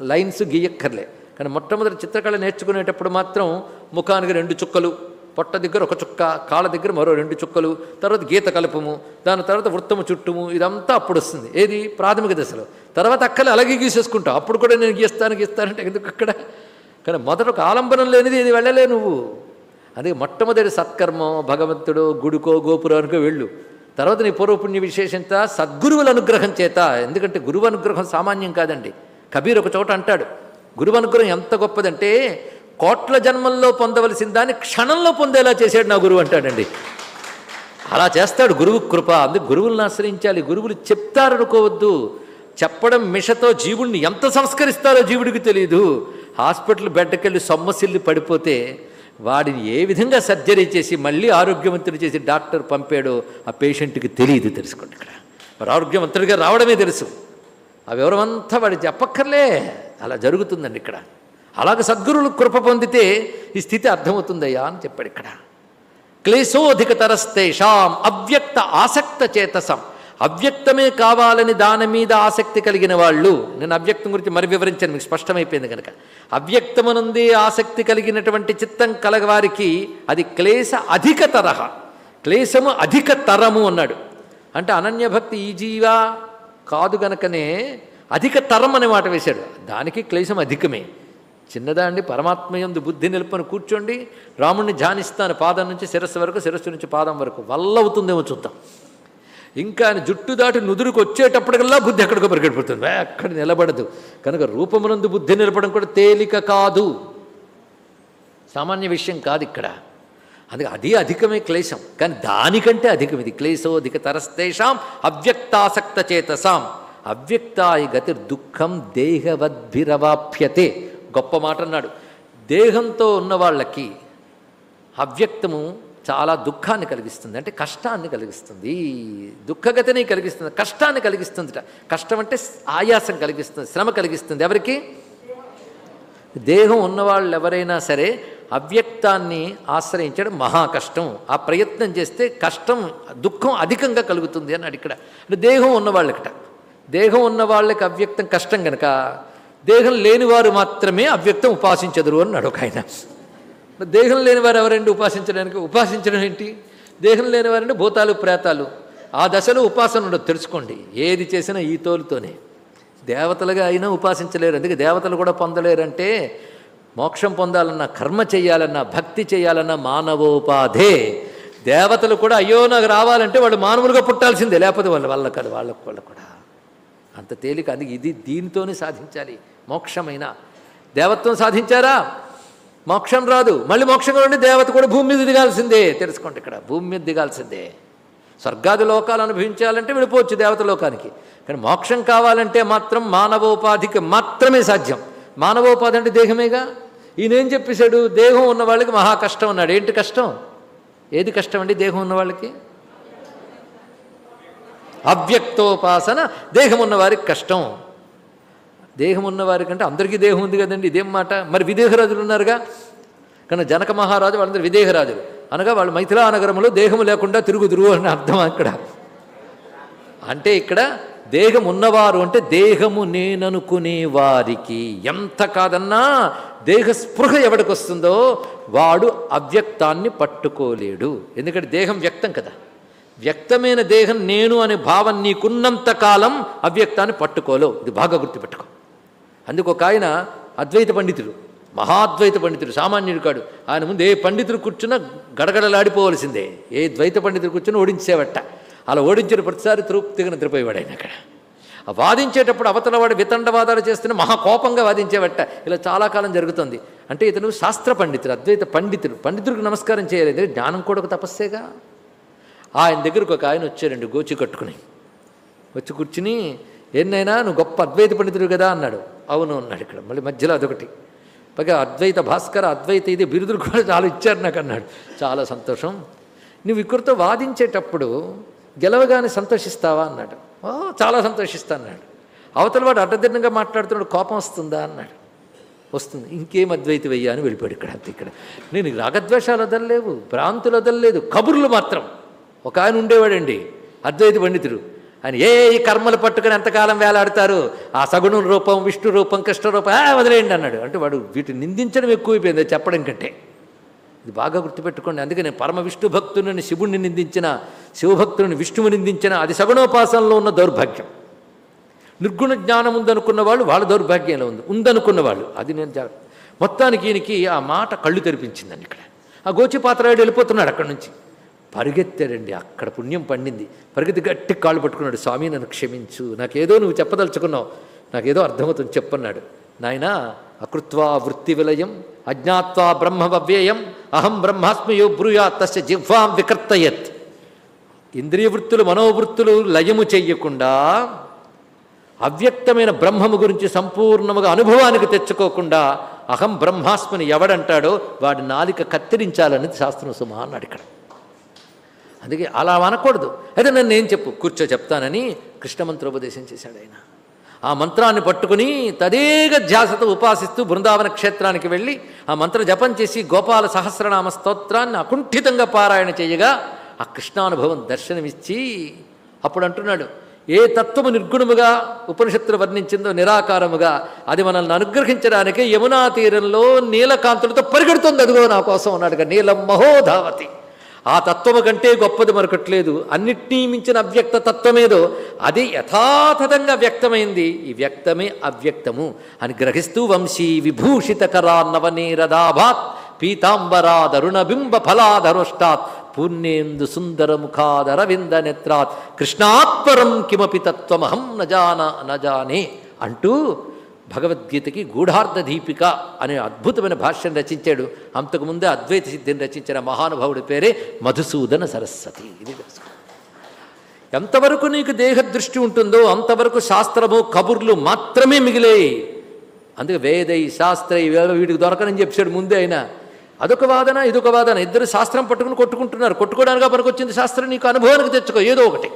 లైన్స్ గీయక్కర్లే. కానీ మొట్టమొదటి చిత్రకళ నేర్చుకునేటప్పుడు మాత్రం ముఖానికి రెండు చుక్కలు పొట్ట దగ్గర ఒక చుక్క కాళ్ళ దగ్గర మరో రెండు చుక్కలు తర్వాత గీత కలపము దాని తర్వాత వృత్తము చుట్టుము ఇదంతా అప్పుడు వస్తుంది. ఏది? ప్రాథమిక దశలో. తర్వాత అక్కలు అలాగే గీసేసుకుంటావు అప్పుడు కూడా నేను గీస్తాను గీస్తానంటే ఎందుకు అక్కడ? కానీ మొదట ఒక ఆలంబనం లేనిది ఇది వెళ్ళలే నువ్వు. అందుకే మొట్టమొదటి సత్కర్మం భగవంతుడు గుడికో గోపురానికో వెళ్ళు. తర్వాత నీ పూర్వపుణ్య విశేషంత సద్గురువుల అనుగ్రహం చేత. ఎందుకంటే గురువు అనుగ్రహం సామాన్యం కాదండి. కబీర్ ఒక చోట అంటాడు గురువు అనుగ్రహం ఎంత గొప్పదంటే కోట్ల జన్మల్లో పొందవలసిన దాన్ని క్షణంలో పొందేలా చేశాడు నా గురువు అంటాడండి. అలా చేస్తాడు గురువు కృప. అందుకు గురువులను ఆశ్రయించాలి. గురువులు చెప్తారనుకోవద్దు. చెప్పడం మిషతో జీవుణ్ణి ఎంత సంస్కరిస్తారో జీవుడికి తెలియదు హాస్పిటల్ బెడ్కెళ్ళి సొమ్మసిల్లి పడిపోతే వాడిని ఏ విధంగా సర్జరీ చేసి మళ్ళీ ఆరోగ్యవంతుడు చేసి డాక్టర్ పంపాడో ఆ పేషెంట్కి తెలియదు తెలుసుకోండి ఇక్కడ. మరి ఆరోగ్యవంతుడిగా రావడమే తెలుసు. ఆ వివరమంతా వాడు చెప్పక్కర్లే. అలా జరుగుతుందండి ఇక్కడ. అలాగ సద్గురువులు కృప పొందితే ఈ స్థితి అర్థమవుతుందయ్యా అని చెప్పాడు ఇక్కడ. క్లేశోధికతరస్తేషాం అవ్యక్త ఆసక్త చేతసం. అవ్యక్తమే కావాలని దాని మీద ఆసక్తి కలిగిన వాళ్ళు నేను అవ్యక్తం గురించి మరి వివరించాను మీకు స్పష్టమైపోయింది కనుక. అవ్యక్తమనుంది ఆసక్తి కలిగినటువంటి చిత్తం కలగవారికి అది క్లేశ అధిక తరహ క్లేశము అధిక తరము అన్నాడు. అంటే అనన్యభక్తి ఈ జీవా కాదు గనకనే అధిక తరం అనే మాట వేశాడు. దానికి క్లేశం అధికమే. చిన్నదా అండి పరమాత్మయందు బుద్ధి నిలుపుని కూర్చోండి రాముణ్ణి ధ్యానిస్తాను పాదం నుంచి శిరస్సు వరకు శిరస్సు నుంచి పాదం వరకు. వల్ల అవుతుందేమో చూద్దాం. ఇంకా ఆయన జుట్టు దాటి నుదురుకు వచ్చేటప్పటికల్లా బుద్ధి ఎక్కడికో పరిగెడిపోతుంది ఎక్కడ నిలబడదు. కనుక రూపమునందు బుద్ధి నిలబడడం కూడా తేలిక కాదు. సామాన్య విషయం కాదు ఇక్కడ. అది అది అధికమే క్లేశం. కానీ దానికంటే అధికం ఇది. క్లేశోధిక తరస్తేషాం అవ్యక్తాసక్త చేతసాం. అవ్యక్తాయి గతి దుఃఖం దేహవద్భిరవాప్యతే. గొప్ప మాట అన్నాడు దేహంతో ఉన్న వాళ్ళకి అవ్యక్తము చాలా దుఃఖాన్ని కలిగిస్తుంది. అంటే కష్టాన్ని కలిగిస్తుంది. దుఃఖగతిని కలిగిస్తుంది. కష్టాన్ని కలిగిస్తుందిట. కష్టం అంటే ఆయాసం కలిగిస్తుంది. శ్రమ కలిగిస్తుంది. ఎవరికి? దేహం ఉన్నవాళ్ళు ఎవరైనా సరే అవ్యక్తాన్ని ఆశ్రయించడం మహా కష్టం. ఆ ప్రయత్నం చేస్తే కష్టం దుఃఖం అధికంగా కలుగుతుంది అన్నాడు ఇక్కడ. అంటే దేహం ఉన్నవాళ్ళకిట. దేహం ఉన్న వాళ్ళకి అవ్యక్తం కష్టం కనుక దేహం లేనివారు మాత్రమే అవ్యక్తం ఉపాసించదురు అన్నాడు ఒక ఆయన. మరి దేహం లేనివారు ఎవరండి ఉపాసించడానికి? ఉపాసించడం ఏంటి? దేహం లేనివారంటే భూతాలు ప్రేతాలు. ఆ దశలో ఉపాసన ఉండదు. తెలుసుకోండి. ఏది చేసినా ఈ తోలుతోనే. దేవతలుగా అయినా ఉపాసించలేరు. అందుకే దేవతలు కూడా పొందలేరంటే మోక్షం పొందాలన్నా కర్మ చేయాలన్నా భక్తి చేయాలన్నా మానవోపాధే. దేవతలు కూడా అయ్యో నాకు రావాలంటే వాళ్ళు మానవులుగా పుట్టాల్సిందే. లేకపోతే వాళ్ళ వాళ్ళ కాదు వాళ్ళకు వాళ్ళు కూడా. అంత తేలిక. అందుకే ఇది దీనితోనే సాధించాలి. మోక్షమైన. దేవత్వం సాధించారా? మోక్షం రాదు. మళ్ళీ మోక్షంగా ఉండి దేవత కూడా భూమి మీద దిగాల్సిందే. తెలుసుకోండి ఇక్కడ. భూమి మీద దిగాల్సిందే. స్వర్గాది లోకాలు అనుభవించాలంటే వెళ్ళిపోవచ్చు దేవత లోకానికి. కానీ మోక్షం కావాలంటే మాత్రం మానవోపాధికి మాత్రమే సాధ్యం. మానవోపాధి అంటే దేహమేగా? ఈయనేం చెప్పేశాడు? దేహం ఉన్న వాళ్ళకి మహా కష్టం అన్నాడు. ఏంటి కష్టం? ఏది కష్టం అండి దేహం ఉన్న వాళ్ళకి? అవ్యక్తోపాసన. దేహం ఉన్నవారికి కష్టం. దేహం ఉన్నవారి కంటే అందరికీ దేహం ఉంది కదండి ఇదేం మాట? మరి విదేహరాజులు ఉన్నారుగా? కానీ జనక మహారాజు వాళ్ళందరూ విదేహరాజులు అనగా వాళ్ళు మైథిలా నగరంలో దేహము లేకుండా తిరుగుదురు అని అర్థం అక్కడ. అంటే ఇక్కడ దేహం ఉన్నవారు అంటే దేహము నేననుకునే వారికి ఎంత కాదన్నా దేహ స్పృహ ఎవడికి వస్తుందో వాడు అవ్యక్తాన్ని పట్టుకోలేడు. ఎందుకంటే దేహం వ్యక్తం కదా. వ్యక్తమైన దేహం నేను అనే భావం నీకున్నంత కాలం అవ్యక్తాన్ని పట్టుకోలేవు. ఇది బాగా గుర్తుపెట్టుకో. అందుకు ఒక ఆయన అద్వైత పండితుడు మహాద్వైత పండితుడు సామాన్యుడు కాడు. ఆయన ముందు ఏ పండితుడు కూర్చున్నా గడగడలాడిపోవలసిందే. ఏ ద్వైత పండితుడు కూర్చున్నా ఓడించేవట అలా ఓడించిన ప్రతిసారి తృప్తిగా నిద్రపోయేవాడు ఆయన అక్కడ వాదించేటప్పుడు అవతల వాడు వితండవాదాలు చేస్తున్న మహా కోపంగా వాదించేవట ఇలా చాలా కాలం జరుగుతుంది. అంటే ఇతను శాస్త్ర పండితుడు అద్వైత పండితుడు. పండితుడికి నమస్కారం చేయలేదు. జ్ఞానం కూడా ఒక తపస్సేగా. ఆయన దగ్గరకు ఒక ఆయన వచ్చారండి గోచి కట్టుకుని. వచ్చి కూర్చుని ఎన్నైనా నువ్వు గొప్ప అద్వైత పండితుడు కదా అన్నాడు. అవును అన్నాడు ఇక్కడ. మళ్ళీ మధ్యలో అదొకటి. పైగా అద్వైత భాస్కర అద్వైత ఇది బిరుదులు కూడా చాలా ఇచ్చారు నాకు అన్నాడు. చాలా సంతోషం. నువ్వు ఇక్కడితో వాదించేటప్పుడు గెలవగానే సంతోషిస్తావా అన్నాడు. "ఓ, చాలా సంతోషిస్తా అన్నాడు. అవతల వాడు అడ్డదిడ్డంగా మాట్లాడుతున్నాడు కోపం వస్తుందా అన్నాడు. వస్తుంది. ఇంకేం అద్వైతి వెయ్యా అని వెళ్ళిపోయాడు ఇక్కడ అంతే ఇక్కడ. నేను రాగద్వేషాలు వదలలేవు భ్రాంతులు వదలలేదు కబుర్లు మాత్రం. ఒక ఆయన ఉండేవాడండి అద్వైత పండితుడు. అని ఏ ఈ కర్మలు పట్టుకుని ఎంతకాలం వేలాడతారు? ఆ సగుణం రూపం విష్ణు రూపం కృష్ణ రూపం వదిలేయండి అన్నాడు. అంటే వాడు వీటిని నిందించడం ఎక్కువైపోయింది చెప్పడం కంటే. ఇది బాగా గుర్తుపెట్టుకోండి. అందుకని పరమ విష్ణు భక్తుని శివుణ్ణి నిందించిన శివభక్తుని విష్ణువు నిందించిన అది సగుణోపాసనలో ఉన్న దౌర్భాగ్యం. నిర్గుణ జ్ఞానం ఉందనుకున్న వాళ్ళు వాళ్ళ దౌర్భాగ్యంలో ఉంది. ఉందనుకున్న వాళ్ళు. అది నేను జాగ్రత్త మొత్తానికి ఈయనకి ఆ మాట కళ్ళు తెరిపించిందండి ఇక్కడ. ఆ గోచిపాత్రాయుడు వెళ్ళిపోతున్నాడు అక్కడి నుంచి. పరిగెత్తాడండి అక్కడ పుణ్యం పండింది. పరిగెత్తి గట్టి కాళ్ళు పట్టుకున్నాడు. స్వామి నన్ను క్షమించు. నాకేదో నువ్వు చెప్పదలుచుకున్నావు. నాకేదో అర్థమవుతుంది. చెప్పన్నాడు. నాయనా అకృత్వా వృత్తి విలయం అజ్ఞాత్వా బ్రహ్మ వ్యయం అహం బ్రహ్మాస్మయో బ్రూయా తస్య జిహ్వాం వికర్తయత్. ఇంద్రియ వృత్తులు మనోవృత్తులు లయము చెయ్యకుండా అవ్యక్తమైన బ్రహ్మము గురించి సంపూర్ణముగా అనుభవానికి తెచ్చుకోకుండా అహం బ్రహ్మాస్మిని ఎవడంటాడో వాడి నాలిక కత్తిరించాలనేది శాస్త్రం సుమా అన్నాడు ఇక్కడ. అందుకే అలా అనకూడదు. అయితే నన్ను ఏం చెప్పు? కూర్చో చెప్తానని కృష్ణమంత్రోపదేశం చేశాడు ఆయన. ఆ మంత్రాన్ని పట్టుకుని తదేగ ధ్యాసతో ఉపాసిస్తూ బృందావన క్షేత్రానికి వెళ్ళి ఆ మంత్ర జపం చేసి గోపాల సహస్రనామ స్తోత్రాన్ని అకుంఠితంగా పారాయణ చేయగా ఆ కృష్ణానుభవం దర్శనమిచ్చి అప్పుడు అంటున్నాడు ఏ తత్వము నిర్గుణముగా ఉపనిషత్తులు వర్ణించిందో నిరాకారముగా అది మనల్ని అనుగ్రహించడానికే యమునా తీరంలో నీలకాంతులతో పరిగెడుతుంది. అదిగో నా కోసం అన్నాడుగా నీలం మహోధావతి ఆ తత్వము కంటే గొప్పది మరొకట్లేదు. అన్నిటినీ మించిన అవ్యక్త తత్వమేదో. అది యథాతథంగా వ్యక్తమైంది. ఈ వ్యక్తమే అవ్యక్తము. అని గ్రహిస్తూ వంశీ విభూషితకరా నవనీరదాభాత్ పీతాంబరాదరుణబింబ ఫలాధరుష్టాత్ పూర్ణేందు సుందర ముఖాదరవింద నేత్రాత్ కృష్ణాత్పరం కిమపి తత్వమహం నజాన నజానే అంటూ భగవద్గీతకి గూఢార్థ దీపిక అనే అద్భుతమైన భాష్యం రచించాడు. అంతకుముందే అద్వైత సిద్ధిని రచించిన మహానుభావుడి పేరే మధుసూదన సరస్వతి. ఇది ఎంతవరకు నీకు దేహ దృష్టి ఉంటుందో అంతవరకు శాస్త్రము కబుర్లు మాత్రమే మిగిలాయి. అందుకే వేదై శాస్త్రై వేద వీటికి దొరకనని చెప్పాడు ముందే అయినా అదొక వాదన ఇదొక వాదన. ఇద్దరు శాస్త్రం పట్టుకుని కొట్టుకుంటున్నారు. కొట్టుకోవడానికి పనికొచ్చింది శాస్త్రం. నీకు అనుభవానికి తెచ్చుకో. ఏదో ఒకటి.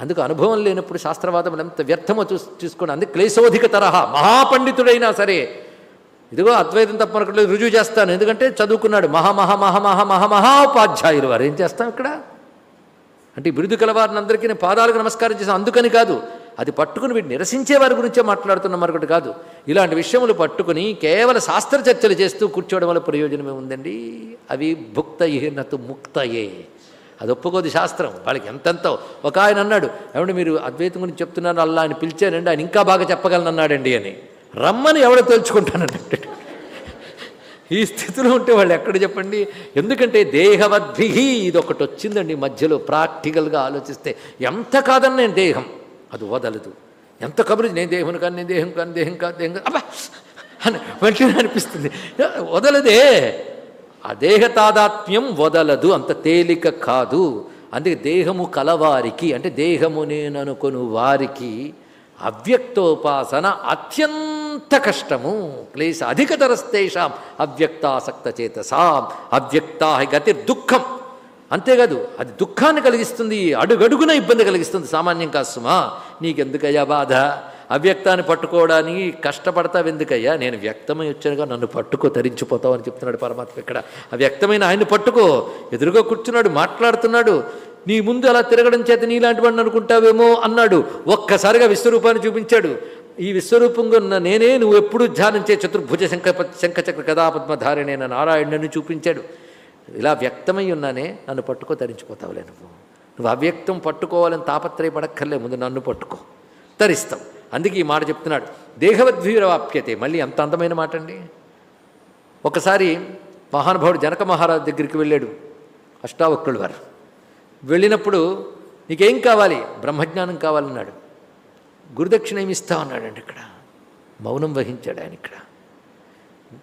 అందుకు అనుభవం లేనప్పుడు శాస్త్రవాదం ఎంత వ్యర్థమో చూ చూసుకోండి. అందుకు క్లేశోధిక తరహా మహాపండితుడైనా సరే. ఇదిగో అద్వైతం తప్ప మరొకటి రుజువు చేస్తాను. ఎందుకంటే చదువుకున్నాడు. మహా మహా మహా మహా మహా మహాోపాధ్యాయులు వారు. ఏం చేస్తాం ఇక్కడ? అంటే బిరుదు కలవారిని అందరికీ నేను పాదాలకు నమస్కారం చేసాను అందుకని కాదు. అది పట్టుకుని వీటిని నిరసించే వారి గురించే మాట్లాడుతున్న మరొకటి కాదు. ఇలాంటి విషయములు పట్టుకుని కేవల శాస్త్ర చర్చలు చేస్తూ కూర్చోవడం వల్ల ప్రయోజనమే ఉందండి. అవి భుక్తయే నతు ముక్తయే. అది ఒప్పుకోదు శాస్త్రం. వాళ్ళకి ఎంతెంతో ఒక ఆయన అన్నాడు ఏమంటే మీరు అద్వైతం గురించి చెప్తున్నారు అల్లా అని పిలిచానండి ఆయన ఇంకా బాగా చెప్పగలను అన్నాడండి అని. రమ్మని ఎవడో తెలుసుకుంటానంటే ఈ స్థితిలో ఉంటే వాళ్ళు ఎక్కడ చెప్పండి? ఎందుకంటే దేహవద్భిహి ఇది ఒకటి వచ్చిందండి మధ్యలో ప్రాక్టికల్గా ఆలోచిస్తే. ఎంత కాదని నేను దేహం అది వదలదు. ఎంత కబురు నేను దేహం కానీ నేను దేహం కానీ దేహం కాదు దేహం కాదు అబ్బా! అని వెంటనే అనిపిస్తుంది. వదలదే. ఆ దేహ తాదాత్మ్యం వదలదు అంత తేలిక కాదు. అందుకే దేహము కలవారికి అంటే దేహము నేను వారికి అవ్యక్తోపాసన అత్యంత కష్టము. క్లేశ అధికతరస్తేషాం అవ్యక్తాసక్త చేతసాం అవ్యక్తా గతి దుఃఖం. అంతేకాదు అది దుఃఖాన్ని కలిగిస్తుంది అడుగడుగున ఇబ్బంది కలిగిస్తుంది సామాన్యం కాస్తుమా సుమా నీకెందుకయ్యా బాధ? అవ్యక్తాన్ని పట్టుకోవడానికి కష్టపడతావు ఎందుకయ్యా? నేను వ్యక్తమై వచ్చానుగా నన్ను పట్టుకో తరించిపోతావు అని చెప్తున్నాడు పరమాత్మ ఇక్కడ. ఆ వ్యక్తమైన ఆయన్ని పట్టుకో. ఎదురుగా కూర్చున్నాడు మాట్లాడుతున్నాడు. నీ ముందు అలా తిరగడం చేత నీలాంటి వాడిని అనుకుంటావేమో అన్నాడు. ఒక్కసారిగా విశ్వరూపాన్ని చూపించాడు. ఈ విశ్వరూపంగా ఉన్న నేనే నువ్వు ఎప్పుడు ధ్యానించే చతుర్భుజ శంఖ శంఖచక్ర కథాపద్మధారిణైన నారాయణుని చూపించాడు. ఇలా వ్యక్తమై ఉన్నానే నన్ను పట్టుకో తరించిపోతావులే నువ్వు. నువ్వు అవ్యక్తం పట్టుకోవాలని తాపత్రయపడక్కర్లే ముందు నన్ను పట్టుకో. తరిస్తాం అందుకే ఈ మాట చెప్తున్నాడు. దేహవద్వీరవాప్యతే మళ్ళీ ఎంత అందమైన మాట అండి ఒకసారి మహానుభావుడు జనక మహారాజు దగ్గరికి వెళ్ళాడు. అష్టావక్రుడు వారు వెళ్ళినప్పుడు నీకేం కావాలి? బ్రహ్మజ్ఞానం కావాలన్నాడు. గురుదక్షిణ ఏమి ఇస్తా అన్నాడండి ఇక్కడ. మౌనం వహించాడు ఆయన ఇక్కడ.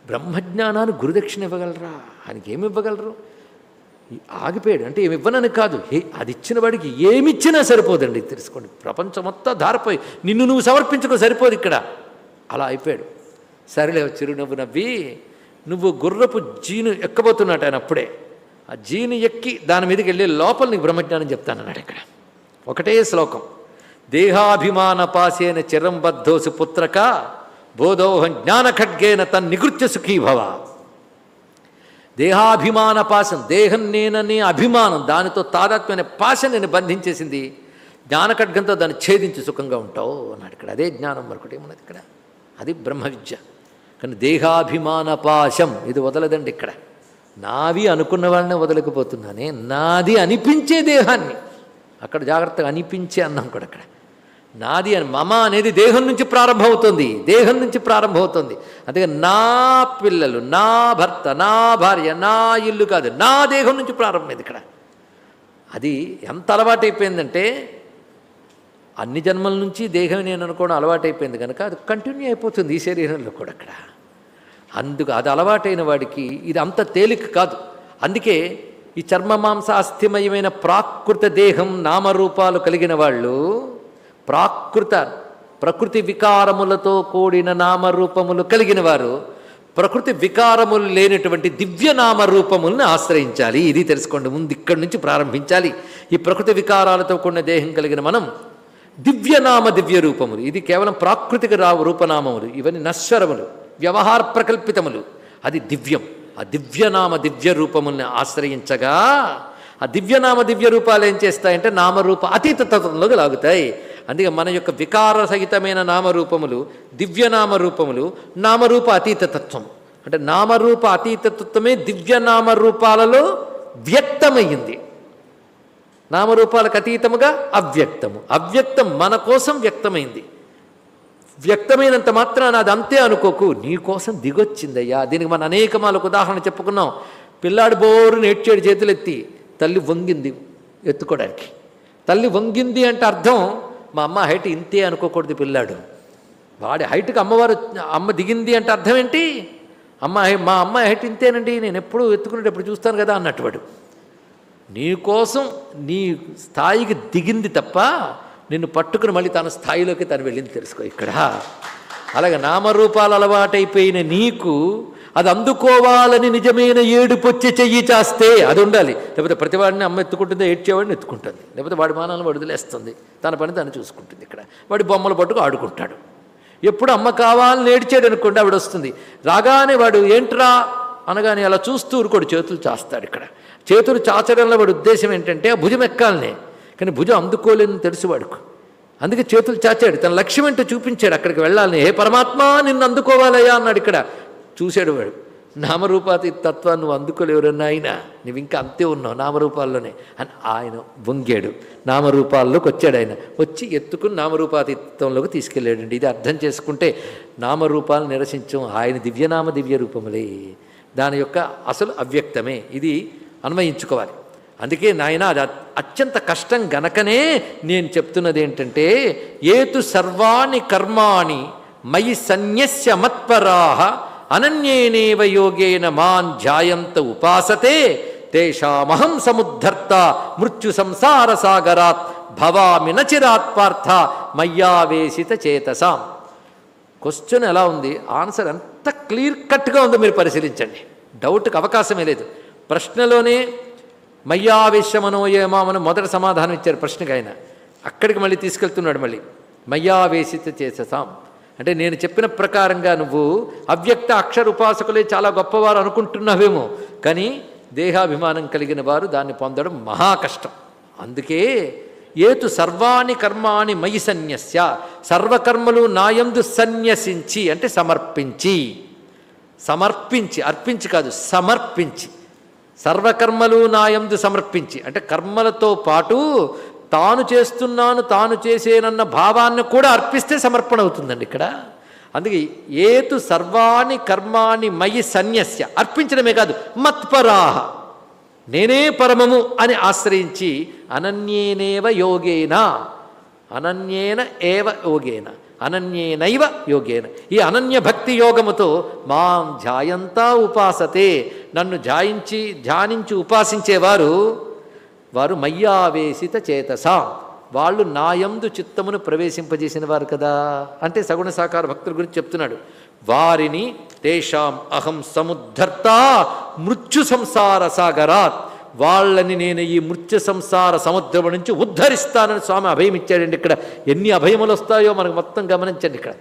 బ్రహ్మజ్ఞానాన్ని గురుదక్షిణ ఇవ్వగలరా? ఆయనకి ఏమి ఇవ్వగలరు? ఆగిపోయాడు. అంటే ఏమి ఇవ్వనని కాదు. ఏ అది ఇచ్చిన వాడికి ఏమిచ్చినా సరిపోదండి. తెలుసుకోండి. ప్రపంచం మొత్తం ధారపోయి నిన్ను నువ్వు సమర్పించుకో సరిపోదు ఇక్కడ. అలా అయిపోయాడు. సరేలే చిరునవ్వు నవ్వి నువ్వు గుర్రపు జీను ఎక్కబోతున్నాడు ఆయన అప్పుడే. ఆ జీను ఎక్కి దాని మీదకి వెళ్ళే లోపల నీకు బ్రహ్మజ్ఞానం చెప్తానన్నాడు ఇక్కడ. ఒకటే శ్లోకం. దేహాభిమాన పాసేన చిరంబద్ధోసు పుత్రక బోధోహం జ్ఞాన ఖడ్గేన తన్నికృత్య సుఖీ భవ దేహాభిమాన పాశం దేహం నేననే అభిమానం దానితో తాదాత్మ్యమైన పాశం నేను బంధించేసింది. జ్ఞానఖడ్గంతో దాన్ని ఛేదించి సుఖంగా ఉంటావు అన్నాడు ఇక్కడ. అదే జ్ఞానం మరొకటి ఏమున్నది ఇక్కడ? అది బ్రహ్మ విద్య కానీ దేహాభిమాన పాశం ఇది వదలదండి ఇక్కడ. నావి అనుకున్న వాళ్ళని వదలకపోతున్నానే నాది అనిపించే దేహాన్ని. అక్కడ జాగ్రత్తగా అనిపించే అన్నాం కూడా అక్కడ. నాది అని మమ అనేది దేహం నుంచి ప్రారంభమవుతుంది దేహం నుంచి ప్రారంభమవుతుంది. అందుకే నా పిల్లలు నా భర్త నా భార్య నా ఇల్లు కాదు నా దేహం నుంచి ప్రారంభమైంది ఇక్కడ. అది ఎంత అలవాటైపోయిందంటే అన్ని జన్మల నుంచి దేహం నేను అనుకోవడం అలవాటైపోయింది కనుక అది కంటిన్యూ అయిపోతుంది ఈ శరీరంలో కూడా అక్కడ. అందుకు అది అలవాటైన వాడికి ఇది అంత తేలిక కాదు. అందుకే ఈ చర్మ మాంస అస్థిమయమైన ప్రాకృత దేహం నామరూపాలు కలిగిన వాళ్ళు ప్రాకృత ప్రకృతి వికారములతో కూడిన నామరూపములు కలిగిన వారు ప్రకృతి వికారములు లేనటువంటి దివ్య నామరూపములను ఆశ్రయించాలి. ఇది తెలుసుకోండి. ముందు ఇక్కడి నుంచి ప్రారంభించాలి. ఈ ప్రకృతి వికారాలతో కూడిన దేహం కలిగిన మనం దివ్యనామ దివ్య రూపములు. ఇది కేవలం ప్రాకృతిక రా రూపనామములు. ఇవన్నీ నశ్వరములు వ్యవహార ప్రకల్పితములు. అది దివ్యం. ఆ దివ్యనామ దివ్య రూపముల్ని ఆశ్రయించగా ఆ దివ్యనామ దివ్య రూపాలు ఏం చేస్తాయంటే నామరూప అతీత తత్వంలోకి లాగుతాయి. అందుకే మన యొక్క వికార సహితమైన నామరూపములు దివ్యనామ రూపములు నామరూప అతీత తత్వం అంటే నామరూప అతీత తత్వమే దివ్యనామ రూపాలలో వ్యక్తమయ్యింది. నామరూపాలకు అతీతముగా అవ్యక్తము. అవ్యక్తం మన కోసం వ్యక్తమైంది. వ్యక్తమైనంత మాత్రాన అది అంతే అనుకోకు. నీ కోసం దిగొచ్చిందయ్యా. దీనికి మనం అనేకమాలకు ఉదాహరణ చెప్పుకున్నాం. పిల్లాడు బోరు నేడ్చాడు చేతులు ఎత్తి తల్లి వంగింది ఎత్తుకోవడానికి తల్లి వంగింది అంటే అర్థం మా అమ్మ హైట్ ఇంతే అనుకోకూడదు పిల్లాడు. వాడి హైట్కి అమ్మవారు అమ్మ దిగింది అంటే అర్థం ఏంటి? అమ్మ హై- మా అమ్మాయి హైట్ ఇంతేనండి నేను ఎప్పుడు ఎత్తుకునేటప్పుడు చూస్తాను కదా అన్నట్టు వాడు. నీకోసం నీ స్థాయికి దిగింది తప్ప నిన్ను పట్టుకుని మళ్ళీ తన స్థాయిలోకి తను వెళ్ళింది తెలుసుకో ఇక్కడ. అలాగే నామరూపాలు అలవాటైపోయిన నీకు అది అందుకోవాలని నిజమైన ఏడుపొచ్చి చెయ్యి చేస్తే అది ఉండాలి. లేకపోతే ప్రతివాడిని అమ్మ ఎత్తుకుంటుందో ఏడ్చేవాడిని ఎత్తుకుంటుంది. లేకపోతే వాడి మానాలను వదిలేస్తుంది. తన పని తను చూసుకుంటుంది ఇక్కడ. వాడి బొమ్మలు పట్టుకు ఆడుకుంటాడు. ఎప్పుడు అమ్మ కావాలని ఏడ్చాడు అనుకోండి ఆవిడ వస్తుంది రాగానే వాడు ఏంట్రా అనగానే అలా చూస్తూ ఊరుకోడు చేతులు చాస్తాడు ఇక్కడ. చేతులు చాచడంలో వాడి ఉద్దేశం ఏంటంటే భుజం ఎక్కాలనే. కానీ భుజం అందుకోలేని తెలుసు వాడుకు. అందుకే చేతులు చాచాడు. తన లక్ష్యం ఏంటో చూపించాడు అక్కడికి వెళ్ళాలని. ఏ పరమాత్మ నిన్ను అందుకోవాలయ్యా అన్నాడు ఇక్కడ. చూశాడు వాడు. నామరూపాతి తత్వాన్ని నువ్వు అందుకోలేవరన్నా ఆయన నువ్వు ఇంకా అంతే ఉన్నావు నామరూపాల్లోనే అని ఆయన వంగాడు. నామరూపాల్లోకి వచ్చాడు ఆయన. వచ్చి ఎత్తుకుని నామరూపాతీత్వంలోకి తీసుకెళ్ళాడండి. ఇది అర్థం చేసుకుంటే నామరూపాలు నిరసించం ఆయన దివ్యనామ దివ్య రూపములే. దాని యొక్క అసలు అవ్యక్తమే. ఇది అన్వయించుకోవాలి. అందుకే నాయన అది అత్యంత కష్టం గనకనే నేను చెప్తున్నది ఏంటంటే ఏతు సర్వాణి కర్మాణి మయి సన్యస్య మత్పరాహ అనన్యేనేవ యోగేన మాన్ జాయంత ఉపాసతే తేషామహం సముద్ధర్త మృత్యు సంసార సాగరాత్ భవామి నచిరాత్పార్థ మయ్యావేశిత చేతసాం. క్వశ్చన్ ఎలా ఉంది? ఆన్సర్ ఎంత క్లియర్ కట్గా ఉందో మీరు పరిశీలించండి. డౌట్కి అవకాశమే లేదు. ప్రశ్నలోనే మయ్యావేశమనోయేమామని మొదట సమాధానం ఇచ్చారు ప్రశ్నకు ఆయన అక్కడికి మళ్ళీ తీసుకెళ్తున్నాడు మళ్ళీ. మయ్యావేశిత చేసేసాం అంటే నేను చెప్పిన ప్రకారంగా నువ్వు అవ్యక్త అక్షర ఉపాసకులే చాలా గొప్పవారు అనుకుంటున్నావేమో. కానీ దేహాభిమానం కలిగిన వారు దాన్ని పొందడం మహా కష్టం. అందుకే ఏతు సర్వాణి కర్మాణి మయి సన్యస్య సర్వకర్మలు నాయందు సన్యసించి అంటే సమర్పించి. సమర్పించి అర్పించి కాదు సమర్పించి. సర్వకర్మలు నాయందు సమర్పించి. అంటే కర్మలతో పాటు తాను చేస్తున్నాను తాను చేసేనన్న భావాన్ని కూడా అర్పిస్తే సమర్పణ అవుతుందండి ఇక్కడ. అందుకే ఏతు సర్వాణి కర్మాణి మయి సన్యస్య. అర్పించడమే కాదు మత్పరాహ నేనే పరమము అని ఆశ్రయించి అనన్యేనేవ యోగేన. అనన్యేన ఏవ యోగేన. అనన్యేనైవ యోగేన. ఈ అనన్య భక్తి యోగముతో మాం ధ్యాయంతా ఉపాసతే. నన్ను ధ్యాయించి ధ్యానించి ఉపాసించేవారు వారు మయ్యావేశిత చేతసా. వాళ్ళు నాయందు చిత్తమును ప్రవేశింపజేసిన వారు కదా. అంటే సగుణ సాకార భక్తుల గురించి చెప్తున్నాడు. వారిని తేషాం అహం సముద్ధర్త మృత్యు సంసార సాగరాత్. వాళ్ళని నేను ఈ మృత్యు సంసార సముద్రం నుంచి ఉద్ధరిస్తానని స్వామి అభయం ఇచ్చాడండి ఇక్కడ. ఎన్ని అభయములు వస్తాయో మనకు మొత్తం గమనించండి ఇక్కడ.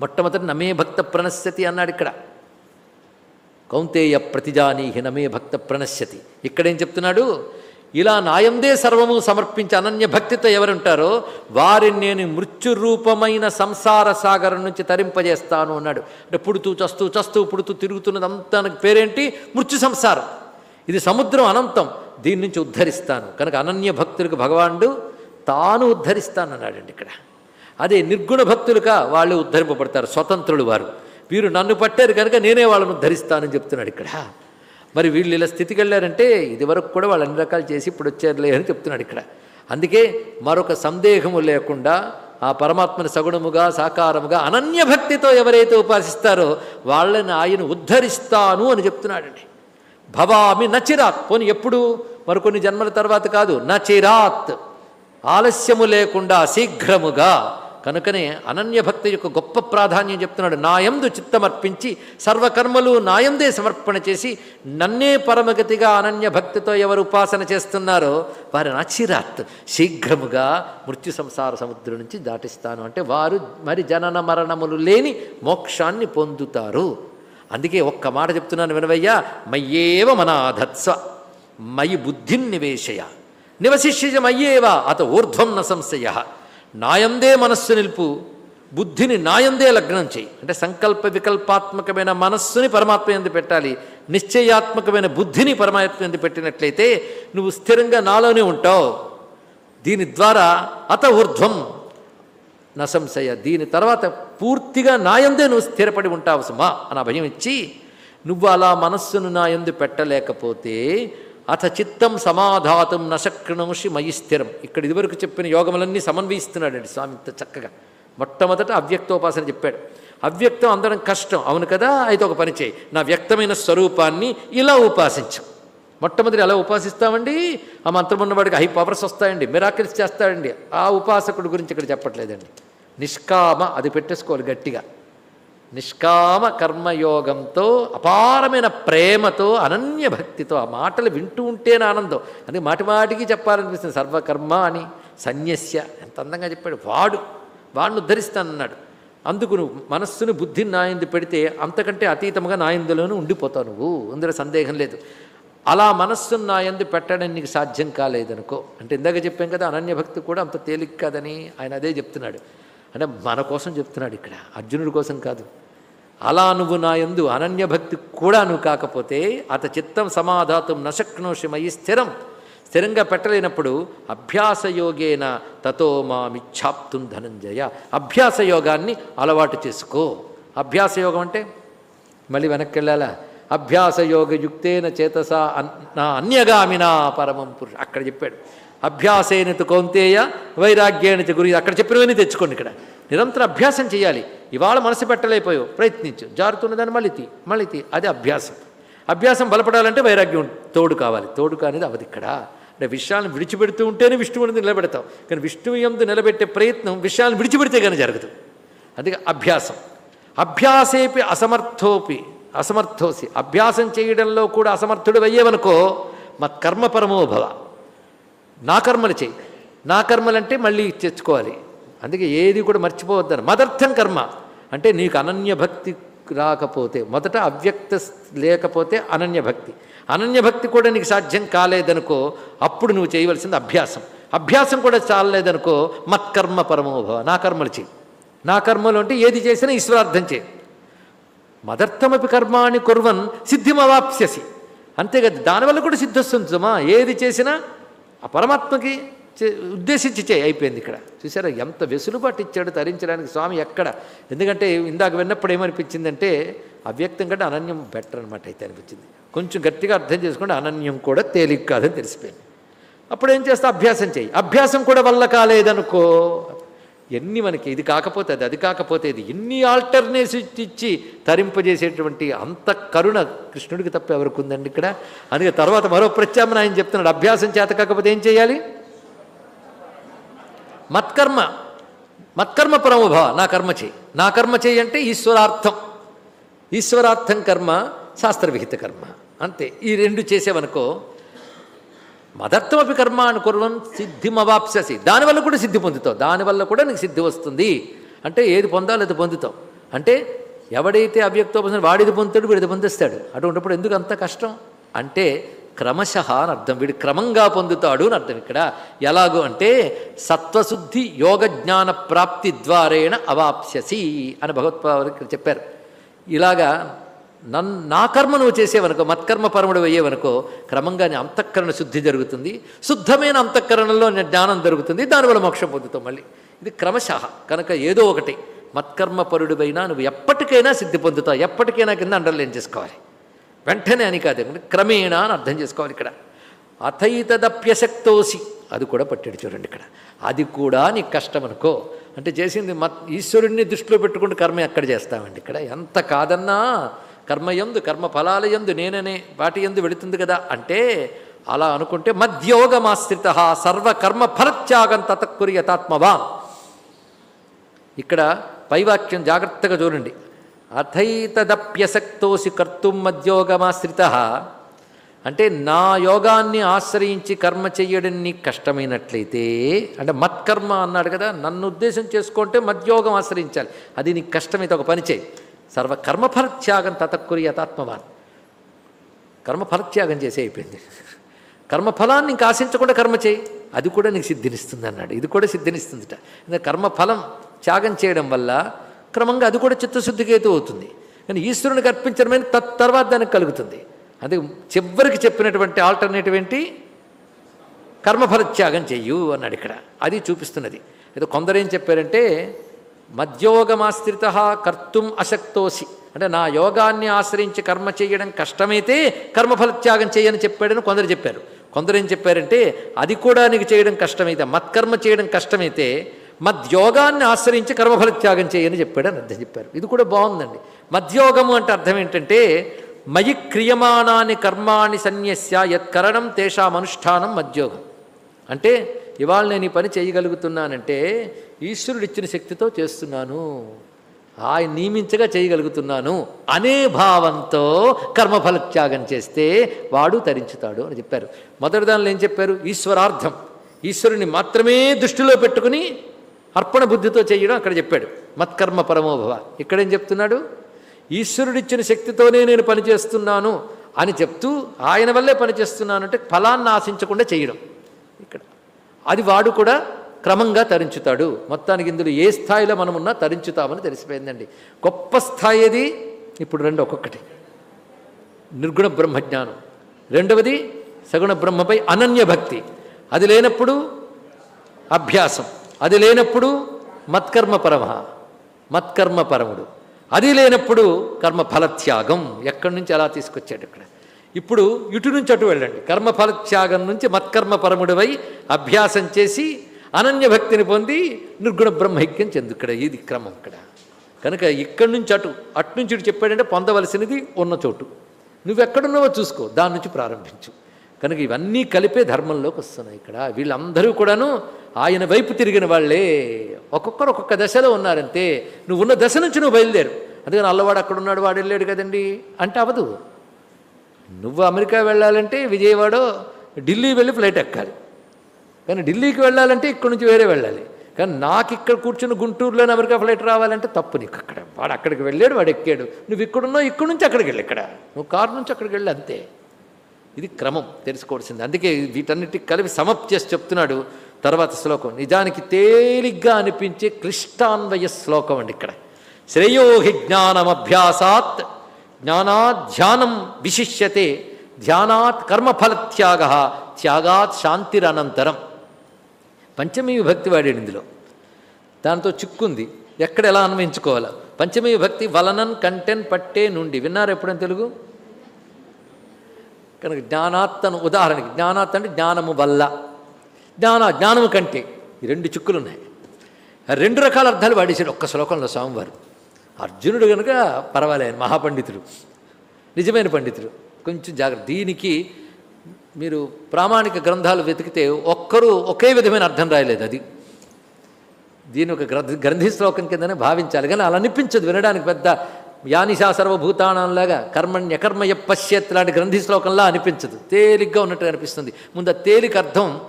మొట్టమొదటి నమే భక్త ప్రణశ్యతి అన్నాడు ఇక్కడ. కౌంతేయ ప్రతిజానీహి నమే భక్త ప్రణశ్యతి. ఇక్కడేం చెప్తున్నాడు? ఇలా నాయందే సర్వము సమర్పించి అనన్య భక్తితో ఎవరుంటారో వారిని నేను మృత్యురూపమైన సంసార సాగరం నుంచి తరింపజేస్తాను అన్నాడు. అంటే పుడుతూ చస్తూ చస్తూ పుడుతూ తిరుగుతున్నదంతా పేరేంటి? మృత్యు సంసారం. ఇది సముద్రం అనంతం. దీని నుంచి ఉద్ధరిస్తాను. కనుక అనన్య భక్తులకు భగవానుడు తాను ఉద్ధరిస్తాను అన్నాడండి ఇక్కడ. అదే నిర్గుణ భక్తులుగా వాళ్ళు ఉద్ధరింపబడతారు. స్వతంత్రులు వారు. వీరు నన్ను పట్టారు కనుక నేనే వాళ్ళను ఉద్ధరిస్తానని చెప్తున్నాడు ఇక్కడ. మరి వీళ్ళు ఇలా స్థితికి వెళ్ళారంటే ఇదివరకు కూడా వాళ్ళు అన్ని రకాలు చేసి ఇప్పుడు వచ్చారులే అని చెప్తున్నాడు ఇక్కడ. అందుకే మరొక సందేహము లేకుండా ఆ పరమాత్మని సగుణముగా సాకారముగా అనన్య భక్తితో ఎవరైతే ఉపాసిస్తారో వాళ్ళని ఆయన ఉద్ధరిస్తాను అని చెప్తున్నాడండి. భవామి నచిరాత్. పోని ఎప్పుడు? మరికొన్ని జన్మల తర్వాత కాదు. నచిరాత్. ఆలస్యము లేకుండా శీఘ్రముగా కనుకనే అనన్య భక్తి యొక్క గొప్ప ప్రాధాన్యం చెప్తున్నాడు. నాయందు చిత్తమర్పించి సర్వకర్మలు నాయందే సమర్పణ చేసి నన్నే పరమగతిగా అనన్య భక్తితో ఎవరు ఉపాసన చేస్తున్నారో వారి నచిరాత్ శీఘ్రముగా మృత్యు సంసార సముద్రం నుంచి దాటిస్తాను. అంటే వారు మరి జనన మరణములు లేని మోక్షాన్ని పొందుతారు. అందుకే ఒక్క మాట చెప్తున్నాను వినవయ్యా. మయ్యేవ మనాధత్స మయి బుద్ధిం నివేశయ. నివశిష్య మయ్యేవ అత ఊర్ధ్వం న సంశయ. నాయందే మనస్సు నిలుపు బుద్ధిని నాయందే లగ్నం చేయి. అంటే సంకల్ప వికల్పాత్మకమైన మనస్సుని పరమాత్మ ఎందు పెట్టాలి. నిశ్చయాత్మకమైన బుద్ధిని పరమాత్మ ఎందు పెట్టినట్లయితే నువ్వు స్థిరంగా నాలోనే ఉంటావు. దీని ద్వారా అత ఊర్ధ్వం నశంశయ దీని తర్వాత పూర్తిగా నాయందే నువ్వు స్థిరపడి ఉంటావు సుమా అని భయం ఇచ్చి నువ్వు అలా మనస్సును నాయందు పెట్టలేకపోతే అథ చిత్తం సమాధాతం నశక్నోషి మయి స్థిరం. ఇక్కడ ఇదివరకు చెప్పిన యోగములన్నీ సమన్వయిస్తున్నాడండి స్వామి ఇంత చక్కగా. మొట్టమొదట అవ్యక్తోపాసన చెప్పాడు. అవ్యక్తం అందడం కష్టం. అవును కదా? అయితే ఒక పని చేయి. నా వ్యక్తమైన స్వరూపాన్ని ఇలా ఉపాసించు. మొట్టమొదటి ఎలా ఉపాసిస్తామండి? ఆ మంత్రం ఉన్నవాడికి హై పవర్స్ వస్తాయండి. మిరాకిల్స్ చేస్తాడండి. ఆ ఉపాసకుడి గురించి ఇక్కడ చెప్పట్లేదండి. నిష్కామ అది పెట్టేసుకోవాలి గట్టిగా. నిష్కామ కర్మయోగంతో అపారమైన ప్రేమతో అనన్య భక్తితో ఆ మాటలు వింటూ ఉంటేనే ఆనందం. అందుకే మాటి మాటికి చెప్పాలనిపిస్తుంది సర్వకర్మ అని సన్యస్య ఎంత అందంగా చెప్పాడు. వాడు వాడిని ఉద్ధరిస్తానన్నాడు. అందుకు నువ్వు మనస్సును బుద్ధిని నాయందు పెడితే అంతకంటే అతీతముగా నాయందులోనూ ఉండిపోతావు నువ్వు. అందులో సందేహం లేదు. అలా మనస్సును నాయందు పెట్టడం నీకు సాధ్యం కాలేదనుకో. అంటే ఇందాక చెప్పాం కదా అనన్య భక్తి కూడా అంత తేలిక కాదని ఆయన అదే చెప్తున్నాడు. అంటే మన కోసం చెప్తున్నాడు ఇక్కడ. అర్జునుడి కోసం కాదు. అలా నువ్వు నా యందు అనన్య భక్తి కూడా నువ్వు కాకపోతే అత చిత్తం సమాధాతం నశక్నోషమయి స్థిరం. స్థిరంగా పెట్టలేనప్పుడు అభ్యాసయోగేన తతో మామిచ్ఛాప్తుం ధనంజయ. అభ్యాస యోగాన్ని అలవాటు చేసుకో. అభ్యాసయోగం అంటే? మళ్ళీ వెనక్కి వెళ్ళాలా అభ్యాసయోగయుక్తేన చేతస అన్- నా అన్యగామినా పరమం పురుష అక్కడ చెప్పాడు. అభ్యాసేనతు కౌంతేయ వైరాగ్యేనత గురి అక్కడ చెప్పినవన్నీ తెచ్చుకోండి ఇక్కడ. నిరంతరం అభ్యాసం చేయాలి. ఇవాళ మనసు పెట్టలేకపోయావు. ప్రయత్నించు. జారుతున్నదాన్ని మళ్ళీ తీ. మళ్ళీ తీ. అది అభ్యాసం. అభ్యాసం బలపడాలంటే వైరాగ్యం తోడు కావాలి. తోడు కానిది అవది ఇక్కడ. అంటే విషయాలను విడిచిపెడుతూ ఉంటేనే విష్ణువుని నిలబెడతావు. కానీ విష్ణువు ఎందు నిలబెట్టే ప్రయత్నం విషయాలను విడిచిపెడితే కానీ జరగదు. అందుకే అభ్యాసం. అభ్యాసేపి అసమర్థోపి. అసమర్థోసి. అభ్యాసం చేయడంలో కూడా అసమర్థుడు అయ్యేవనుకో మత్కర్మ పరమో భవ నా కర్మలు చేయి. నా కర్మలంటే మళ్ళీ తెచ్చుకోవాలి. అందుకే ఏది కూడా మర్చిపోవద్దని మదర్థం కర్మ. అంటే నీకు అనన్యభక్తి రాకపోతే మొదట అవ్యక్త లేకపోతే అనన్యభక్తి అనన్యభక్తి అనన్య భక్తి కూడా నీకు సాధ్యం కాలేదనుకో అప్పుడు నువ్వు చేయవలసింది అభ్యాసం. అభ్యాసం కూడా చాలలేదనుకో మత్కర్మ పరమోభవ నా కర్మలు చేయి. నా కర్మలు అంటే ఏది చేసినా ఈశ్వరార్థం చేయి. మదర్థమపి కర్మాన్ని కుర్వన్ సిద్ధిమవాప్స్యసి. అంతేగా దానివల్ల కూడా సిద్ధొస్తుంది సుమా. ఏది చేసినా ఆ పరమాత్మకి ఉద్దేశించి చేయి అయిపోయింది ఇక్కడ. చూసారా ఎంత వెసులుబాటు ఇచ్చాడు తరించడానికి స్వామి ఎక్కడ? ఎందుకంటే ఇందాక విన్నప్పుడు ఏమనిపించిందంటే అవ్యక్తం కంటే అనన్యం బెటర్ అనమాట అయితే అనిపించింది. కొంచెం గట్టిగా అర్థం చేసుకుంటే అనన్యం కూడా తేలిక కాదని తెలిసిపోయింది. అప్పుడు ఏం చేస్తా? అభ్యాసం చేయి. అభ్యాసం కూడా వల్ల కాలేదనుకో. ఎన్ని మనకి ఇది కాకపోతే అది అది కాకపోతే ఇది ఎన్ని ఆల్టర్నేటివ్స్ ఇచ్చి తరింపజేసేటువంటి అంత కరుణ కృష్ణుడికి తప్ప ఎవరికి ఉందండి ఇక్కడ? అందుకే తర్వాత మరో ప్రత్యామ్నాయం చెప్తున్నాడు. అభ్యాసం చేత కాకపోతే ఏం చేయాలి? మత్కర్మ మత్కర్మ పరమభవ నా కర్మ చేయి. నా కర్మ చేయి అంటే ఈశ్వరార్థం. ఈశ్వరార్థం కర్మ శాస్త్రవిహిత కర్మ. అంతే. ఈ రెండు చేసేవనుకో మదర్థమపి కర్మ అనుకుర్వం సిద్ధిమవాప్ససి దానివల్ల కూడా సిద్ధి పొందుతావు. దానివల్ల కూడా నీకు సిద్ధి వస్తుంది. అంటే ఏది పొందాలో అది పొందుతావు. అంటే ఎవడైతే అవ్యక్తోపసం వాడిది పొందుతాడు వీడిది పొందిస్తాడు. అటువంటిప్పుడు ఎందుకు అంత కష్టం? అంటే క్రమశః అని అర్థం. వీడు క్రమంగా పొందుతాడు అని అర్థం ఇక్కడ. ఎలాగో అంటే సత్వశుద్ధి యోగ జ్ఞాన ప్రాప్తి ద్వారేణ అవాప్స్యసి అని భగవత్పాద చెప్పారు. ఇలాగా నన్ నా కర్మ నువ్వు చేసేవనుకో మత్కర్మ పరముడు అయ్యేవనుకో క్రమంగా అంతఃకరణ శుద్ధి జరుగుతుంది. శుద్ధమైన అంతఃకరణలో జ్ఞానం జరుగుతుంది దానివల్ల మోక్షం పొందుతాం మళ్ళీ. ఇది క్రమశః. కనుక ఏదో ఒకటి మత్కర్మ పరుడివైనా నువ్వు ఎప్పటికైనా సిద్ధి పొందుతావు. ఎప్పటికైనా కింద అండర్లైన్ చేసుకోవాలి. వెంటనే అని కాదు క్రమేణా అని అర్థం చేసుకోవాలి ఇక్కడ. అథైతదప్యశక్తోసి అది కూడా పట్టాడు చూడండి ఇక్కడ. అది కూడా నీకు కష్టం అనుకో. అంటే చేసింది మత్ ఈశ్వరుణ్ణి దృష్టిలో పెట్టుకుంటూ కర్మ ఎక్కడ చేస్తామండి ఇక్కడ. ఎంత కాదన్నా కర్మయందు కర్మ ఫలాల యందు నేననే వాటి ఎందు వెళుతుంది కదా అంటే అలా అనుకుంటే మధ్యోగమాశ్రిత సర్వకర్మ ఫలత్యాగం తతక్కురి యథాత్మవాన్. ఇక్కడ పైవాక్యం జాగ్రత్తగా చూడండి. అథైతదప్యసక్తోసి కర్తుం మధ్యోగమాశ్రిత అంటే నా యోగాన్ని ఆశ్రయించి కర్మ చెయ్యడం నీకు కష్టమైనట్లయితే అంటే మత్కర్మ అన్నాడు కదా నన్ను ఉద్దేశం చేసుకుంటే మధ్యోగం ఆశ్రయించాలి. అది నీకు కష్టమైతే ఒక పని చేయి సర్వ కర్మఫలత్యాగం తతక్కురి యథాత్మవాన్. కర్మఫలత్యాగం చేసి అయిపోయింది. కర్మఫలాన్ని ఇంక ఆశించకుండా కర్మ చేయి అది కూడా నీకు సిద్ధినిస్తుంది అన్నాడు. ఇది కూడా సిద్ధినిస్తుందిట. కర్మఫలం త్యాగం చేయడం వల్ల క్రమంగా అది కూడా చిత్తశుద్ధికి హేతు అవుతుంది కానీ ఈశ్వరునికి అర్పించడమైన తత్ తర్వాత దానికి కలుగుతుంది. అది చివరికి చెప్పినటువంటి ఆల్టర్నేటివ్ ఏంటి? కర్మఫలత్యాగం చెయ్యు అన్నాడు ఇక్కడ. అది చూపిస్తున్నది. ఏదో కొందరు ఏం చెప్పారంటే మధ్యోగమాశ్రిత కర్తుం అశక్తోసి. అంటే నా యోగాన్ని ఆశ్రయించి కర్మ చేయడం కష్టమైతే కర్మఫలత్యాగం చేయని చెప్పాడని కొందరు చెప్పారు. కొందరు ఏం చెప్పారంటే అది కూడా నీకు చేయడం కష్టమైతే మత్కర్మ చేయడం కష్టమైతే మధ్యోగాన్ని ఆశ్రయించి కర్మఫల త్యాగం చేయని చెప్పాడని అర్థం చెప్పారు. ఇది కూడా బాగుందండి. మధ్యోగము అంటే అర్థం ఏంటంటే మయి క్రియమాణాని కర్మాణి సన్యస్య యత్కరణం తేషాం అనుష్ఠానం మధ్యోగం అంటే ఇవాళ నేను ఈ పని చేయగలుగుతున్నానంటే ఈశ్వరుడు ఇచ్చిన శక్తితో చేస్తున్నాను. ఆయన నియమించగా చేయగలుగుతున్నాను అనే భావంతో కర్మఫల త్యాగం చేస్తే వాడు తరించుతాడు అని చెప్పారు. మొదటి దానిలో ఏం చెప్పారు? ఈశ్వరార్థం. ఈశ్వరుని మాత్రమే దృష్టిలో పెట్టుకుని అర్పణ బుద్ధితో చేయడం అక్కడ చెప్పాడు. మత్కర్మ పరమోభవ ఇక్కడేం చెప్తున్నాడు? ఈశ్వరుడిచ్చిన శక్తితోనే నేను పనిచేస్తున్నాను అని చెప్తూ ఆయన వల్లే పనిచేస్తున్నాను అంటే ఫలాన్ని ఆశించకుండా చేయడం. ఇక్కడ. అది వాడు కూడా క్రమంగా తరించుతాడు. మొత్తానికి ఇందులో ఏ స్థాయిలో మనం ఉన్నా తరించుతామని తెలిసిపోయిందండి. గొప్ప స్థాయి అది ఇప్పుడు రెండు ఒక్కొక్కటి. నిర్గుణ బ్రహ్మజ్ఞానం. రెండవది సగుణ బ్రహ్మపై అనన్య భక్తి. అది లేనప్పుడు అభ్యాసం. అది లేనప్పుడు మత్కర్మ పరమ మత్కర్మ పరముడు అది లేనప్పుడు కర్మ ఫలత్యాగం ఎక్కడి నుంచి అలా తీసుకొచ్చాడు ఇక్కడ? ఇప్పుడు ఇటు నుంచి అటు వెళ్ళండి. కర్మ ఫలత్యాగం నుంచి మత్కర్మ పరముడివై అభ్యాసం చేసి అనన్య భక్తిని పొంది నిర్గుణ బ్రహ్మైక్యం చెందు ఇక్కడ. ఇది క్రమం ఇక్కడ. కనుక ఇక్కడి నుంచి అటు అటు నుంచి ఇటు చెప్పాడంటే పొందవలసినది ఉన్న చోటు. నువ్వెక్కడున్నావో చూసుకో. దాని నుంచి ప్రారంభించు. కనుక ఇవన్నీ కలిపే ధర్మంలోకి వస్తున్నాయి ఇక్కడ. వీళ్ళందరూ కూడాను ఆయన వైపు తిరిగిన వాళ్ళే. ఒక్కొక్కరు ఒక్కొక్క దశలో ఉన్నారంతే. నువ్వు ఉన్న దశ నుంచి నువ్వు బయలుదేరు. అందుకని అల్లవాడు అక్కడ ఉన్నాడు వాడు వెళ్ళాడు కదండి. అంటే అవదు. నువ్వు అమెరికా వెళ్ళాలంటే విజయవాడ ఢిల్లీ వెళ్ళి ఫ్లైట్ ఎక్కాలి. కానీ ఢిల్లీకి వెళ్ళాలంటే ఇక్కడ నుంచి వేరే వెళ్ళాలి. కానీ నాకు ఇక్కడ కూర్చుని గుంటూరులోని అమెరికా ఫ్లైట్ రావాలంటే తప్పు నీకు అక్కడ. వాడు అక్కడికి వెళ్ళాడు వాడు ఎక్కాడు. నువ్వు ఇక్కడున్నావు ఇక్కడ నుంచి అక్కడికి వెళ్ళి ఇక్కడ. నువ్వు కారు నుంచి అక్కడికి వెళ్ళి అంతే. ఇది క్రమం తెలుసుకోవాల్సింది. అందుకే వీటన్నిటికి కలిపి సమప్త్యస్ చెప్తున్నాడు తర్వాత శ్లోకం. నిజానికి తేలిగ్గా అనిపించే క్లిష్టాన్వయ శ్లోకం అండి ఇక్కడ. శ్రేయోహి జ్ఞానమభ్యాసాత్ జ్ఞానాధ్యానం విశిష్యతే ధ్యానాత్ కర్మఫలత్యాగ త్యాగాత్ శాంతిరనంతరం. పంచమీ విభక్తి వాడాడు ఇందులో. దాంతో చిక్కుంది. ఎక్కడ ఎలా అన్వయించుకోవాలా? పంచమీ విభక్తి వలనన్ కంటెన్ పట్టే నుండి. విన్నారు ఎప్పుడైనా తెలుగు? కనుక జ్ఞానాత్తను ఉదాహరణకి జ్ఞానాత్త అంటే జ్ఞానము వల్ల. జ్ఞాన జ్ఞానము కంటే ఈ రెండు చిక్కులు ఉన్నాయి రెండు రకాల అర్థాలు వాడేశాడు ఒక్క శ్లోకంలో స్వామివారు. అర్జునుడు కనుక పర్వాలేదు మహాపండితుడు నిజమైన పండితుడు. కొంచెం జాగ్రత్త. దీనికి మీరు ప్రామాణిక గ్రంథాలు వెతికితే ఒక్కరూ ఒకే విధమైన అర్థం రాయలేదు అది. దీని ఒక గ్రంథి శ్లోకం కిందనే భావించాలి. కానీ అలా అనిపించదు వినడానికి పెద్ద యానిషా సర్వభూతానంలాగా కర్మణ్యకర్మయ పశ్యత్ లాంటి గ్రంథి శ్లోకంలా అనిపించదు. తేలిగ్గా ఉన్నట్టు అనిపిస్తుంది. ముందు తేలిక అర్థం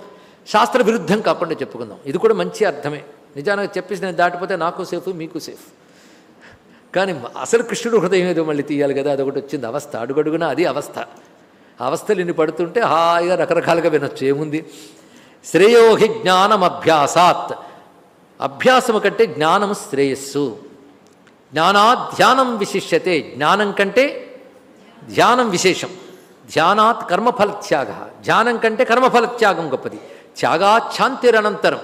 శాస్త్ర విరుద్ధం కాకుండా చెప్పుకుందాం. ఇది కూడా మంచి అర్థమే. నిజానికి చెప్పేసి నేను దాటిపోతే నాకు సేఫ్ మీకు సేఫ్. కానీ అసలు కృష్ణుడు హృదయం ఏదో మళ్ళీ తీయాలి కదా అదొకటి వచ్చింది అవస్థ. అడుగడుగున అది అవస్థ. అవస్థలు ఇన్ని పడుతుంటే హాయిగా రకరకాలుగా వినొచ్చు. ఏముంది? శ్రేయోహి జ్ఞానం అభ్యాసాత్ అభ్యాసము కంటే జ్ఞానము శ్రేయస్సు. జ్ఞానాత్ ధ్యానం విశిష్యతే. జ్ఞానం కంటే ధ్యానం విశేషం. ధ్యానాత్ కర్మఫలత్యాగ. ధ్యానం కంటే కర్మఫలత్యాగం గొప్పది. త్యాగాత్ శాంతిరనంతరం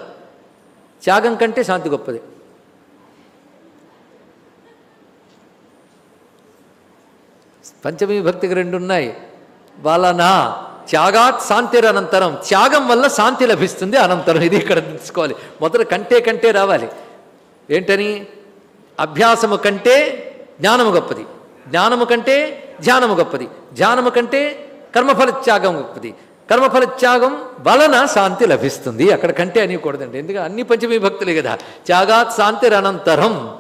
త్యాగం కంటే శాంతి గొప్పది. పంచమీ భక్తికి రెండు ఉన్నాయి వలన త్యాగాత్ శాంతిరనంతరం. త్యాగం వల్ల శాంతి లభిస్తుంది అనంతరం. ఇది ఇక్కడ తెలుసుకోవాలి. మొదట కంటే కంటే రావాలి. ఏంటని? అభ్యాసము కంటే జ్ఞానము గొప్పది. జ్ఞానము కంటే ధ్యానము గొప్పది. ధ్యానము కంటే కర్మఫలత్యాగం గొప్పది. కర్మఫలత్యాగం వలన శాంతి లభిస్తుంది. అక్కడ కంటే అనికూడదండి ఎందుకంటే అన్ని పంచమీ భక్తులే కదా. త్యాగాత్ శాంతి అనంతరం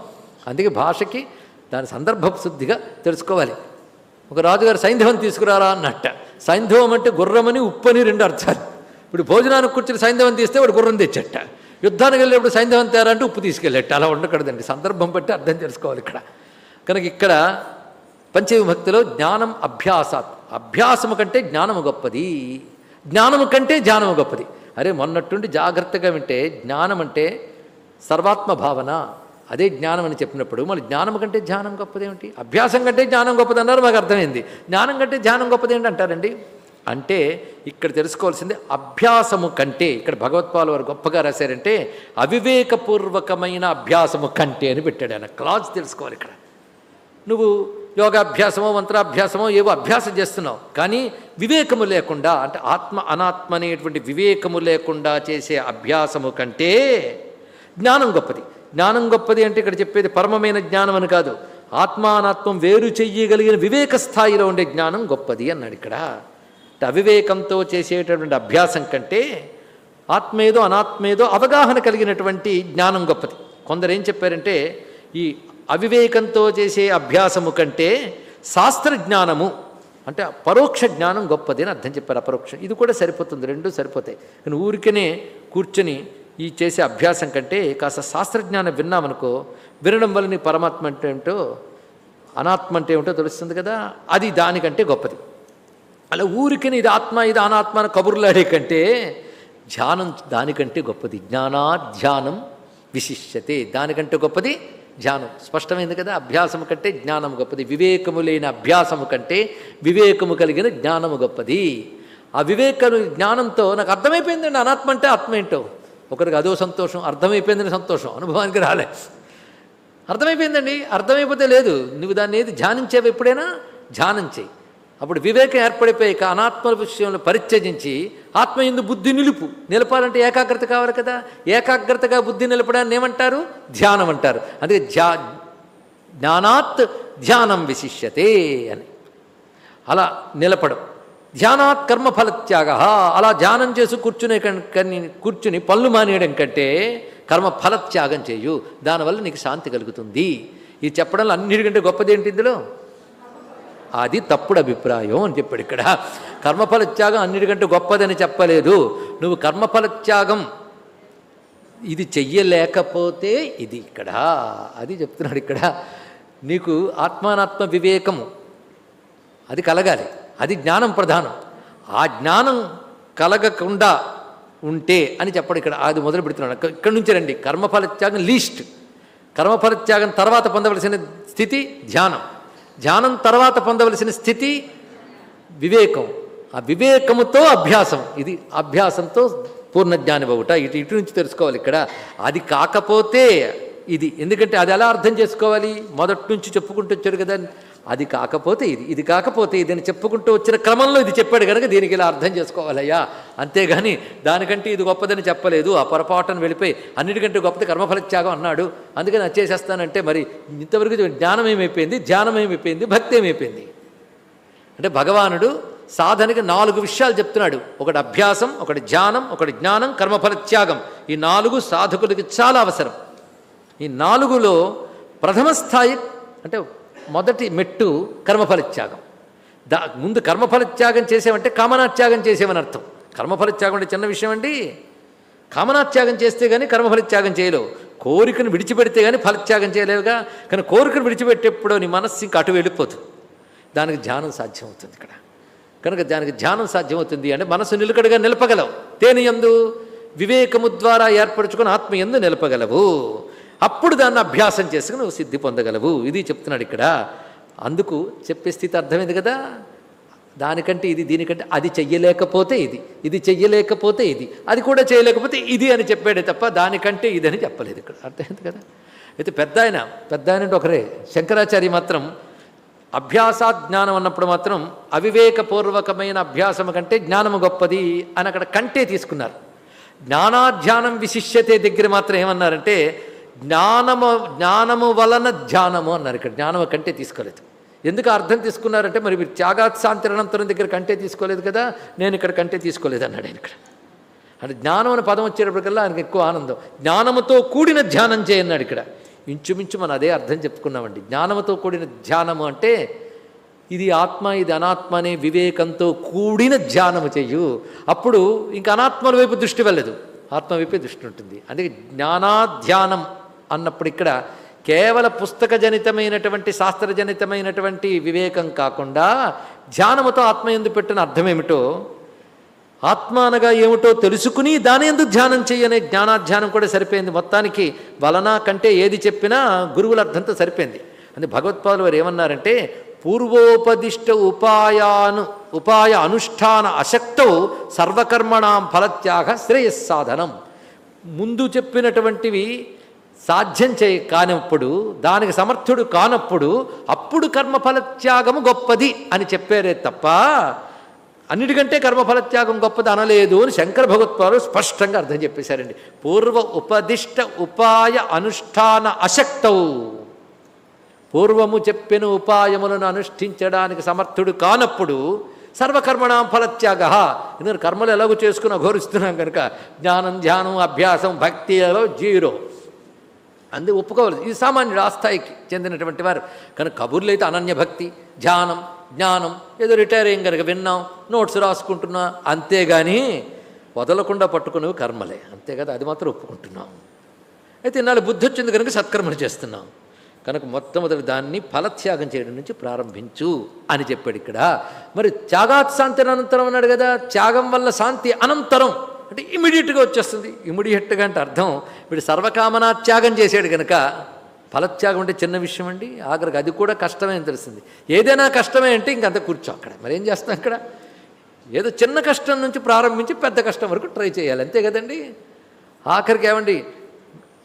అందుకే భాషకి దాని సందర్భ శుద్ధిగా తెలుసుకోవాలి. ఒక రాజుగారు సైంధవం తీసుకురారా అన్నట్ట. సైంధవం అంటే గుర్రమని ఉప్పని రెండు అర్థాలు. ఇప్పుడు భోజనానికి కూర్చుని సైంధవం తీస్తే వాడు గుర్రం తెచ్చట. యుద్ధానికి వెళ్ళేప్పుడు సైన్యం తేరా అంటే ఉప్పు తీసుకెళ్ళట్టు. అలా ఉండకూడదండి. సందర్భం బట్టి అర్థం చేసుకోవాలి ఇక్కడ. కనుక ఇక్కడ పంచవిభక్తిలో జ్ఞానం అభ్యాసాత్. అభ్యాసము కంటే జ్ఞానము గొప్పది. జ్ఞానము కంటే జ్ఞానము గొప్పది. అరే మొన్నట్టుండి జాగ్రత్తగా వింటే జ్ఞానం అంటే సర్వాత్మ భావన. అదే జ్ఞానం అని చెప్పినప్పుడు మళ్ళీ జ్ఞానం కంటే ధ్యానం గొప్పదేమిటి? అభ్యాసం కంటే జ్ఞానం గొప్పది అన్నారు మాకు అర్థమైంది. జ్ఞానం కంటే ధ్యానం గొప్పది అంటారండి అంటే ఇక్కడ తెలుసుకోవాల్సింది అభ్యాసము కంటే ఇక్కడ భగవత్పాల్ వారు గొప్పగా రాశారంటే అవివేకపూర్వకమైన అభ్యాసము కంటే అని పెట్టాడు ఆయన. క్లాజ్ తెలుసుకోవాలి ఇక్కడ. నువ్వు యోగాభ్యాసమో మంత్రాభ్యాసమో ఏవో అభ్యాసం చేస్తున్నావు కానీ వివేకము లేకుండా అంటే ఆత్మ అనాత్మ అనేటువంటి వివేకము లేకుండా చేసే అభ్యాసము కంటే జ్ఞానం గొప్పది. జ్ఞానం గొప్పది అంటే ఇక్కడ చెప్పేది పరమమైన జ్ఞానం అని కాదు. ఆత్మానాత్మం వేరు చెయ్యగలిగిన వివేక స్థాయిలో ఉండే జ్ఞానం గొప్పది అన్నాడు ఇక్కడ. అవివేకంతో చేసేటటువంటి అభ్యాసం కంటే ఆత్మేదో అనాత్మేదో అవగాహన కలిగినటువంటి జ్ఞానం గొప్పది. కొందరు ఏం చెప్పారంటే ఈ అవివేకంతో చేసే అభ్యాసము కంటే శాస్త్ర జ్ఞానము అంటే పరోక్ష జ్ఞానం గొప్పది అని అర్థం చెప్పారు అపరోక్ష ఇది కూడా సరిపోతుంది రెండు సరిపోతాయి. కానీ ఊరికనే కూర్చొని ఈ చేసే అభ్యాసం కంటే కాస్త శాస్త్రజ్ఞానం విన్నామనుకో వినడం వల్ల నీ పరమాత్మ అంటే ఏమిటో అనాత్మ అంటే ఏమిటో తెలుస్తుంది కదా అది దానికంటే గొప్పది. అలా ఊరికని ఇది ఆత్మ ఇది అనాత్మ అని కబుర్లాడే కంటే ధ్యానం దానికంటే గొప్పది. జ్ఞానా ధ్యానం విశిష్యతే. దానికంటే గొప్పది ధ్యానం. స్పష్టమైంది కదా? అభ్యాసము కంటే జ్ఞానము గొప్పది. వివేకము లేని అభ్యాసము కంటే వివేకము కలిగిన జ్ఞానము గొప్పది. ఆ వివేకము జ్ఞానంతో నాకు అర్థమైపోయిందండి అనాత్మ అంటే ఆత్మ ఏంటో? ఒకరికి అదో సంతోషం అర్థమైపోయిందని సంతోషం. అనుభవానికి రాలే. అర్థమైపోయిందండి? అర్థమైపోతే లేదు. నువ్వు దాన్ని ఏది ధ్యానించేవి ఎప్పుడైనా? ధ్యానం చేయి. అప్పుడు వివేకం ఏర్పడిపోయాక అనాత్మ విషయంలో పరిత్యజించి ఆత్మ ఎందు బుద్ధి నిలుపు. నిలపాలంటే ఏకాగ్రత కావాలి కదా? ఏకాగ్రతగా బుద్ధి నిలపడాన్ని ఏమంటారు? ధ్యానం అంటారు. అందుకే ధ్యా జ్ఞానాత్ ధ్యానం విశిష్యతే అని. అలా నిలపడం. ధ్యానాత్ కర్మఫలత్యాగ. అలా ధ్యానం చేసి కూర్చునే కన్ని కూర్చుని పళ్ళు మానేయడం కంటే కర్మఫలత్యాగం చేయు. దానివల్ల నీకు శాంతి కలుగుతుంది. ఇది చెప్పడంలో అన్నిటికంటే గొప్పది ఏంటి ఇందులో? అది తప్పుడు అభిప్రాయం అని చెప్పాడు ఇక్కడ. కర్మఫలత్యాగం అన్నిటికంటే గొప్పదని చెప్పలేదు. నువ్వు కర్మఫలత్యాగం ఇది చెయ్యలేకపోతే ఇది ఇక్కడ. అది చెప్తున్నాడు ఇక్కడ. నీకు ఆత్మానాత్మ వివేకము అది కలగాలి. అది జ్ఞానం ప్రధానం. ఆ జ్ఞానం కలగకుండా ఉంటే అని చెప్పడం ఇక్కడ. అది మొదలు పెడుతున్నాడు. ఇక్కడ- నుంచి రండి. కర్మఫలత్యాగం లీస్ట్. కర్మఫలత్యాగం తర్వాత పొందవలసిన స్థితి ధ్యానం. ధ్యానం తర్వాత పొందవలసిన స్థితి వివేకం. ఆ వివేకముతో అభ్యాసం. ఇది అభ్యాసంతో పూర్ణ జ్ఞాని ఇటు ఇటు నుంచి తెలుసుకోవాలి ఇక్కడ. అది కాకపోతే ఇది. ఎందుకంటే అది ఎలా అర్థం చేసుకోవాలి? మొదటి నుంచి చెప్పుకుంటూ వచ్చారు కదా. అది కాకపోతే ఇది ఇది కాకపోతే ఇది అని చెప్పుకుంటూ వచ్చిన క్రమంలో ఇది చెప్పాడు కనుక దీనికి ఇలా అర్థం చేసుకోవాలయ్యా. అంతేగాని దానికంటే ఇది గొప్పదని చెప్పలేదు. ఆ పొరపాటును వెళ్ళిపోయి అన్నిటికంటే గొప్పది కర్మఫలత్యాగం అన్నాడు. అందుకని అది చేసేస్తానంటే మరి ఇంతవరకు జ్ఞానం ఏమైపోయింది? ధ్యానం ఏమైపోయింది? భక్తి ఏమైపోయింది? అంటే భగవానుడు సాధనకి నాలుగు విషయాలు చెప్తున్నాడు. ఒకటి అభ్యాసం ఒకటి ధ్యానం ఒకటి జ్ఞానం కర్మఫలత్యాగం. ఈ నాలుగు సాధకులకి చాలా అవసరం. ఈ నాలుగులో ప్రథమ స్థాయి అంటే మొదటి మెట్టు కర్మఫలత్యాగం. దా ముందు కర్మఫలత్యాగం చేసేవంటే కామనాత్యాగం చేసేవని అర్థం. కర్మఫలత్యాగం అంటే చిన్న విషయం అండి. కామనాత్యాగం చేస్తే కానీ కర్మఫలత్యాగం చేయలేవు. కోరికను విడిచిపెడితే కానీ ఫలత్యాగం చేయలేవుగా. కానీ కోరికను విడిచిపెట్టేప్పుడు నీ మనస్సు ఇంకా అటు వెళ్ళిపోతుంది. దానికి ధ్యానం సాధ్యమవుతుంది ఇక్కడ. కనుక దానికి ధ్యానం సాధ్యమవుతుంది అంటే మనసు నిలకడగా నిలపగలవు. తేని ఎందు వివేకము ద్వారా ఏర్పరచుకుని ఆత్మ ఎందు నిలపగలవు. అప్పుడు దాన్ని అభ్యాసం చేసుకుని నువ్వు సిద్ధి పొందగలవు. ఇది చెప్తున్నాడు ఇక్కడ. అందుకు చెప్పే స్థితి అర్థమైంది కదా? దానికంటే ఇది దీనికంటే అది చెయ్యలేకపోతే ఇది ఇది చెయ్యలేకపోతే ఇది అది కూడా చేయలేకపోతే ఇది అని చెప్పాడే తప్ప దానికంటే ఇది అని చెప్పలేదు ఇక్కడ. అర్థమైంది కదా? అయితే పెద్ద ఆయన పెద్ద ఆయన ఒకరే. శంకరాచార్య మాత్రం అభ్యాసా జ్ఞానం అన్నప్పుడు మాత్రం అవివేకపూర్వకమైన అభ్యాసం కంటే జ్ఞానము గొప్పది అని అక్కడ కంటే తీసుకున్నారు. జ్ఞానాధ్యానం విశిష్యతే దగ్గర మాత్రం ఏమన్నారంటే జ్ఞానము జ్ఞానము వలన ధ్యానము అన్నారు ఇక్కడ. జ్ఞానము కంటే తీసుకోలేదు. ఎందుకు అర్థం తీసుకున్నారంటే మరి మీరు త్యాగాత్సాంతరణంతరం దగ్గర కంటే తీసుకోలేదు కదా? నేను ఇక్కడ కంటే తీసుకోలేదు అన్నాడు ఆయన ఇక్కడ. అంటే జ్ఞానం అనే పదం వచ్చేటప్పటికల్లా ఆయనకు ఎక్కువ ఆనందం. జ్ఞానముతో కూడిన ధ్యానం చేయన్నాడు ఇక్కడ. ఇంచుమించు మనం అదే అర్థం చెప్పుకున్నామండి. జ్ఞానముతో కూడిన ధ్యానము అంటే ఇది ఆత్మ ఇది అనాత్మ అనే వివేకంతో కూడిన ధ్యానము చెయ్యు అప్పుడు ఇంకా అనాత్మల వైపు దృష్టి వెళ్ళదు. ఆత్మ వైపే దృష్టి ఉంటుంది. అందుకే జ్ఞానాధ్యానం అన్నప్పుడు ఇక్కడ కేవల పుస్తకజనితమైనటువంటి శాస్త్రజనితమైనటువంటి వివేకం కాకుండా ధ్యానముతో ఆత్మ ఎందు పెట్టిన అర్థమేమిటో ఆత్మ అనగా ఏమిటో తెలుసుకుని దాని ఎందుకు ధ్యానం చేయనే జ్ఞానాధ్యానం కూడా సరిపోయింది. మొత్తానికి వలన కంటే ఏది చెప్పినా గురువుల అర్థంతో సరిపోయింది. అంటే భగవత్పాదులు వారు ఏమన్నారంటే పూర్వోపదిష్ట ఉపాయాను ఉపాయ అనుష్ఠాన అశక్తౌ సర్వకర్మణాం ఫలత్యాగ శ్రేయస్సాధనం. ముందు చెప్పినటువంటివి సాధ్యం చే కానప్పుడు దానికి సమర్థుడు కానప్పుడు అప్పుడు కర్మఫలత్యాగము గొప్పది అని చెప్పారే తప్ప అన్నిటికంటే కర్మఫలత్యాగం గొప్పది అనలేదు అని శంకర భగవత్పాలు స్పష్టంగా అర్థం చెప్పేశారండి. పూర్వ ఉపదిష్ట ఉపాయ అనుష్ఠాన అశక్తవు పూర్వము చెప్పిన ఉపాయములను అనుష్ఠించడానికి సమర్థుడు కానప్పుడు సర్వకర్మణాం ఫలత్యాగ. ఎందుకంటే కర్మలు ఎలాగో చేసుకుని అఘోరిస్తున్నాం కనుక జ్ఞానం ధ్యానం అభ్యాసం భక్తిలో జీరో. అందు ఒప్పుకోవాలి. ఇది సామాన్యుడు ఆ స్థాయికి చెందినటువంటి వారు. కానీ కబుర్లు అయితే అనన్య భక్తి ధ్యానం జ్ఞానం ఏదో రిటైర్ కనుక విన్నాం నోట్స్ రాసుకుంటున్నా అంతేగాని వదలకుండా పట్టుకునేవి కర్మలే. అంతే కదా అది మాత్రం ఒప్పుకుంటున్నాం. అయితే ఇన్నాళ్ళు బుద్ధి వచ్చింది కనుక సత్కర్మలు చేస్తున్నాం. కనుక మొట్టమొదటి దాన్ని ఫలత్యాగం చేయడం నుంచి ప్రారంభించు అని చెప్పాడు ఇక్కడ. మరి త్యాగాత్ శాంతి అనంతరం అన్నాడు కదా త్యాగం వల్ల శాంతి అనంతరం అంటే ఇమీడియట్గా వచ్చేస్తుంది. ఇమీడియట్గా అంటే అర్థం వీడు సర్వకామనా త్యాగం చేశాడు కనుక ఫలత్యాగం అంటే చిన్న విషయం అండి ఆఖరికి అది కూడా కష్టమే అని తెలిసింది ఏదైనా కష్టమే అంటే ఇంకంత కూర్చో అక్కడ. మరి ఏం చేస్తాం అక్కడ ఏదో చిన్న కష్టం నుంచి ప్రారంభించి పెద్ద కష్టం వరకు ట్రై చేయాలి. అంతే కదండి? ఆఖరికి ఏమండి?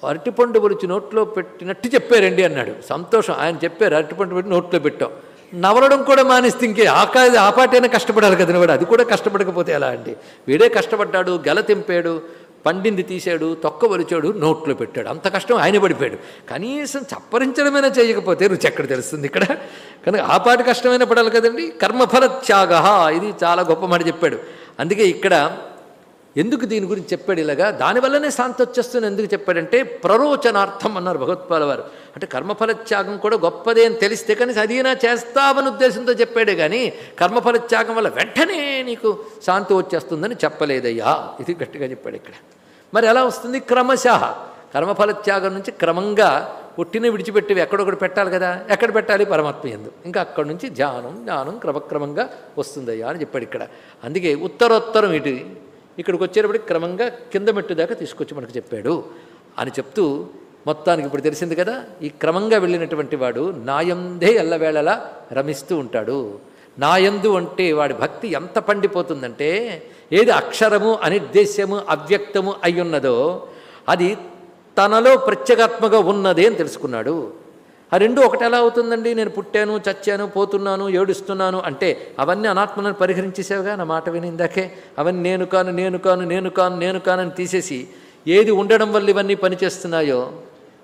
అరటిపండు ఒలిచి నోట్లో పెట్టినట్టు చెప్పారండి అన్నాడు. సంతోషం. ఆయన చెప్పారు అరటిపండు పెట్టి నోట్లో పెట్టాం. నవలడం కూడా మానేస్తే ఇంకే ఆ ఆపాటైనా కష్టపడాలి కదా వాడు అది కూడా కష్టపడకపోతే ఎలా అండి? వీడే కష్టపడ్డాడు గెల తెంపాడు పండింది తీశాడు తొక్క వలిచాడు నోట్లో పెట్టాడు. అంత కష్టం ఆయన పడిపోయాడు. కనీసం చప్పరించడమైనా చేయకపోతే రుచి ఎక్కడ తెలుస్తుంది ఇక్కడ? కనుక ఆ పాటి కష్టమైనా పడాలి కదండి? కర్మఫల త్యాగ ఇది చాలా గొప్ప మాట చెప్పాడు. అందుకే ఇక్కడ ఎందుకు దీని గురించి చెప్పాడు ఇలాగా? దానివల్లనే శాంతి వచ్చేస్తుంది. ఎందుకు చెప్పాడంటే ప్రరోచనార్థం అన్నారు భగవత్పాల వారు. అంటే కర్మఫలత్యాగం కూడా గొప్పదే అని తెలిస్తే కానీ అదీనా చేస్తావని ఉద్దేశంతో చెప్పాడే కానీ కర్మఫలత్యాగం వల్ల వెంటనే నీకు శాంతి వచ్చేస్తుందని చెప్పలేదయ్యా. ఇది గట్టిగా చెప్పాడు ఇక్కడ. మరి ఎలా వస్తుంది? క్రమశః. కర్మఫలత్యాగం నుంచి క్రమంగా పుట్టిన విడిచిపెట్టి ఎక్కడొకటి పెట్టాలి కదా? ఎక్కడ పెట్టాలి? పరమాత్మ ఎందు. ఇంకా అక్కడి నుంచి ధ్యానం జ్ఞానం క్రమక్రమంగా వస్తుందయ్యా అని చెప్పాడు ఇక్కడ. అందుకే ఉత్తరోత్తరం ఇటు ఇక్కడికి వచ్చేటప్పటికి క్రమంగా కింద మెట్టు దాకా తీసుకొచ్చి మనకు చెప్పాడు. అని చెప్తూ మొత్తానికి ఇప్పుడు తెలిసింది కదా ఈ క్రమంగా వెళ్ళినటువంటి వాడు నాయందే ఎల్లవేళలా రమిస్తూ ఉంటాడు. నాయందు అంటే వాడి భక్తి ఎంత పండిపోతుందంటే ఏది అక్షరము అనిర్దేశ్యము అవ్యక్తము అయ్యున్నదో అది తనలో ప్రత్యేగాత్మగా ఉన్నదే అని తెలుసుకున్నాడు. ఆ రెండు ఒకటి ఎలా అవుతుందండి? నేను పుట్టాను చచ్చాను పోతున్నాను ఏడుస్తున్నాను అంటే అవన్నీ అనాత్మలను పరిహరించేసావుగా నా మాట విని ఇందాకే. అవన్నీ నేను కాను నేను కాను నేను కాను నేను కానని తీసేసి ఏది ఉండడం వల్ల ఇవన్నీ పనిచేస్తున్నాయో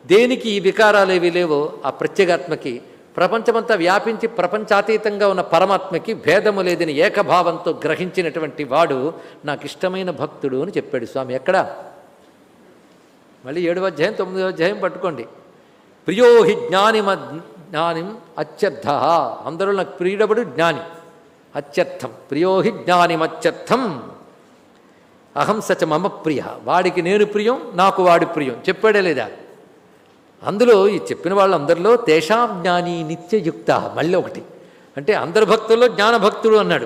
దేనికి ఈ వికారాలు ఏవి లేవో ఆ ప్రత్యేగాత్మకి ప్రపంచమంతా వ్యాపించి ప్రపంచాతీతంగా ఉన్న పరమాత్మకి భేదము లేదని ఏకభావంతో గ్రహించినటువంటి వాడు నాకు ఇష్టమైన భక్తుడు అని చెప్పాడు స్వామి. ఎక్కడ? మళ్ళీ ఏడవ అధ్యాయం తొమ్మిదవ అధ్యాయం పట్టుకోండి. ప్రియో హి జ్ఞానిమ జ్ఞానిం అత్యర్థ. అందరూ నాకు ప్రియుడబడు జ్ఞాని. అత్యర్థం. ప్రియో హి జ్ఞానిమత్యర్థం అహం సచ మమ ప్రియ. వాడికి నేను ప్రియం నాకు వాడి ప్రియం. చెప్పాడే లేదా? అందులో ఈ చెప్పిన వాళ్ళందరిలో తేషాం జ్ఞాని నిత్యయుక్త మళ్ళీ ఒకటి. అంటే అందరి భక్తుల్లో జ్ఞానభక్తుడు అన్నాడు.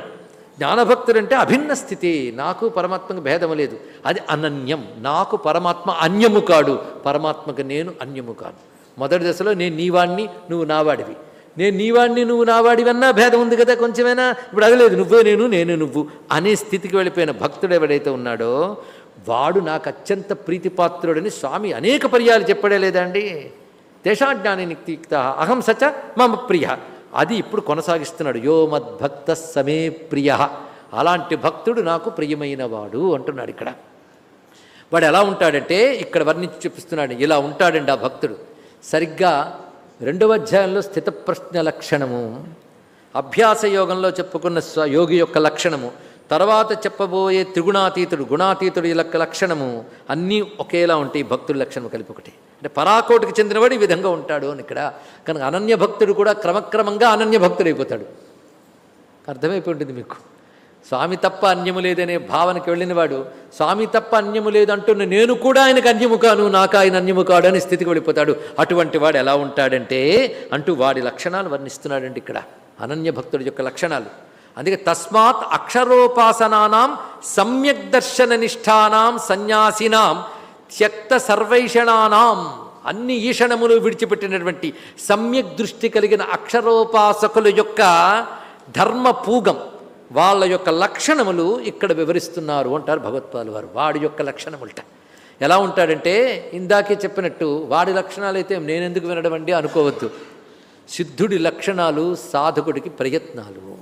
జ్ఞానభక్తుడు అంటే అభిన్న స్థితి. నాకు పరమాత్మకు భేదము లేదు. అది అనన్యం. నాకు పరమాత్మ అన్యము కాడు. పరమాత్మకు నేను అన్యము కాదు మొదటి దశలో నేను నీవాణ్ణి నువ్వు నావాడివి. నేను నీవాణ్ణి నువ్వు నావాడివన్నా భేదం ఉంది కదా కొంచెమైనా? ఇప్పుడు అదలేదు నువ్వే నేను నేను నువ్వు అనే స్థితికి వెళ్ళిపోయిన భక్తుడు ఎవడైతే ఉన్నాడో వాడు నాకు అత్యంత ప్రీతిపాత్రుడని స్వామి అనేక పర్యాలు చెప్పడే లేదండి. దేశాజ్ఞాని నిక్తిక్త అహం సచ మమ ప్రియ. అది ఇప్పుడు కొనసాగిస్తున్నాడు. యో మద్భక్త సమే ప్రియ. అలాంటి భక్తుడు నాకు ప్రియమైన వాడు అంటున్నాడు ఇక్కడ. వాడు ఎలా ఉంటాడంటే ఇక్కడ వర్ణించి చూపిస్తున్నాడు. ఇలా ఉంటాడండి ఆ భక్తుడు. సరిగ్గా రెండవ అధ్యాయంలో స్థితప్రశ్న లక్షణము అభ్యాస యోగంలో చెప్పుకున్న స్వ యోగి యొక్క లక్షణము తర్వాత చెప్పబోయే త్రిగుణాతీతుడు గుణాతీతుడు యొక్క లక్షణము అన్నీ ఒకేలా ఉంటాయి భక్తుడి లక్షణం కలిపి ఒకటి. అంటే పరాకోటికి చెందినవాడు ఈ విధంగా ఉంటాడు అని ఇక్కడ కనుక అనన్య భక్తుడు కూడా క్రమక్రమంగా అనన్య భక్తుడైపోతాడు. అర్థమైపోయి ఉంటుంది మీకు? స్వామి తప్ప అన్యము లేదనే భావనకి వెళ్ళినవాడు స్వామి తప్ప అన్యము లేదంటున్న నేను కూడా ఆయనకు అన్యము కాను నాకు ఆయన అన్యము కాడు అని స్థితికి వెళ్ళిపోతాడు. అటువంటి వాడు ఎలా ఉంటాడంటే అంటూ వాడి లక్షణాలు వర్ణిస్తున్నాడండి ఇక్కడ. అనన్య భక్తుడి యొక్క లక్షణాలు. అందుకే తస్మాత్ అక్షరోపాసనానాం సమ్యక్ దర్శన నిష్ఠానాం సన్యాసినాం త్యక్త సర్వైషణానాం. అన్ని ఈషణములు విడిచిపెట్టినటువంటి సమ్యక్ దృష్టి కలిగిన అక్షరోపాసకుల యొక్క ధర్మ పూగం వాళ్ళ యొక్క లక్షణములు ఇక్కడ వివరిస్తున్నారు అంటారు భగవత్పాలు వారు. వాడి యొక్క లక్షణములట. ఎలా ఉంటాడంటే ఇందాకే చెప్పినట్టు వాడి లక్షణాలైతే నేనెందుకు వినడం అండి? అనుకోవద్దు. సిద్ధుడి లక్షణాలు సాధకుడికి ప్రయత్నాలు.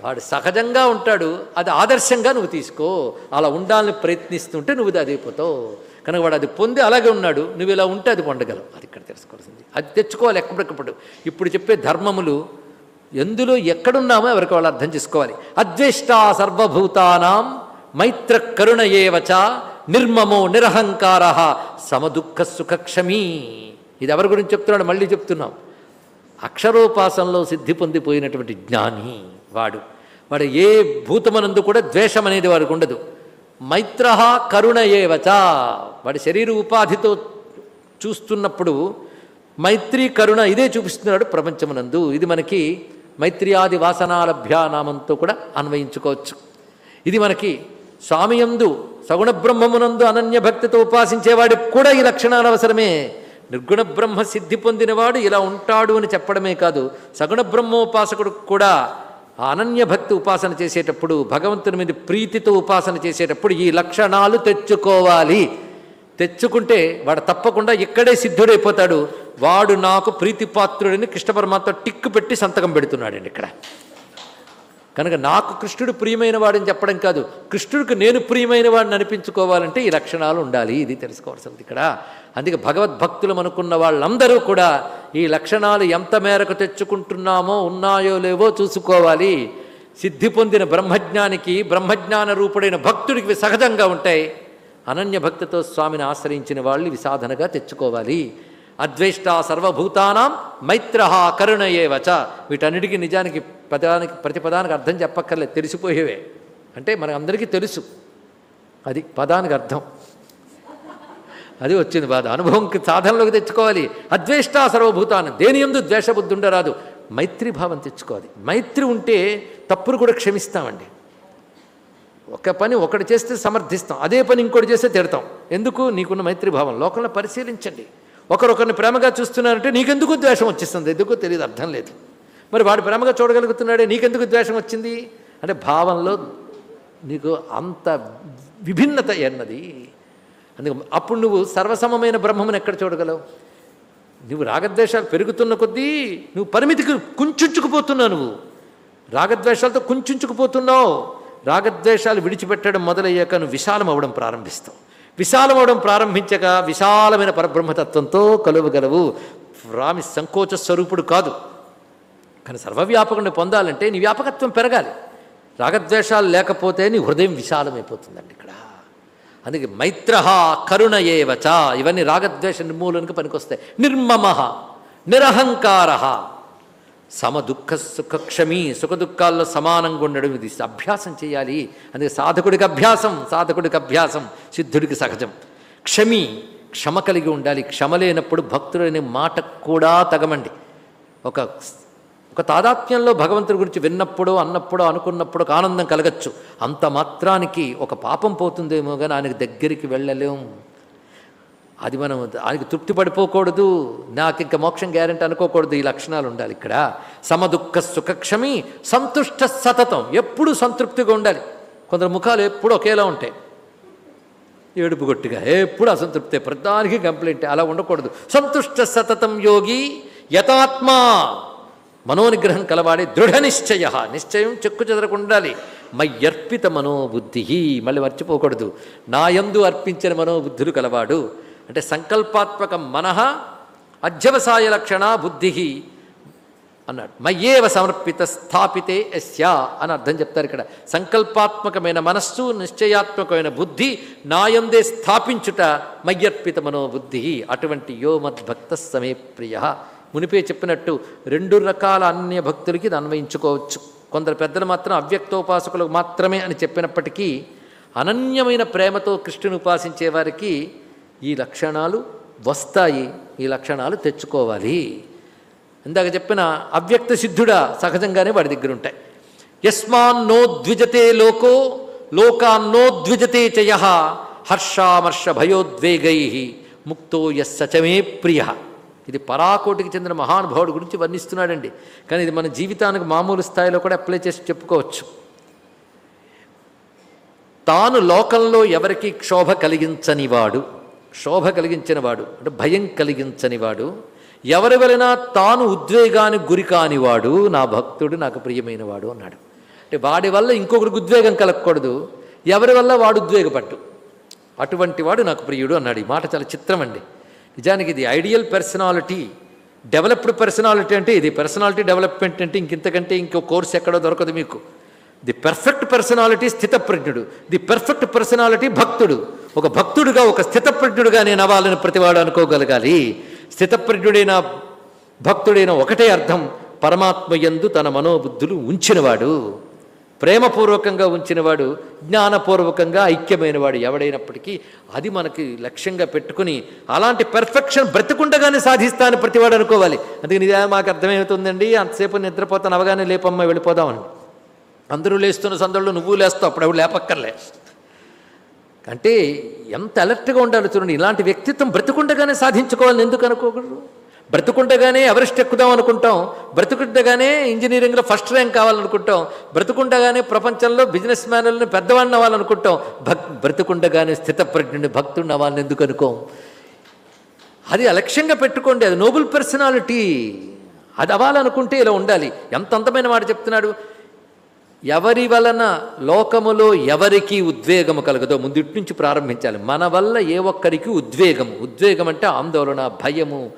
వాడు సహజంగా ఉంటాడు అది ఆదర్శంగా నువ్వు తీసుకో. అలా ఉండాలని ప్రయత్నిస్తుంటే నువ్వు అది అయిపోతావు కనుక వాడు అది పొంది అలాగే ఉన్నాడు. నువ్వు ఇలా ఉంటే అది పొందగలవు. అది ఇక్కడ తెలుసుకోవాల్సింది. అది తెచ్చుకోవాలి ఎక్కడికప్పుడు. ఇప్పుడు చెప్పే ధర్మములు ఎందులో ఎక్కడున్నామో ఎవరికి వాళ్ళు అర్థం చేసుకోవాలి. అద్వేష్ట సర్వభూతానాం మైత్ర కరుణ ఏవచ నిర్మమో నిరహంకార సమదుఃఖ సుఖక్షమీ. ఇది ఎవరి గురించి చెప్తున్నాడు? మళ్ళీ చెప్తున్నాం. అక్షరోపాసనలో సిద్ధి పొందిపోయినటువంటి జ్ఞాని వాడు. వాడు ఏ భూతమనందు కూడా ద్వేషం అనేది వాడికి ఉండదు. మైత్ర కరుణ ఏవచ వాడి శరీర ఉపాధితో చూస్తున్నప్పుడు మైత్రి కరుణ ఇదే చూపిస్తున్నాడు ప్రపంచమునందు. ఇది మనకి మైత్రియాది వాసనాలభ్య నామంతో కూడా అన్వయించుకోవచ్చు. ఇది మనకి స్వామియందు సగుణ బ్రహ్మమునందు అనన్య భక్తితో ఉపాసించేవాడికి కూడా ఈ లక్షణాలు అవసరమే. నిర్గుణ బ్రహ్మ సిద్ధి పొందినవాడు ఇలా ఉంటాడు అని చెప్పడమే కాదు సగుణ బ్రహ్మోపాసకుడు కూడా అనన్య భక్తి ఉపాసన చేసేటప్పుడు భగవంతుని మీద ప్రీతితో ఉపాసన చేసేటప్పుడు ఈ లక్షణాలు తెచ్చుకోవాలి. తెచ్చుకుంటే వాడు తప్పకుండా ఇక్కడే సిద్ధుడైపోతాడు. వాడు నాకు ప్రీతిపాత్రుడని కృష్ణ పరమాత్మ టిక్కు పెట్టి సంతకం పెడుతున్నాడండి ఇక్కడ. కనుక నాకు కృష్ణుడు ప్రియమైన వాడని చెప్పడం కాదు కృష్ణుడికి నేను ప్రియమైన వాడిని అనిపించుకోవాలంటే ఈ లక్షణాలు ఉండాలి ఇది తెలుసుకోవాల్సింది ఇక్కడ. అందుకే భగవద్భక్తులు అనుకున్న వాళ్ళందరూ కూడా ఈ లక్షణాలు ఎంత మేరకు తెచ్చుకుంటున్నామో ఉన్నాయో లేవో చూసుకోవాలి. సిద్ధి పొందిన బ్రహ్మజ్ఞానికి బ్రహ్మజ్ఞాన రూపుడైన భక్తుడికి సహజంగా ఉంటాయి. అనన్యభక్తితో స్వామిని ఆశ్రయించిన వాళ్ళు విసాధనగా తెచ్చుకోవాలి. అద్వేష్ట సర్వభూతానాం మైత్ర కరుణయేవచ వీటన్నిటికీ నిజానికి పదానికి ప్రతి పదానికి అర్థం చెప్పక్కర్లేదు. తెలిసిపోయేవే. అంటే మన అందరికీ తెలుసు. అది పదానికి అర్థం. అది వచ్చింది బాధ. అనుభవంకి సాధనలోకి తెచ్చుకోవాలి. అద్వేష్ట సర్వభూతాన్ని దేని ఎందు ద్వేషబుద్ధి ఉండరాదు. మైత్రి భావం తెచ్చుకోవాలి. మైత్రి ఉంటే తప్పులు కూడా క్షమిస్తామండి. ఒక పని ఒకటి చేస్తే సమర్థిస్తాం అదే పని ఇంకోటి చేస్తే తిడతాం. ఎందుకు? నీకున్న మైత్రి భావం లోకంలో పరిశీలించండి. ఒకరొకరిని ప్రేమగా చూస్తున్నారంటే నీకెందుకు ద్వేషం వచ్చేస్తుంది? ఎందుకో తెలియదు అర్థం లేదు. మరి వాడు ప్రేమగా చూడగలుగుతున్నాడే నీకెందుకు ద్వేషం వచ్చింది? అంటే భావంలో నీకు అంత విభిన్నత అన్నది. అందుకు అప్పుడు నువ్వు సర్వసమమైన బ్రహ్మమును ఎక్కడ చూడగలవు? నువ్వు రాగద్వేషాలు పెరుగుతున్న కొద్దీ నువ్వు పరిమితికి కుంచుకుపోతున్నావు నువ్వు. రాగద్వేషాలతో కుంచుకుపోతున్నావు రాగద్వేషాలు విడిచిపెట్టడం మొదలయ్యాక నువ్వు విశాలం అవ్వడం ప్రారంభిస్తావు. విశాలం అవడం ప్రారంభించక విశాలమైన పరబ్రహ్మతత్వంతో కలువగలవు. రామి సంకోచ స్వరూపుడు కాదు. కానీ సర్వవ్యాపకుని పొందాలంటే నీ వ్యాపకత్వం పెరగాలి. రాగద్వేషాలు లేకపోతే నీ హృదయం విశాలమైపోతుందండి ఇక్కడ. అందుకే మైత్ర కరుణ ఏవచ ఇవన్నీ రాగద్వేష నిర్మూలనకు పనికొస్తాయి. నిర్మమ నిరహంకార సమ దుఃఖ సుఖ క్షమి సుఖ దుఃఖాల్లో సమానంగా ఉండడం ఇది అభ్యాసం చేయాలి. అందుకే సాధకుడికి అభ్యాసం సాధకుడికి అభ్యాసం సిద్ధుడికి సహజం. క్షమి క్షమ కలిగి ఉండాలి. క్షమ లేనప్పుడు భక్తుడు మాట కూడా తగమండి. ఒక ఒక తాదాత్మ్యంలో భగవంతుడి గురించి విన్నప్పుడో అన్నప్పుడో అనుకున్నప్పుడు ఒక ఆనందం కలగచ్చు. అంత మాత్రానికి ఒక పాపం పోతుందేమో కానీ ఆయనకు దగ్గరికి వెళ్ళలేం. అది మనం ఆయనకి తృప్తి పడిపోకూడదు నాకు ఇంకా మోక్షం గ్యారెంటీ అనుకోకూడదు ఈ లక్షణాలు ఉండాలి ఇక్కడ. సమదుఃఖ సుఖక్షమి సంతుష్ట సతతం ఎప్పుడూ సంతృప్తిగా ఉండాలి. కొందరు ముఖాలు ఎప్పుడు ఒకేలా ఉంటాయి. ఏడుపు గొట్టిగా ఎప్పుడు అసంతృప్తే ప్రధానికి కంప్లైంట్ అలా ఉండకూడదు. సంతుష్ట సతతం యోగి యథాత్మా మనోనిగ్రహం కలవాడే దృఢ నిశ్చయ నిశ్చయం చెక్కు చెదరకుండా ఉండాలి. మయ్యర్పిత మనోబుద్ధి మళ్ళీ మర్చిపోకూడదు. నాయందు అర్పించిన మనోబుద్ధులు కలవాడు అంటే సంకల్పాత్మక మనః అధ్యవసాయ లక్షణ బుద్ధి అన్నాడు. మయ్యేవ సమర్పిత స్థాపితే ఎస్యా అని అర్థం చెప్తారు ఇక్కడ. సంకల్పాత్మకమైన మనస్సు నిశ్చయాత్మకమైన బుద్ధి నాయందే స్థాపించుట మయ్యర్పిత మనోబుద్ధి. అటువంటి యో మద్భక్త సమే ప్రియ మునిపే చెప్పినట్టు రెండు రకాల అన్య భక్తులకి ఇది అన్వయించుకోవచ్చు. కొందరు పెద్దలు మాత్రం అవ్యక్తోపాసకులకు మాత్రమే అని చెప్పినప్పటికీ అనన్యమైన ప్రేమతో కృష్ణుని ఉపాసించే వారికి ఈ లక్షణాలు వస్తాయి ఈ లక్షణాలు తెచ్చుకోవాలి. ఇందాక చెప్పిన అవ్యక్త సిద్ధుడా సహజంగానే వాడి దగ్గర ఉంటాయి యస్మాన్నో ద్విజతే లోకో లోకాన్నో ద్విజతే చయ హర్షామర్ష భయోద్వేగై ముక్తో యస్సచమే ప్రియ. ఇది పరాకోటికి చెందిన మహానుభావుడు గురించి వర్ణిస్తున్నాడండి. కానీ ఇది మన జీవితానికి మామూలు స్థాయిలో కూడా అప్లై చేసి చెప్పుకోవచ్చు. తాను లోకంలో ఎవరికి క్షోభ కలిగించనివాడు. శోభ కలిగించనివాడు అంటే భయం కలిగించనివాడు ఎవరి వెళ్ళినా తాను ఉద్వేగానికి గురి కానివాడు నా భక్తుడు నాకు ప్రియమైనవాడు అన్నాడు. అంటే వాడి వల్ల ఇంకొకరికి ఉద్వేగం కలగకూడదు ఎవరి వల్ల వాడు ఉద్వేగపట్టు అటువంటి వాడు నాకు ప్రియుడు అన్నాడు. ఈ మాట చాలా చిత్రం అండి. నిజానికి ఇది ఐడియల్ పర్సనాలిటీ డెవలప్డ్ పర్సనాలిటీ అంటే ఇది. పర్సనాలిటీ డెవలప్మెంట్ అంటే ఇంకింతకంటే ఇంకో కోర్స్ ఎక్కడో దొరకదు మీకు. ది పెర్ఫెక్ట్ పర్సనాలిటీ స్థితప్రజ్ఞుడు. ది పెర్ఫెక్ట్ పర్సనాలిటీ భక్తుడు. ఒక భక్తుడుగా ఒక స్థితప్రజ్ఞుడుగా నేను అవ్వాలని ప్రతివాడు అనుకోగలగాలి. స్థితప్రజ్ఞుడైన భక్తుడైన ఒకటే అర్థం పరమాత్మ యందు తన మనోబుద్ధులు ఉంచినవాడు. ప్రేమపూర్వకంగా ఉంచినవాడు జ్ఞానపూర్వకంగా ఐక్యమైనవాడు ఎవడైనప్పటికీ అది మనకి లక్ష్యంగా పెట్టుకుని అలాంటి పెర్ఫెక్షన్ బ్రతికుండగానే సాధిస్తానని ప్రతివాడు అనుకోవాలి. అందుకని ఇదే మాకు అర్థమవుతుందండి అంతసేపు నిద్రపోతాను అవగానే లేపమ్మ వెళ్ళిపోదామని. అందరూ లేస్తున్న సందర్లో నువ్వు లేస్తావు అప్పుడు ఎవరు లేపక్కర్లే. అంటే ఎంత అలర్ట్గా ఉండాలో చూడండి ఇలాంటి వ్యక్తిత్వం బ్రతుకుండగానే సాధించుకోవాలని ఎందుకు అనుకోకూడదు? బ్రతుకుండగానే ఎవరెస్ట్ ఎక్కుదాం అనుకుంటాం బ్రతుకుండగానే ఇంజనీరింగ్లో ఫస్ట్ ర్యాంక్ కావాలనుకుంటాం బ్రతుకుండగానే ప్రపంచంలో బిజినెస్ మ్యాన్లను పెద్దవాడిని అవ్వాలనుకుంటాం భక్ బ్రతుకుండగానే స్థితప్రజ్ఞుని భక్తుడిని అవ్వాలని ఎందుకు అనుకోం? అది అలక్ష్యంగా పెట్టుకోండి అది నోబుల్ పర్సనాలిటీ. అది అవ్వాలనుకుంటే ఇలా ఉండాలి. ఎంత అందమైన మాట చెప్తున్నాడు? ఎవరి వలన లోకములో ఎవరికి ఉద్వేగము కలగదో ముందు నుంచి ప్రారంభించాలి. మన వల్ల ఏ ఒక్కరికి ఉద్వేగము. ఉద్వేగం అంటే ఆందోళన భయము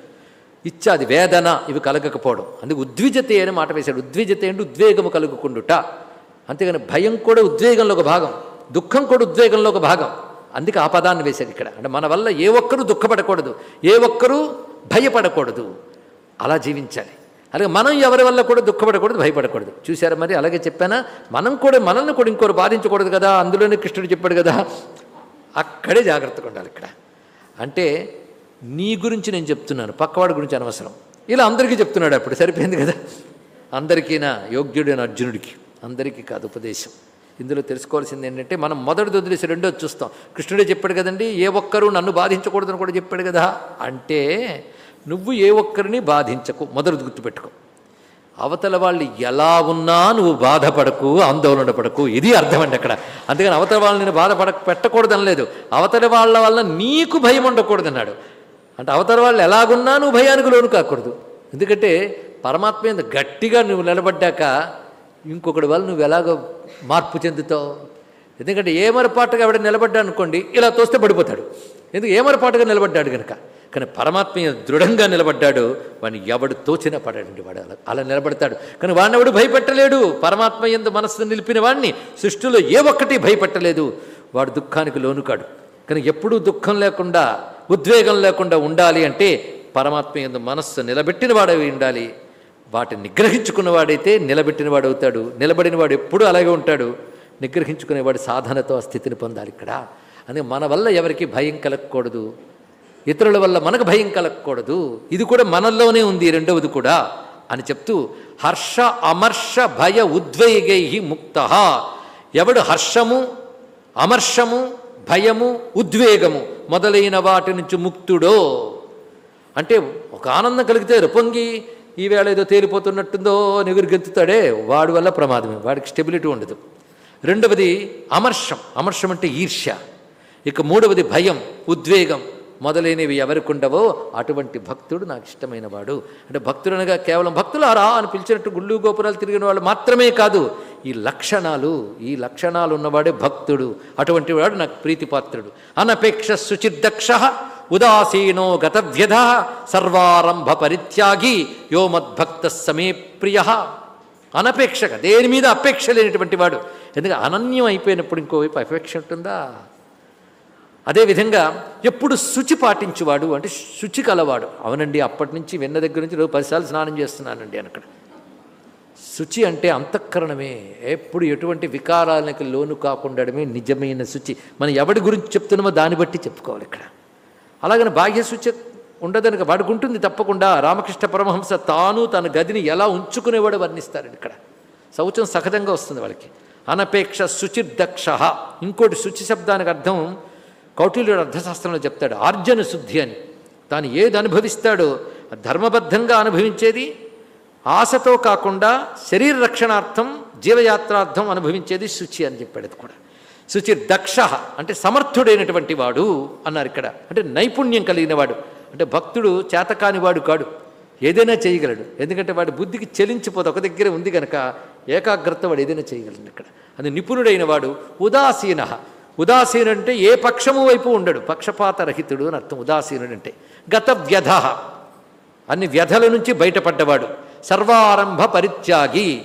ఇచ్చాది వేదన ఇవి కలగకపోవడం. అందుకే ఉద్విజతే అని మాట వేశాడు. ఉద్విజతే అంటే ఉద్వేగము కలుగుకుండుట. అంతేగాని భయం కూడా ఉద్వేగంలో ఒక భాగం. దుఃఖం కూడా ఉద్వేగంలో ఒక భాగం. అందుకే ఆ పదాన్ని వేశాడు ఇక్కడ. అంటే మన వల్ల ఏ ఒక్కరూ దుఃఖపడకూడదు. ఏ ఒక్కరూ భయపడకూడదు. అలా జీవించాలి. అలాగే మనం ఎవరి వల్ల కూడా దుఃఖపడకూడదు భయపడకూడదు. చూసారా మరి? అలాగే చెప్పానా? మనం కూడా మనల్ని కూడా ఇంకోరు బాధించకూడదు కదా? అందులోనే కృష్ణుడు చెప్పాడు కదా? అక్కడే జాగ్రత్తగా ఉండాలి ఇక్కడ. అంటే నీ గురించి నేను చెప్తున్నాను పక్కవాడి గురించి అనవసరం. ఇలా అందరికీ చెప్తున్నాడు అప్పుడు సరిపోయింది కదా? అందరికీనా? యోగ్యుడైన అర్జునుడికి. అందరికీ కాదు ఉపదేశం. ఇందులో తెలుసుకోవాల్సింది ఏంటంటే మనం మొదటి వదిలేసి రెండో చూస్తాం. కృష్ణుడే చెప్పాడు కదండి ఏ ఒక్కరూ నన్ను బాధించకూడదని కూడా చెప్పాడు కదా? అంటే నువ్వు ఏ ఒక్కరిని బాధించకు. మొదటి గుర్తుపెట్టుకో. అవతల వాళ్ళు ఎలా ఉన్నా నువ్వు బాధపడకు ఆందోళన పడకు ఇది అర్థం అండి అక్కడ. అందుకని అవతల వాళ్ళని నేను బాధపడ పెట్టకూడదని లేదు అవతల వాళ్ళ వల్ల నీకు భయం ఉండకూడదన్నాడు. అంటే అవతల వాళ్ళు ఎలాగున్నా నువ్వు భయానికి లోను కాకూడదు. ఎందుకంటే పరమాత్మ మీద గట్టిగా నువ్వు నిలబడ్డాక ఇంకొకటి వల్ల నువ్వు ఎలాగో మార్పు చెందుతావు. ఎందుకంటే ఏమరపాటుగా ఎవడ నిలబడ్డా అనుకోండి ఇలా తోస్తే పడిపోతాడు. ఎందుకు? ఏమరపాటుగా నిలబడ్డాడు కనుక కానీ పరమాత్మ దృఢంగా నిలబడ్డాడు వాడిని ఎవడు తోచినా పడాడండి వాడు. అలా అలా నిలబడతాడు. కానీ వాడిని ఎవడు భయపెట్టలేడు. పరమాత్మ ఎందు మనస్సు నిలిపిన వాడిని సృష్టిలో ఏ ఒక్కటి భయపెట్టలేదు. వాడు దుఃఖానికి లోనుకాడు కానీ ఎప్పుడూ దుఃఖం లేకుండా ఉద్వేగం లేకుండా ఉండాలి అంటే పరమాత్మ ఎందు మనస్సు నిలబెట్టిన వాడవి ఉండాలి. వాటిని నిగ్రహించుకున్నవాడైతే నిలబెట్టినవాడు అవుతాడు. నిలబడినవాడు ఎప్పుడూ అలాగే ఉంటాడు. నిగ్రహించుకునేవాడు సాధనతో ఆ స్థితిని పొందాలి ఇక్కడ. అని మన వల్ల ఎవరికి భయం కలగకూడదు. ఇతరుల వల్ల మనకు భయం కలగకూడదు. ఇది కూడా మనల్లోనే ఉంది రెండవది కూడా అని చెప్తూ హర్ష అమర్ష భయ ఉద్వేగై ముక్త. ఎవడు హర్షము అమర్షము భయము ఉద్వేగము మొదలైన వాటి నుంచి ముక్తుడో? అంటే ఒక ఆనందం కలిగితే రొప్పొంగి ఈవేళ ఏదో తేలిపోతున్నట్టుందో నెగురు గెంతుతాడే వాడి వల్ల ప్రమాదమే వాడికి స్టెబిలిటీ ఉండదు. రెండవది అమర్షం అమర్షం అంటే ఈర్ష్య. ఇక మూడవది భయం ఉద్వేగం. మొదలైనవి ఎవరికి ఉండవో అటువంటి భక్తుడు నాకు ఇష్టమైన వాడు అంటే భక్తులనగా కేవలం భక్తులు ఆరా అని పిలిచినట్టు గుళ్ళు గోపురాలు తిరిగిన వాళ్ళు మాత్రమే కాదు ఈ లక్షణాలు ఈ లక్షణాలు ఉన్నవాడే భక్తుడు. అటువంటి వాడు నాకు ప్రీతిపాత్రుడు. అనపేక్ష శుచిర్దక్ష ఉదాసీనో గతవ్యధ సర్వారంభ పరిత్యాగి యో మద్భక్త సమే ప్రియ. అనపేక్షక దేని మీద అపేక్ష లేనటువంటి వాడు. ఎందుకంటే అనన్యం అయిపోయినప్పుడు ఇంకోవైపు అపేక్ష ఉంటుందా? అదేవిధంగా ఎప్పుడు శుచి పాటించువాడు అంటే శుచి కలవాడు. అవునండి అప్పటి నుంచి వెన్న దగ్గర నుంచి రోజు పదిసార్లు స్నానం చేస్తున్నానండి అని అక్కడ శుచి అంటే అంతఃకరణమే. ఎప్పుడు ఎటువంటి వికారాలకు లోను కాకుండడమే నిజమైన శుచి. మనం ఎవడి గురించి చెప్తున్నామో దాన్ని బట్టి చెప్పుకోవాలి ఇక్కడ. అలాగని బాహ్య శుచి ఉండదనక వాడుకుంటుంది తప్పకుండా. రామకృష్ణ పరమహంస తాను తన గదిని ఎలా ఉంచుకునేవాడు వర్ణిస్తారండి ఇక్కడ. శౌచం సహజంగా వస్తుంది వాళ్ళకి. అనపేక్ష శుచిర్దక్ష. ఇంకోటి శుచి శబ్దానికి అర్థం కౌటిల్యుడు అర్థశాస్త్రంలో చెప్తాడు ఆర్జన శుద్ధి అని. తాను ఏది అనుభవిస్తాడో ధర్మబద్ధంగా అనుభవించేది ఆశతో కాకుండా శరీర రక్షణార్థం జీవయాత్రార్థం అనుభవించేది శుచి అని చెప్పాడు అది కూడా. శుచి దక్ష అంటే సమర్థుడైనటువంటి వాడు అన్నారు ఇక్కడ. అంటే నైపుణ్యం కలిగిన వాడు. అంటే భక్తుడు చేతకాని వాడు కాడు. ఏదైనా చేయగలడు. ఎందుకంటే వాడి బుద్ధికి చెలించిపోతే ఒక దగ్గరే ఉంది కనుక ఏకాగ్రత వాడు ఏదైనా చేయగలడు ఇక్కడ. అది నిపుణుడైన వాడు ఉదాసీన. ఉదాసీనుడంటే ఏ పక్షము వైపు ఉండడు. పక్షపాత రహితుడు అని అర్థం. ఉదాసీనుడంటే గత వ్యధ. అన్ని వ్యధల నుంచి బయటపడ్డవాడు. సర్వారంభ పరిత్యాగి.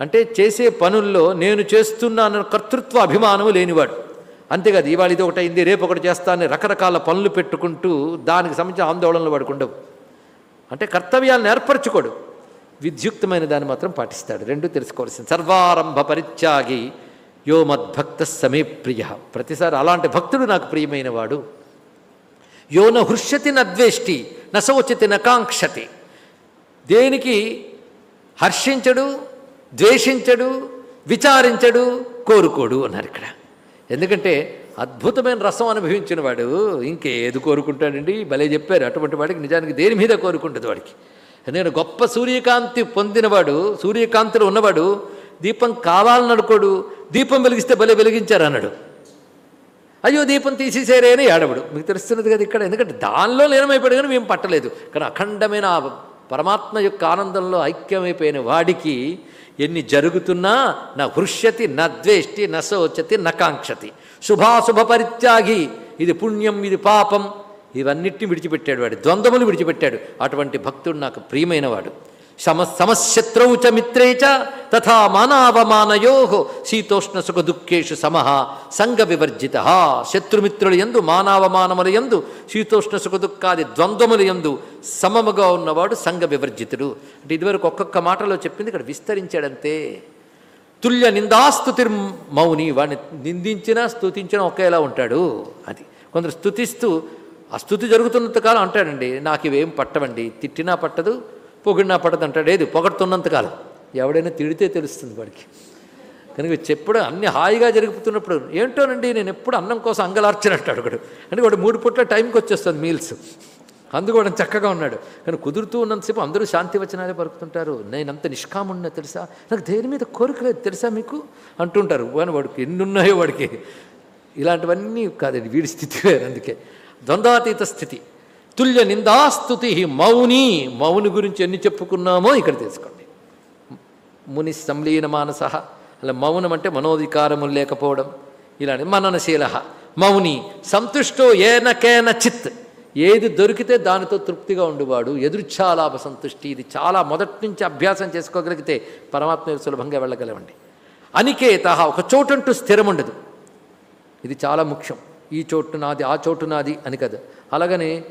అంటే చేసే పనుల్లో నేను చేస్తున్నాను కర్తృత్వ అభిమానము లేనివాడు. అంతేకాదు ఇవాళ ఇది ఒకటి అయింది రేపు ఒకటి చేస్తానని రకరకాల పనులు పెట్టుకుంటూ దానికి సంబంధించిన ఆందోళనలు పడుకుండవు. అంటే కర్తవ్యాలను ఏర్పరచుకోడు. విద్యుక్తమైన దాన్ని మాత్రం పాటిస్తాడు. రెండు తెలుసుకోవాల్సింది. సర్వారంభ పరిత్యాగి. యో మద్భక్త సమే ప్రియ. ప్రతిసారి అలాంటి భక్తుడు నాకు ప్రియమైన వాడు యో న హృష్యతి నద్వేష్టి నశోచితి నకాంక్షతి దేనికి? హర్షించడు ద్వేషించడు విచారించడు కోరుకోడు అన్నారు ఇక్కడ. ఎందుకంటే అద్భుతమైన రసం అనుభవించిన వాడు ఇంకేది కోరుకుంటాడండి? భలే చెప్పారు. అటువంటి వాడికి నిజానికి దేని మీద కోరుకుంటుంది వాడికి? ఎందుకంటే గొప్ప సూర్యకాంతి పొందినవాడు సూర్యకాంతిలో ఉన్నవాడు దీపం కావాలని అనుకోడు దీపం వెలిగిస్తే భలే వెలిగించారు అన్నాడు అయ్యో దీపం తీసేసారే అని ఏడవడు. మీకు తెలుస్తున్నది కదా ఇక్కడ ఎందుకంటే దానిలో లీనమైపోయాడు కానీ మేము పట్టలేదు. కానీ అఖండమైన పరమాత్మ యొక్క ఆనందంలో ఐక్యమైపోయిన వాడికి ఎన్ని జరుగుతున్నా నా హృష్యతి నా ద్వేష్టి న శోచతి నకాంక్షతి శుభాశుభ పరిత్యాగి ఇది పుణ్యం ఇది పాపం ఇవన్నిటిని విడిచిపెట్టాడు వాడు. ద్వంద్వములు విడిచిపెట్టాడు. అటువంటి భక్తుడు నాకు ప్రియమైనవాడు శమ సమశత్రౌ చ మిత్రే చ తథా మానావమానయో శీతోష్ణ సుఖ దుఃఖేషు సమహ సంగ వివర్జిత శత్రుమిత్రుల యందు మానావమానముల యందు శీతోష్ణ సుఖ దుఃఖాది ద్వంద్వముల యందు సమముగా ఉన్నవాడు సంగ వివర్జితుడు అంటే ఇదివరకు ఒక్కొక్క మాటలో చెప్పింది ఇక్కడ విస్తరించాడంతే. తుల్య నిందాస్తుతిర్ మౌని వాడిని నిందించినా స్తుతించినా ఒకేలా ఉంటాడు. అది కొందరు స్థుతిస్తూ ఆ స్థుతి జరుగుతున్నంత కాలం అంటాడండి నాకు ఇవేం పట్టవండి తిట్టినా పట్టదు పొగిడినా పడదంటాడు ఏది? పొగడుతున్నంతకాలం ఎవడైనా తిడితే తెలుస్తుంది వాడికి. కనుక చెప్పడం అన్ని హాయిగా జరుగుతున్నప్పుడు ఏంటోనండి నేను ఎప్పుడు అన్నం కోసం అంగలార్చినట్టాడు ఒకడు. అంటే వాడు మూడు పూట్ల టైంకి వచ్చేస్తుంది మీల్స్. అందుకోవడం చక్కగా ఉన్నాడు. కానీ కుదురుతూ ఉన్నంతసేపు అందరూ శాంతి వచనాలే పలుకుతుంటారు. నేనంత నిష్కామున్నా తెలుసా? నాకు దేని మీద కోరిక లేదు తెలుసా మీకు? అంటుంటారు. కానీ వాడికి ఎన్ని ఉన్నాయో వాడికి. ఇలాంటివన్నీ కాదండి. వీడి స్థితి వేరు. అందుకే ద్వంద్వాతీత స్థితి. తుల్య నిందాస్తుతి మౌని. మౌని గురించి ఎన్ని చెప్పుకున్నామో ఇక్కడ తెలుసుకోండి. ముని సంలీన మానస. అలా మౌనం అంటే మనోధికారములు లేకపోవడం. ఇలాంటి మననశీల. మౌని సంతుష్టో ఏనకేన చిత్. ఏది దొరికితే దానితో తృప్తిగా ఉండేవాడు. ఎదురుచ్ఛాలాభ సంతుష్టి. ఇది చాలా మొదటి నుంచి అభ్యాసం చేసుకోగలిగితే పరమాత్మ సులభంగా వెళ్ళగలవండి అనికేత ఒక చోటంటూ స్థిరం ఉండదు ఇది చాలా ముఖ్యం. ఈ చోటు నాది ఆ చోటు నాది అని కదా. అలాగనే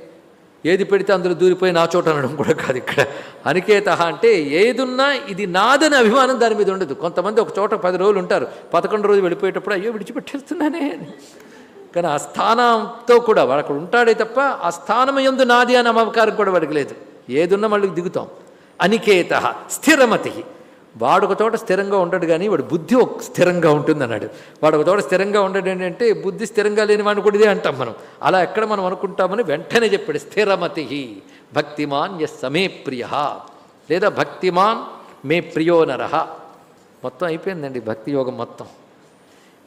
ఏది పెడితే అందులో దూరిపోయి నా చోట అనడం కూడా కాదు ఇక్కడ. అనికేత అంటే ఏదున్నా ఇది నాదని అభిమానం దాని మీద ఉండదు. కొంతమంది ఒక చోట పది రోజులు ఉంటారు. పదకొండు రోజులు వెళ్ళిపోయేటప్పుడు అయ్యో విడిచిపెట్టేస్తున్నానే కానీ ఆ స్థానంతో కూడా వాడు అక్కడ ఉంటాడే తప్ప ఆ స్థానం ఎందు నాది అనే అమ్మకారం కూడా వాడికి లేదు. ఏదున్నా మళ్ళీ దిగుతాం. అనికేత స్థిరమతి వాడు ఒక చోట స్థిరంగా ఉండడు కానీ వాడు బుద్ధి ఒక స్థిరంగా ఉంటుంది అన్నాడు. వాడు ఒక చోట స్థిరంగా ఉండడు ఏంటంటే బుద్ధి స్థిరంగా లేని వాడిని కూడా ఇదే అంటాం మనం. అలా ఎక్కడ మనం అనుకుంటామని వెంటనే చెప్పాడు స్థిరమతి భక్తిమాన్ ఎస్ సమే ప్రియ లేదా భక్తిమాన్ మే ప్రియో నరహ మొత్తం అయిపోయిందండి భక్తి యోగం మొత్తం.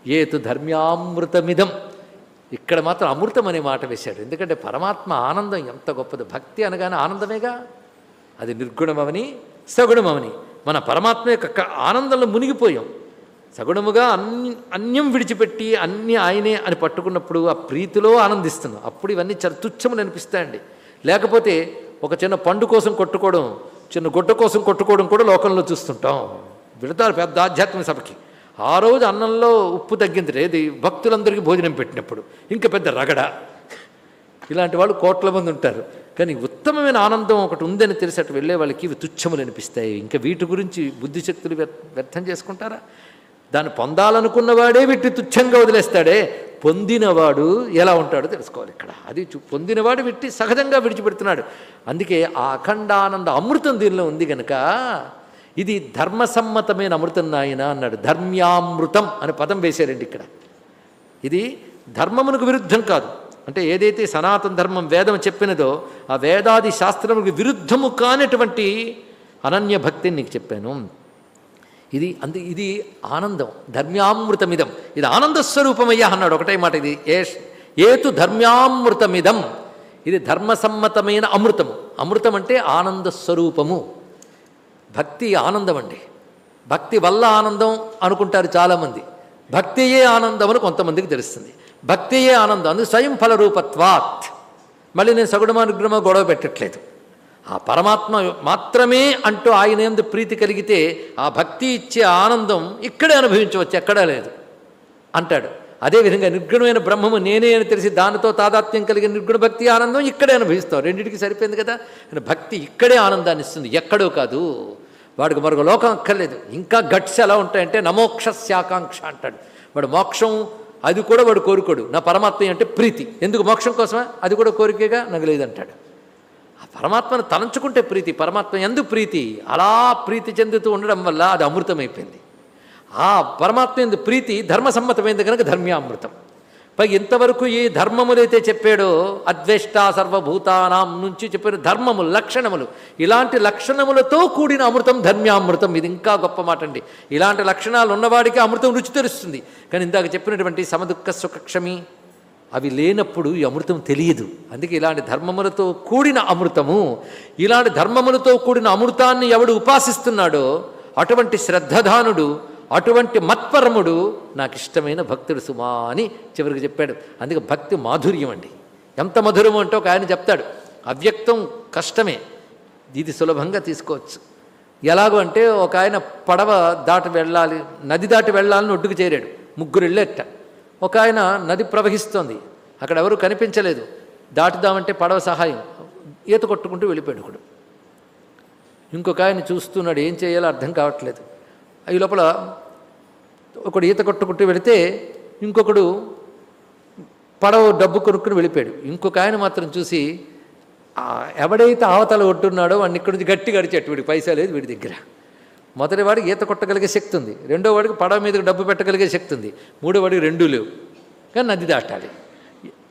ఏతు ధర్మ్యామృతమిదం. ఇక్కడ మాత్రం అమృతం అనే మాట వేశాడు. ఎందుకంటే పరమాత్మ ఆనందం ఎంత గొప్పది. భక్తి అనగానే ఆనందమేగా? అది నిర్గుణమవని సగుణమవని. మన పరమాత్మ యొక్క ఆనందంలో మునిగిపోయాం. సగుణముగా అన్ని అన్యం విడిచిపెట్టి అన్ని ఆయనే అని పట్టుకున్నప్పుడు ఆ ప్రీతిలో ఆనందిస్తున్నాం. అప్పుడు ఇవన్నీ చాలా తుచ్చములు అనిపిస్తాయండి. లేకపోతే ఒక చిన్న పండు కోసం కొట్టుకోవడం చిన్న గుడ్డ కోసం కొట్టుకోవడం కూడా లోకంలో చూస్తుంటాం. విడతారు పెద్ద ఆధ్యాత్మిక సభకి. ఆ రోజు అన్నంలో ఉప్పు తగ్గింది. ఏది భక్తులందరికీ భోజనం పెట్టినప్పుడు. ఇంకా పెద్ద రగడ. ఇలాంటి వాళ్ళు కోట్ల మంది ఉంటారు. కానీ ఉత్తమమైన ఆనందం ఒకటి ఉందని తెలిసి అటు వెళ్ళే వాళ్ళకి ఇవి తుచ్చములు అనిపిస్తాయి. ఇంకా వీటి గురించి బుద్ధిశక్తులు వ్యర్థం చేసుకుంటారా? దాన్ని పొందాలనుకున్నవాడే వీటి తుచ్చంగా వదిలేస్తాడే. పొందినవాడు ఎలా ఉంటాడో తెలుసుకోవాలి ఇక్కడ. అది చూ- పొందినవాడు విట్టి సహజంగా విడిచిపెడుతున్నాడు. అందుకే ఆ అఖండానంద అమృతం దీనిలో ఉంది కనుక ఇది ధర్మసమ్మతమైన అమృతం నాయన అన్నాడు. ధర్మ్యామృతం అనే పదం వేశారండి ఇక్కడ. ఇది ధర్మమునకు విరుద్ధం కాదు. అంటే ఏదైతే సనాతన ధర్మం వేదం చెప్పినదో ఆ వేదాది శాస్త్రములకు విరుద్ధము కానటువంటి అనన్య భక్తిని నీకు చెప్పాను. ఇది అందు ఇది ఆనందం ధర్మ్యామృతమిదం. ఇది ఆనంద స్వరూపమయ్యా అన్నాడు ఒకటే మాట ఇది. ఏ ఏతు ధర్మ్యామృతమిదం. ఇది ధర్మసమ్మతమైన అమృతము. అమృతం అంటే ఆనంద స్వరూపము భక్తి ఆనందం అండి. భక్తి వల్ల ఆనందం అనుకుంటారు చాలామంది. భక్తియే ఆనందం అని కొంతమందికి తెలుస్తుంది. భక్తియే ఆనందం. అందుకు స్వయం ఫలరూపత్వాత్. మళ్ళీ నేను సగుణమానుగ్రమ గొడవ పెట్టట్లేదు. ఆ పరమాత్మ మాత్రమే అంటూ ఆయన ఎందు ప్రీతి కలిగితే ఆ భక్తి ఇచ్చే ఆనందం ఇక్కడే అనుభవించవచ్చు ఎక్కడా లేదు. అంటాడు. అదేవిధంగా నిర్గుణమైన బ్రహ్మము నేనే అని తెలిసి దానితో తాదాత్మ్యం కలిగిన నిర్గుణ భక్తి ఆనందం ఇక్కడే అనుభవిస్తాం. రెండింటికి సరిపోయింది కదా? భక్తి ఇక్కడే ఆనందాన్ని ఇస్తుంది. ఎక్కడో కాదు. వాడికి మరొక లోకం అక్కర్లేదు. ఇంకా గట్స్ ఎలా ఉంటాయంటే నమోక్ష శాకాంక్ష అంటాడు. వాడు మోక్షం అది కూడా వాడు కోరుకోడు. నా పరమాత్మ అంటే ప్రీతి. ఎందుకు మోక్షం కోసమా? అది కూడా కోరికేగా నాకు లేదంటాడు ఆ పరమాత్మను తలంచుకుంటే ప్రీతి పరమాత్మ ఎందు ప్రీతి అలా ప్రీతి చెందుతూ ఉండడం వల్ల అది అమృతమైపోయింది. ఆ పరమాత్మ ఎందు ప్రీతి ధర్మసమ్మతమైంది కనుక ధర్మ్యామృతం. పై ఇంతవరకు ఈ ధర్మములైతే చెప్పాడో అద్వేష్ట సర్వభూతానాం నుంచి చెప్పిన ధర్మములు లక్షణములు. ఇలాంటి లక్షణములతో కూడిన అమృతం ధర్మ్యామృతం. ఇది ఇంకా గొప్ప మాట అండి ఇలాంటి లక్షణాలు ఉన్నవాడికి అమృతం రుచి తెలుస్తుంది. కానీ ఇందాక చెప్పినటువంటి సమదుఃఖ సుఖక్షమి అవి లేనప్పుడు ఈ అమృతం తెలియదు. అందుకే ఇలాంటి ధర్మములతో కూడిన అమృతము ఇలాంటి ధర్మములతో కూడిన అమృతాన్ని ఎవడు ఉపాసిస్తున్నాడో అటువంటి శ్రద్ధధానుడు అటువంటి మత్పరముడు నాకు ఇష్టమైన భక్తుడు సుమా అని చివరికి చెప్పాడు. అందుకే భక్తి మాధుర్యం అండి. ఎంత మధురము అంటే ఒక ఆయన చెప్తాడు అవ్యక్తం కష్టమే ఇది సులభంగా తీసుకోవచ్చు. ఎలాగో అంటే ఒక ఆయన పడవ దాటి వెళ్ళాలి నది దాటి వెళ్ళాలని ఒడ్డుకు చేరాడు ముగ్గురు వెళ్ళేట. ఒక ఆయన నది ప్రవహిస్తోంది అక్కడ ఎవరు కనిపించలేదు. దాటుదామంటే పడవ సహాయం ఈత కొట్టుకుంటూ వెళ్ళిపోయాడు ఒకడు. ఇంకొక ఆయన చూస్తున్నాడు ఏం చేయాలో అర్థం కావట్లేదు. ఈ లోపల ఒకడు ఈత కొట్టుకుంటూ వెళితే ఇంకొకడు పడవ డబ్బు కొనుక్కుని వెళ్ళిపోయాడు. ఇంకొక ఆయన మాత్రం చూసి ఎవడైతే అవతల ఒడ్డున్నాడో వాడిని ఇక్కడి నుంచి గట్టిగా గడిచేట్టు వీడికి పైసా లేదు వీడి దగ్గర. మొదటి వాడికి ఈత కొట్టగలిగే శక్తి ఉంది. రెండో వాడికి పడవ మీదకి డబ్బు పెట్టగలిగే శక్తి ఉంది. మూడో వాడికి రెండూ లేవు. కానీ నది దాటాలి.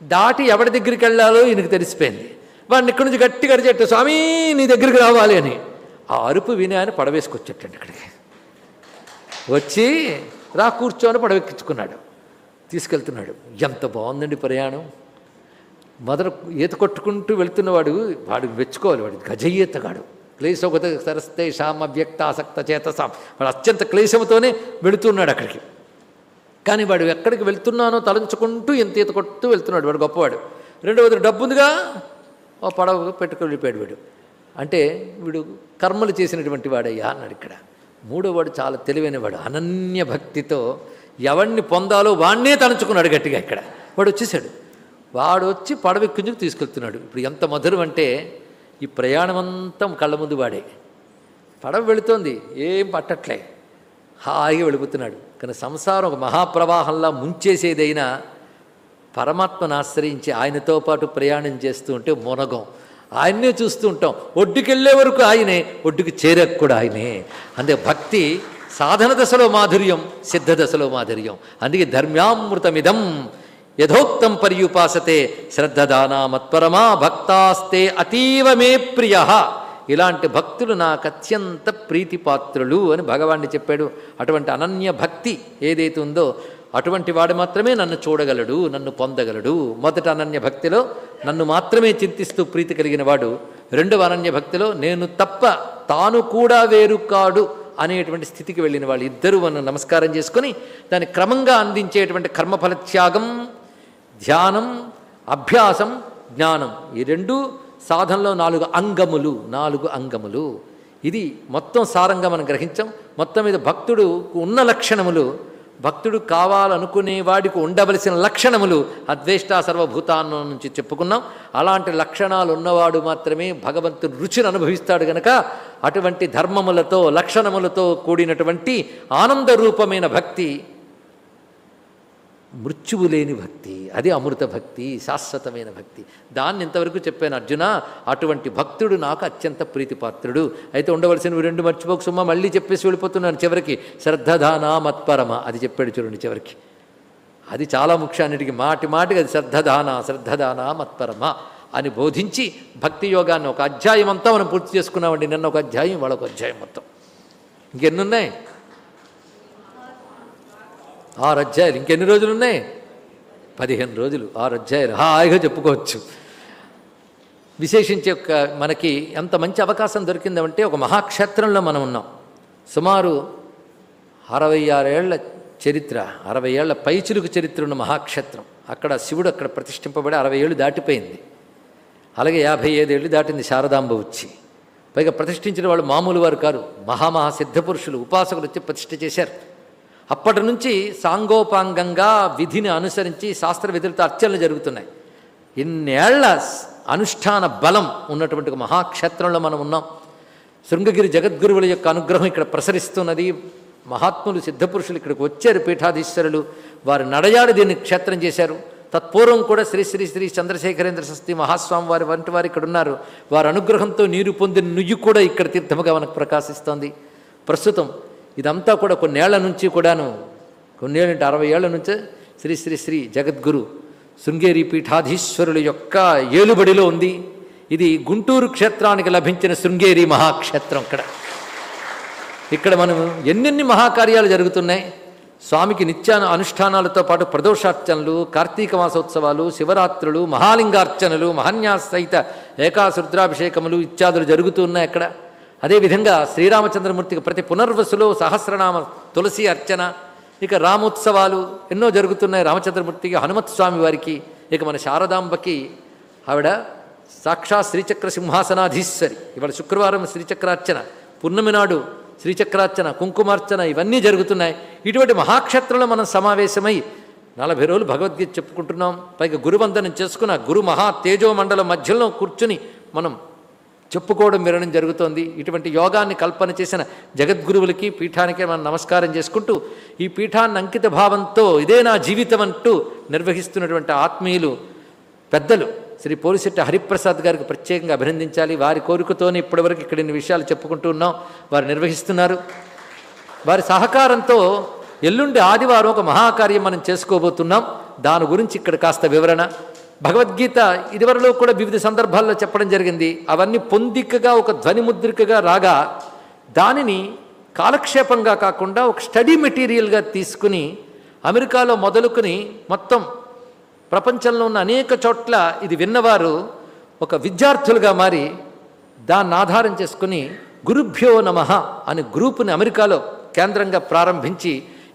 దాటి ఎవడి దగ్గరికి వెళ్ళాలో ఈయనకు తెలిసిపోయింది. వాడిని ఇక్కడి నుంచి గట్టిగా అరిచేట్టు స్వామి నీ దగ్గరికి రావాలి అని. ఆ అరుపు విని ఆయన పడవేసుకొచ్చేటండి ఇక్కడికి వచ్చి రా కూర్చోని పడవెక్కించుకున్నాడు. తీసుకెళ్తున్నాడు. ఎంత బాగుందండి ప్రయాణం. మొదట ఈత కొట్టుకుంటూ వెళ్తున్నవాడు వాడు మెచ్చుకోవాలి. వాడు గజ ఈతగాడు క్లేశోగత సరస్తే శామ వ్యక్త ఆసక్త చేతసాం వాడు అత్యంత క్లేశంతోనే వెళుతున్నాడు అక్కడికి. కానీ వాడు ఎక్కడికి వెళ్తున్నానో తలంచుకుంటూ ఎంత ఈత కొట్టుతూ వెళ్తున్నాడు. వాడు గొప్పవాడు. రెండవది డబ్బు ఉందిగా ఓ పడవ పెట్టుకుని వెళ్ళిపోయాడు వీడు. అంటే వీడు కర్మలు చేసినటువంటి వాడయ్యా అన్నాడు ఇక్కడ. మూడోవాడు చాలా తెలివైనవాడు. అనన్య భక్తితో ఎవడిని పొందాలో వాణ్ణే తలుచుకున్నాడు గట్టిగా ఇక్కడ. వాడు వచ్చేసాడు. వాడు వచ్చి పడవ ఎక్కించుకు తీసుకెళ్తున్నాడు. ఇప్పుడు ఎంత మధురం అంటే ఈ ప్రయాణం అంతా కళ్ళ ముందు వాడే. పడవ వెళుతోంది. ఏం పట్టట్లే. హాయిగా వెళ్ళిపోతున్నాడు. కానీ సంసారం ఒక మహాప్రవాహంలా ముంచేసేదైనా పరమాత్మను ఆశ్రయించి ఆయనతో పాటు ప్రయాణం చేస్తూ ఉంటే మునగం. ఆయన్నే చూస్తూ ఉంటాం. ఒడ్డుకెళ్ళే వరకు ఆయనే ఒడ్డుకి చేరక కూడా ఆయనే. అందుకే భక్తి సాధన దశలో మాధుర్యం సిద్ధ దశలో మాధుర్యం. అందుకే ధర్మ్యామృతమిదం యథోక్తం పర్యుపాసతే శ్రద్ధదానా మత్పరమా భక్తాస్తే అతీవ మే ప్రియ. ఇలాంటి భక్తులు నాకు అత్యంత ప్రీతిపాత్రులు అని భగవాన్ని చెప్పాడు. అటువంటి అనన్య భక్తి ఏదైతే ఉందో అటువంటి వాడు మాత్రమే నన్ను చూడగలడు నన్ను పొందగలడు. మొదట అనన్య భక్తిలో నన్ను మాత్రమే చింతిస్తూ ప్రీతి కలిగిన వాడు రెండవ అనన్య భక్తిలో నేను తప్ప తాను కూడా వేరు కాడు అనేటువంటి స్థితికి వెళ్ళిన వాళ్ళు ఇద్దరు మనం నమస్కారం చేసుకొని దాన్ని క్రమంగా అందించేటువంటి కర్మఫల త్యాగం ధ్యానం అభ్యాసం జ్ఞానం ఈ రెండు సాధనలో నాలుగు అంగములు నాలుగు అంగములు. ఇది మొత్తం సారంగా మనం గ్రహించాం. మొత్తం మీద భక్తుడు ఉన్న లక్షణములు భక్తుడు కావాలనుకునే వాడికి ఉండవలసిన లక్షణములు అద్వేష్ట సర్వభూతాన్న నుంచి చెప్పుకున్నాం. అలాంటి లక్షణాలు ఉన్నవాడు మాత్రమే భగవంతుడు రుచిని అనుభవిస్తాడు గనక అటువంటి ధర్మములతో లక్షణములతో కూడినటువంటి ఆనంద రూపమైన భక్తి మృత్యువు లేని భక్తి అది అమృత భక్తి శాశ్వతమైన భక్తి. దాన్ని ఇంతవరకు చెప్పాను అర్జున అటువంటి భక్తుడు నాకు అత్యంత ప్రీతిపాత్రుడు. అయితే ఉండవలసినవి రెండు మర్చిపోక సుమ్మ మళ్ళీ చెప్పేసి వెళ్ళిపోతున్నాను చివరికి. శ్రద్ధదానా మత్పరమ అది చెప్పాడు చూడండి చివరికి. అది చాలా ముఖ్యాన్నిటికి మాటి మాటికి అది శ్రద్ధధాన శ్రద్ధధాన మత్పరమ అని బోధించి భక్తి యోగాన్ని ఒక అధ్యాయం అంతా మనం పూర్తి చేసుకున్నామండి. నిన్న ఒక అధ్యాయం వాళ్ళ ఒక అధ్యాయం మొత్తం. ఇంకెన్నున్నాయి? ఆరు అధ్యాయులు. ఇంకెన్ని రోజులు ఉన్నాయి పదిహేను రోజులు. ఆరు అధ్యాయులు. హాయిగా చెప్పుకోవచ్చు. విశేషించి ఒక మనకి ఎంత మంచి అవకాశం దొరికిందంటే ఒక మహాక్షేత్రంలో మనం ఉన్నాం. సుమారు అరవై ఆరేళ్ళ చరిత్ర అరవై ఏళ్ళ పైచులకు చరిత్ర ఉన్న మహాక్షేత్రం. అక్కడ శివుడు అక్కడ ప్రతిష్ఠింపబడి అరవై ఏళ్ళు దాటిపోయింది. అలాగే యాభై ఐదేళ్ళు దాటింది శారదాంబ వచ్చి పైగా ప్రతిష్ఠించిన వాళ్ళు మామూలు వారు కారు మహామహా సిద్ధపురుషులు ఉపాసకులు వచ్చి ప్రతిష్ఠ చేశారు. అప్పటి నుంచి సాంగోపాంగంగా విధిని అనుసరించి శాస్త్ర విధులతో అర్చనలు జరుగుతున్నాయి. ఇన్నేళ్ళ అనుష్ఠాన బలం ఉన్నటువంటి మహాక్షేత్రంలో మనం ఉన్నాం. శృంగగిరి జగద్గురువుల యొక్క అనుగ్రహం ఇక్కడ ప్రసరిస్తున్నది. మహాత్ములు సిద్ధపురుషులు ఇక్కడికి వచ్చారు పీఠాధీశ్వరులు. వారు నడయాడి దీన్ని క్షేత్రం చేశారు. తత్పూర్వం కూడా శ్రీ శ్రీ శ్రీ చంద్రశేఖరేంద్ర సస్తి మహాస్వామి వారి వంటి వారు ఇక్కడ ఉన్నారు. వారి అనుగ్రహంతో నీరు పొందిన నుయ్యి కూడా ఇక్కడ తీర్థముగా మనకు ప్రకాశిస్తోంది. ప్రస్తుతం ఇదంతా కూడా కొన్నేళ్ళ నుంచి కూడాను కొన్నేళ్ళంటే అరవై ఏళ్ళ నుంచే శ్రీ శ్రీ శ్రీ జగద్గురు శృంగేరి పీఠాధీశ్వరుల యొక్క ఏలుబడిలో ఉంది. ఇది గుంటూరు క్షేత్రానికి లభించిన శృంగేరి మహాక్షేత్రం ఇక్కడ. ఇక్కడ మనం ఎన్నెన్ని మహాకార్యాలు జరుగుతున్నాయి. స్వామికి నిత్యాన అనుష్ఠానాలతో పాటు ప్రదోషార్చనలు కార్తీక మాసోత్సవాలు శివరాత్రులు మహాలింగార్చనలు మహాన్యాసహిత ఏకాశరుద్రాభిషేకములు ఇత్యాదులు జరుగుతున్నాయి అక్కడ. అదేవిధంగా శ్రీరామచంద్రమూర్తికి ప్రతి పునర్వసులో సహస్రనామ తులసి అర్చన ఇక రామోత్సవాలు ఎన్నో జరుగుతున్నాయి రామచంద్రమూర్తికి హనుమత్ స్వామి వారికి ఇక మన శారదాంబకి ఆవిడ సాక్షాత్ శ్రీచక్ర సింహాసనాధీశ్వరి. ఇవాళ శుక్రవారం శ్రీచక్రార్చన పున్నమి నాడు శ్రీచక్రార్చన కుంకుమార్చన ఇవన్నీ జరుగుతున్నాయి. ఇటువంటి మహాక్షేత్రంలో మనం సమావేశమై నలభై రోజులు భగవద్గీత చెప్పుకుంటున్నాం. పైగా గురువందనం చేసుకున్న గురు మహా తేజో మండలం మధ్యలో కూర్చుని మనం చెప్పుకోవడం వినడం జరుగుతోంది. ఇటువంటి యోగాన్ని కల్పన చేసిన జగద్గురువులకి పీఠానికి మనం నమస్కారం చేసుకుంటూ ఈ పీఠాన్ని అంకిత భావంతో ఇదే నా జీవితం అంటూ నిర్వహిస్తున్నటువంటి ఆత్మీయులు పెద్దలు శ్రీ పోలిశెట్టి హరిప్రసాద్ గారికి ప్రత్యేకంగా అభినందించాలి. వారి కోరికతోనే ఇప్పటివరకు ఇక్కడ ఇన్ని విషయాలు చెప్పుకుంటూ ఉన్నాం. వారు నిర్వహిస్తున్నారు. వారి సహకారంతో ఎల్లుండి ఆదివారం ఒక మహాకార్యం మనం చేసుకోబోతున్నాం. దాని గురించి ఇక్కడ కాస్త వివరణ. భగవద్గీత ఇదివరలో కూడా వివిధ సందర్భాల్లో చెప్పడం జరిగింది. అవన్నీ పొందికగా ఒక ధ్వనిముద్రికగా రాగా దానిని కాలక్షేపంగా కాకుండా ఒక స్టడీ మెటీరియల్గా తీసుకుని అమెరికాలో మొదలుకొని మొత్తం ప్రపంచంలో ఉన్న అనేక చోట్ల ఇది విన్నవారు ఒక విద్యార్థులుగా మారి దాన్ని ఆధారం చేసుకుని గురుభ్యో నమ అనే గ్రూపుని అమెరికాలో కేంద్రంగా ప్రారంభించి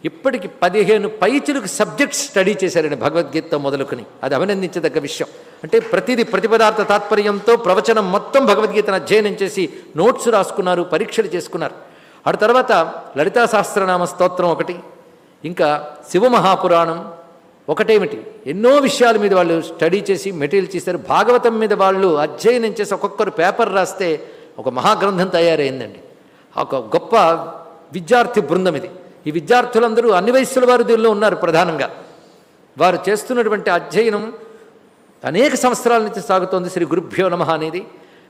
ఇప్పటికి పదిహేను పైచులకు సబ్జెక్ట్స్ స్టడీ చేశారండి భగవద్గీత మొదలుకొని. అది అభినందించదగ్గ విషయం. అంటే ప్రతిదీ ప్రతిపదార్థ తాత్పర్యంతో ప్రవచనం మొత్తం భగవద్గీతను అధ్యయనం చేసి నోట్స్ రాసుకున్నారు పరీక్షలు చేసుకున్నారు. ఆ తర్వాత లలితా సహస్రనామ స్తోత్రం ఒకటి ఇంకా శివమహాపురాణం ఒకటేమిటి? ఎన్నో విషయాల మీద వాళ్ళు స్టడీ చేసి మెటీరియల్ చేశారు. భాగవతం మీద వాళ్ళు అధ్యయనం చేసి ఒక్కొక్కరు పేపర్ రాస్తే ఒక మహాగ్రంథం తయారైందండి. ఒక గొప్ప విద్యార్థి బృందం ఇది. ఈ విద్యార్థులందరూ అన్ని వయస్సుల వారు దీనిలో ఉన్నారు ప్రధానంగా. వారు చేస్తున్నటువంటి అధ్యయనం అనేక సంవత్సరాల నుంచి సాగుతోంది. శ్రీ గురుభ్యో నమ అనేది.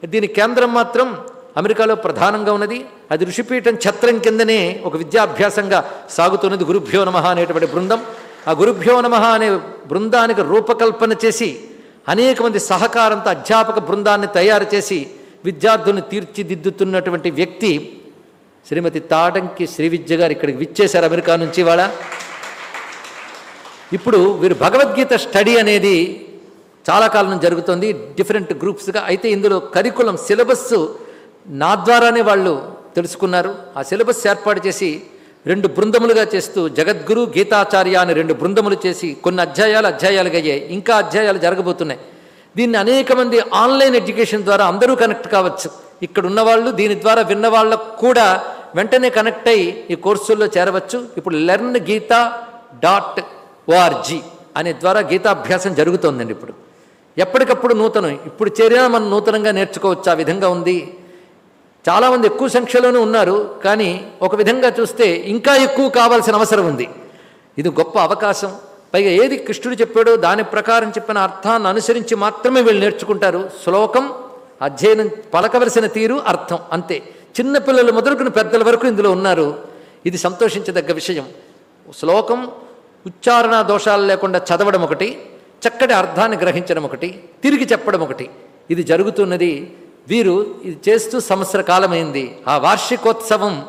దీని కేంద్రం మాత్రం అమెరికాలో ప్రధానంగా ఉన్నది. అది ఋషిపీఠం ఛత్రం కిందనే ఒక విద్యాభ్యాసంగా సాగుతున్నది గురుభ్యో నమ అనేటువంటి బృందం. ఆ గురుభ్యో నమ అనే బృందానికి రూపకల్పన చేసి అనేక మంది సహకారంతో అధ్యాపక బృందాన్ని తయారు చేసి విద్యార్థులను తీర్చిదిద్దుతున్నటువంటి వ్యక్తి శ్రీమతి తాటంకి శ్రీ విద్య గారు ఇక్కడికి విచ్చేశారు అమెరికా నుంచి ఇవాళ. ఇప్పుడు వీరు భగవద్గీత స్టడీ అనేది చాలా కాలం జరుగుతుంది. డిఫరెంట్ గ్రూప్స్గా అయితే ఇందులో కరికులం సిలబస్ నా ద్వారానే వాళ్ళు తెలుసుకున్నారు. ఆ సిలబస్ ఏర్పాటు చేసి రెండు బృందములుగా చేస్తూ జగద్గురు గీతాచార్య అని రెండు బృందములు చేసి కొన్ని అధ్యాయాలు అధ్యాయాలుగా అయ్యాయి. ఇంకా అధ్యాయాలు జరగబోతున్నాయి. దీన్ని అనేక మంది ఆన్లైన్ ఎడ్యుకేషన్ ద్వారా అందరూ కనెక్ట్ కావచ్చు. ఇక్కడ ఉన్నవాళ్ళు దీని ద్వారా విన్న వాళ్ళకు కూడా వెంటనే కనెక్ట్ అయ్యి ఈ కోర్సుల్లో చేరవచ్చు. ఇప్పుడు లెర్న్ గీతా డాట్ ఓఆర్జీ అనే ద్వారా గీతాభ్యాసం జరుగుతోందండి ఇప్పుడు. ఎప్పటికప్పుడు నూతనం. ఇప్పుడు చేరినా మనం నూతనంగా నేర్చుకోవచ్చు. ఆ విధంగా ఉంది. చాలామంది ఎక్కువ సంఖ్యలోనే ఉన్నారు. కానీ ఒక విధంగా చూస్తే ఇంకా ఎక్కువ కావాల్సిన అవసరం ఉంది. ఇది గొప్ప అవకాశం. పైగా ఏది కృష్ణుడు చెప్పాడో దాని ప్రకారం చెప్పిన అర్థాన్ని అనుసరించి మాత్రమే వీళ్ళు నేర్చుకుంటారు. శ్లోకం అధ్యయనం పలకవలసిన తీరు అర్థం. అంతే. చిన్నపిల్లలు మొదలుకుని పెద్దల వరకు ఇందులో ఉన్నారు. ఇది సంతోషించదగ్గ విషయం. శ్లోకం ఉచ్చారణ దోషాలు లేకుండా చదవడం ఒకటి చక్కటి అర్థాన్ని గ్రహించడం ఒకటి తిరిగి చెప్పడం ఒకటి. ఇది జరుగుతున్నది వీరు ఇది చేస్తూ సంవత్సర కాలమైంది. ఆ వార్షికోత్సవం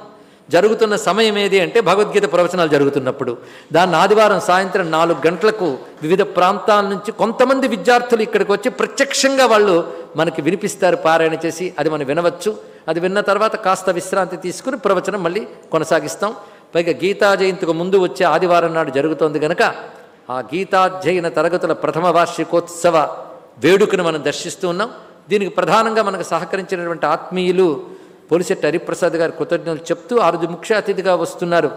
జరుగుతున్న సమయం ఏది అంటే భగవద్గీత ప్రవచనాలు జరుగుతున్నప్పుడు. దాన్ని ఆదివారం సాయంత్రం నాలుగు గంటలకు వివిధ ప్రాంతాల నుంచి కొంతమంది విద్యార్థులు ఇక్కడికి వచ్చి ప్రత్యక్షంగా వాళ్ళు మనకి వినిపిస్తారు పారాయణ చేసి అది మనం వినవచ్చు. అది విన్న తర్వాత కాస్త విశ్రాంతి తీసుకుని ప్రవచనం మళ్ళీ కొనసాగిస్తాం. పైగా గీతా జయంతికి ముందు వచ్చే ఆదివారం నాడు జరుగుతోంది గనక ఆ గీతాధ్యయన తరగతుల ప్రథమ వార్షికోత్సవ వేడుకను మనం దర్శిస్తూ ఉన్నాం. దీనికి ప్రధానంగా మనకు సహకరించినటువంటి ఆత్మీయులు పోలిశెట్టి హరిప్రసాద్ గారు కృతజ్ఞతలు చెప్తూ ఆ ముఖ్య అతిథిగా వస్తున్నారు.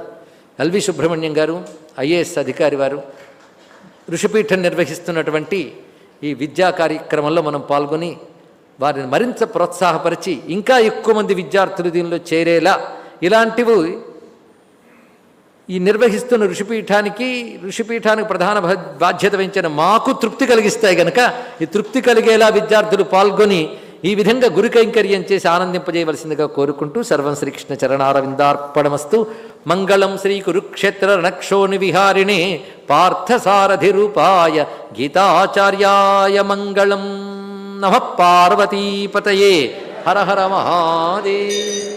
ఎల్వి సుబ్రహ్మణ్యం గారు ఐఏఎస్ అధికారి వారు ఋషిపీఠం నిర్వహిస్తున్నటువంటి ఈ విద్యా కార్యక్రమంలో మనం పాల్గొని వారిని మరింత ప్రోత్సాహపరిచి ఇంకా ఎక్కువ మంది విద్యార్థులు దీనిలో చేరేలా ఇలాంటివి ఈ నిర్వహిస్తున్న ఋషిపీఠానికి ఋషిపీఠానికి ప్రధాన బాధ్యత వహించిన మాకు తృప్తి కలిగిస్తాయి గనక ఈ తృప్తి కలిగేలా విద్యార్థులు పాల్గొని ఈ విధంగా గురు కైంకర్యం చేసి ఆనందింపజేయవలసిందిగా కోరుకుంటూ సర్వం శ్రీకృష్ణ చరణారవిందార్పణమస్తు. మంగళం శ్రీ కురుక్షేత్ర రణక్షోణి విహారిణి పార్థసారథి రూపాయ గీతాచార్యాయ మంగళం. నమ పార్వతీపతయే హర హర మహాదేవ్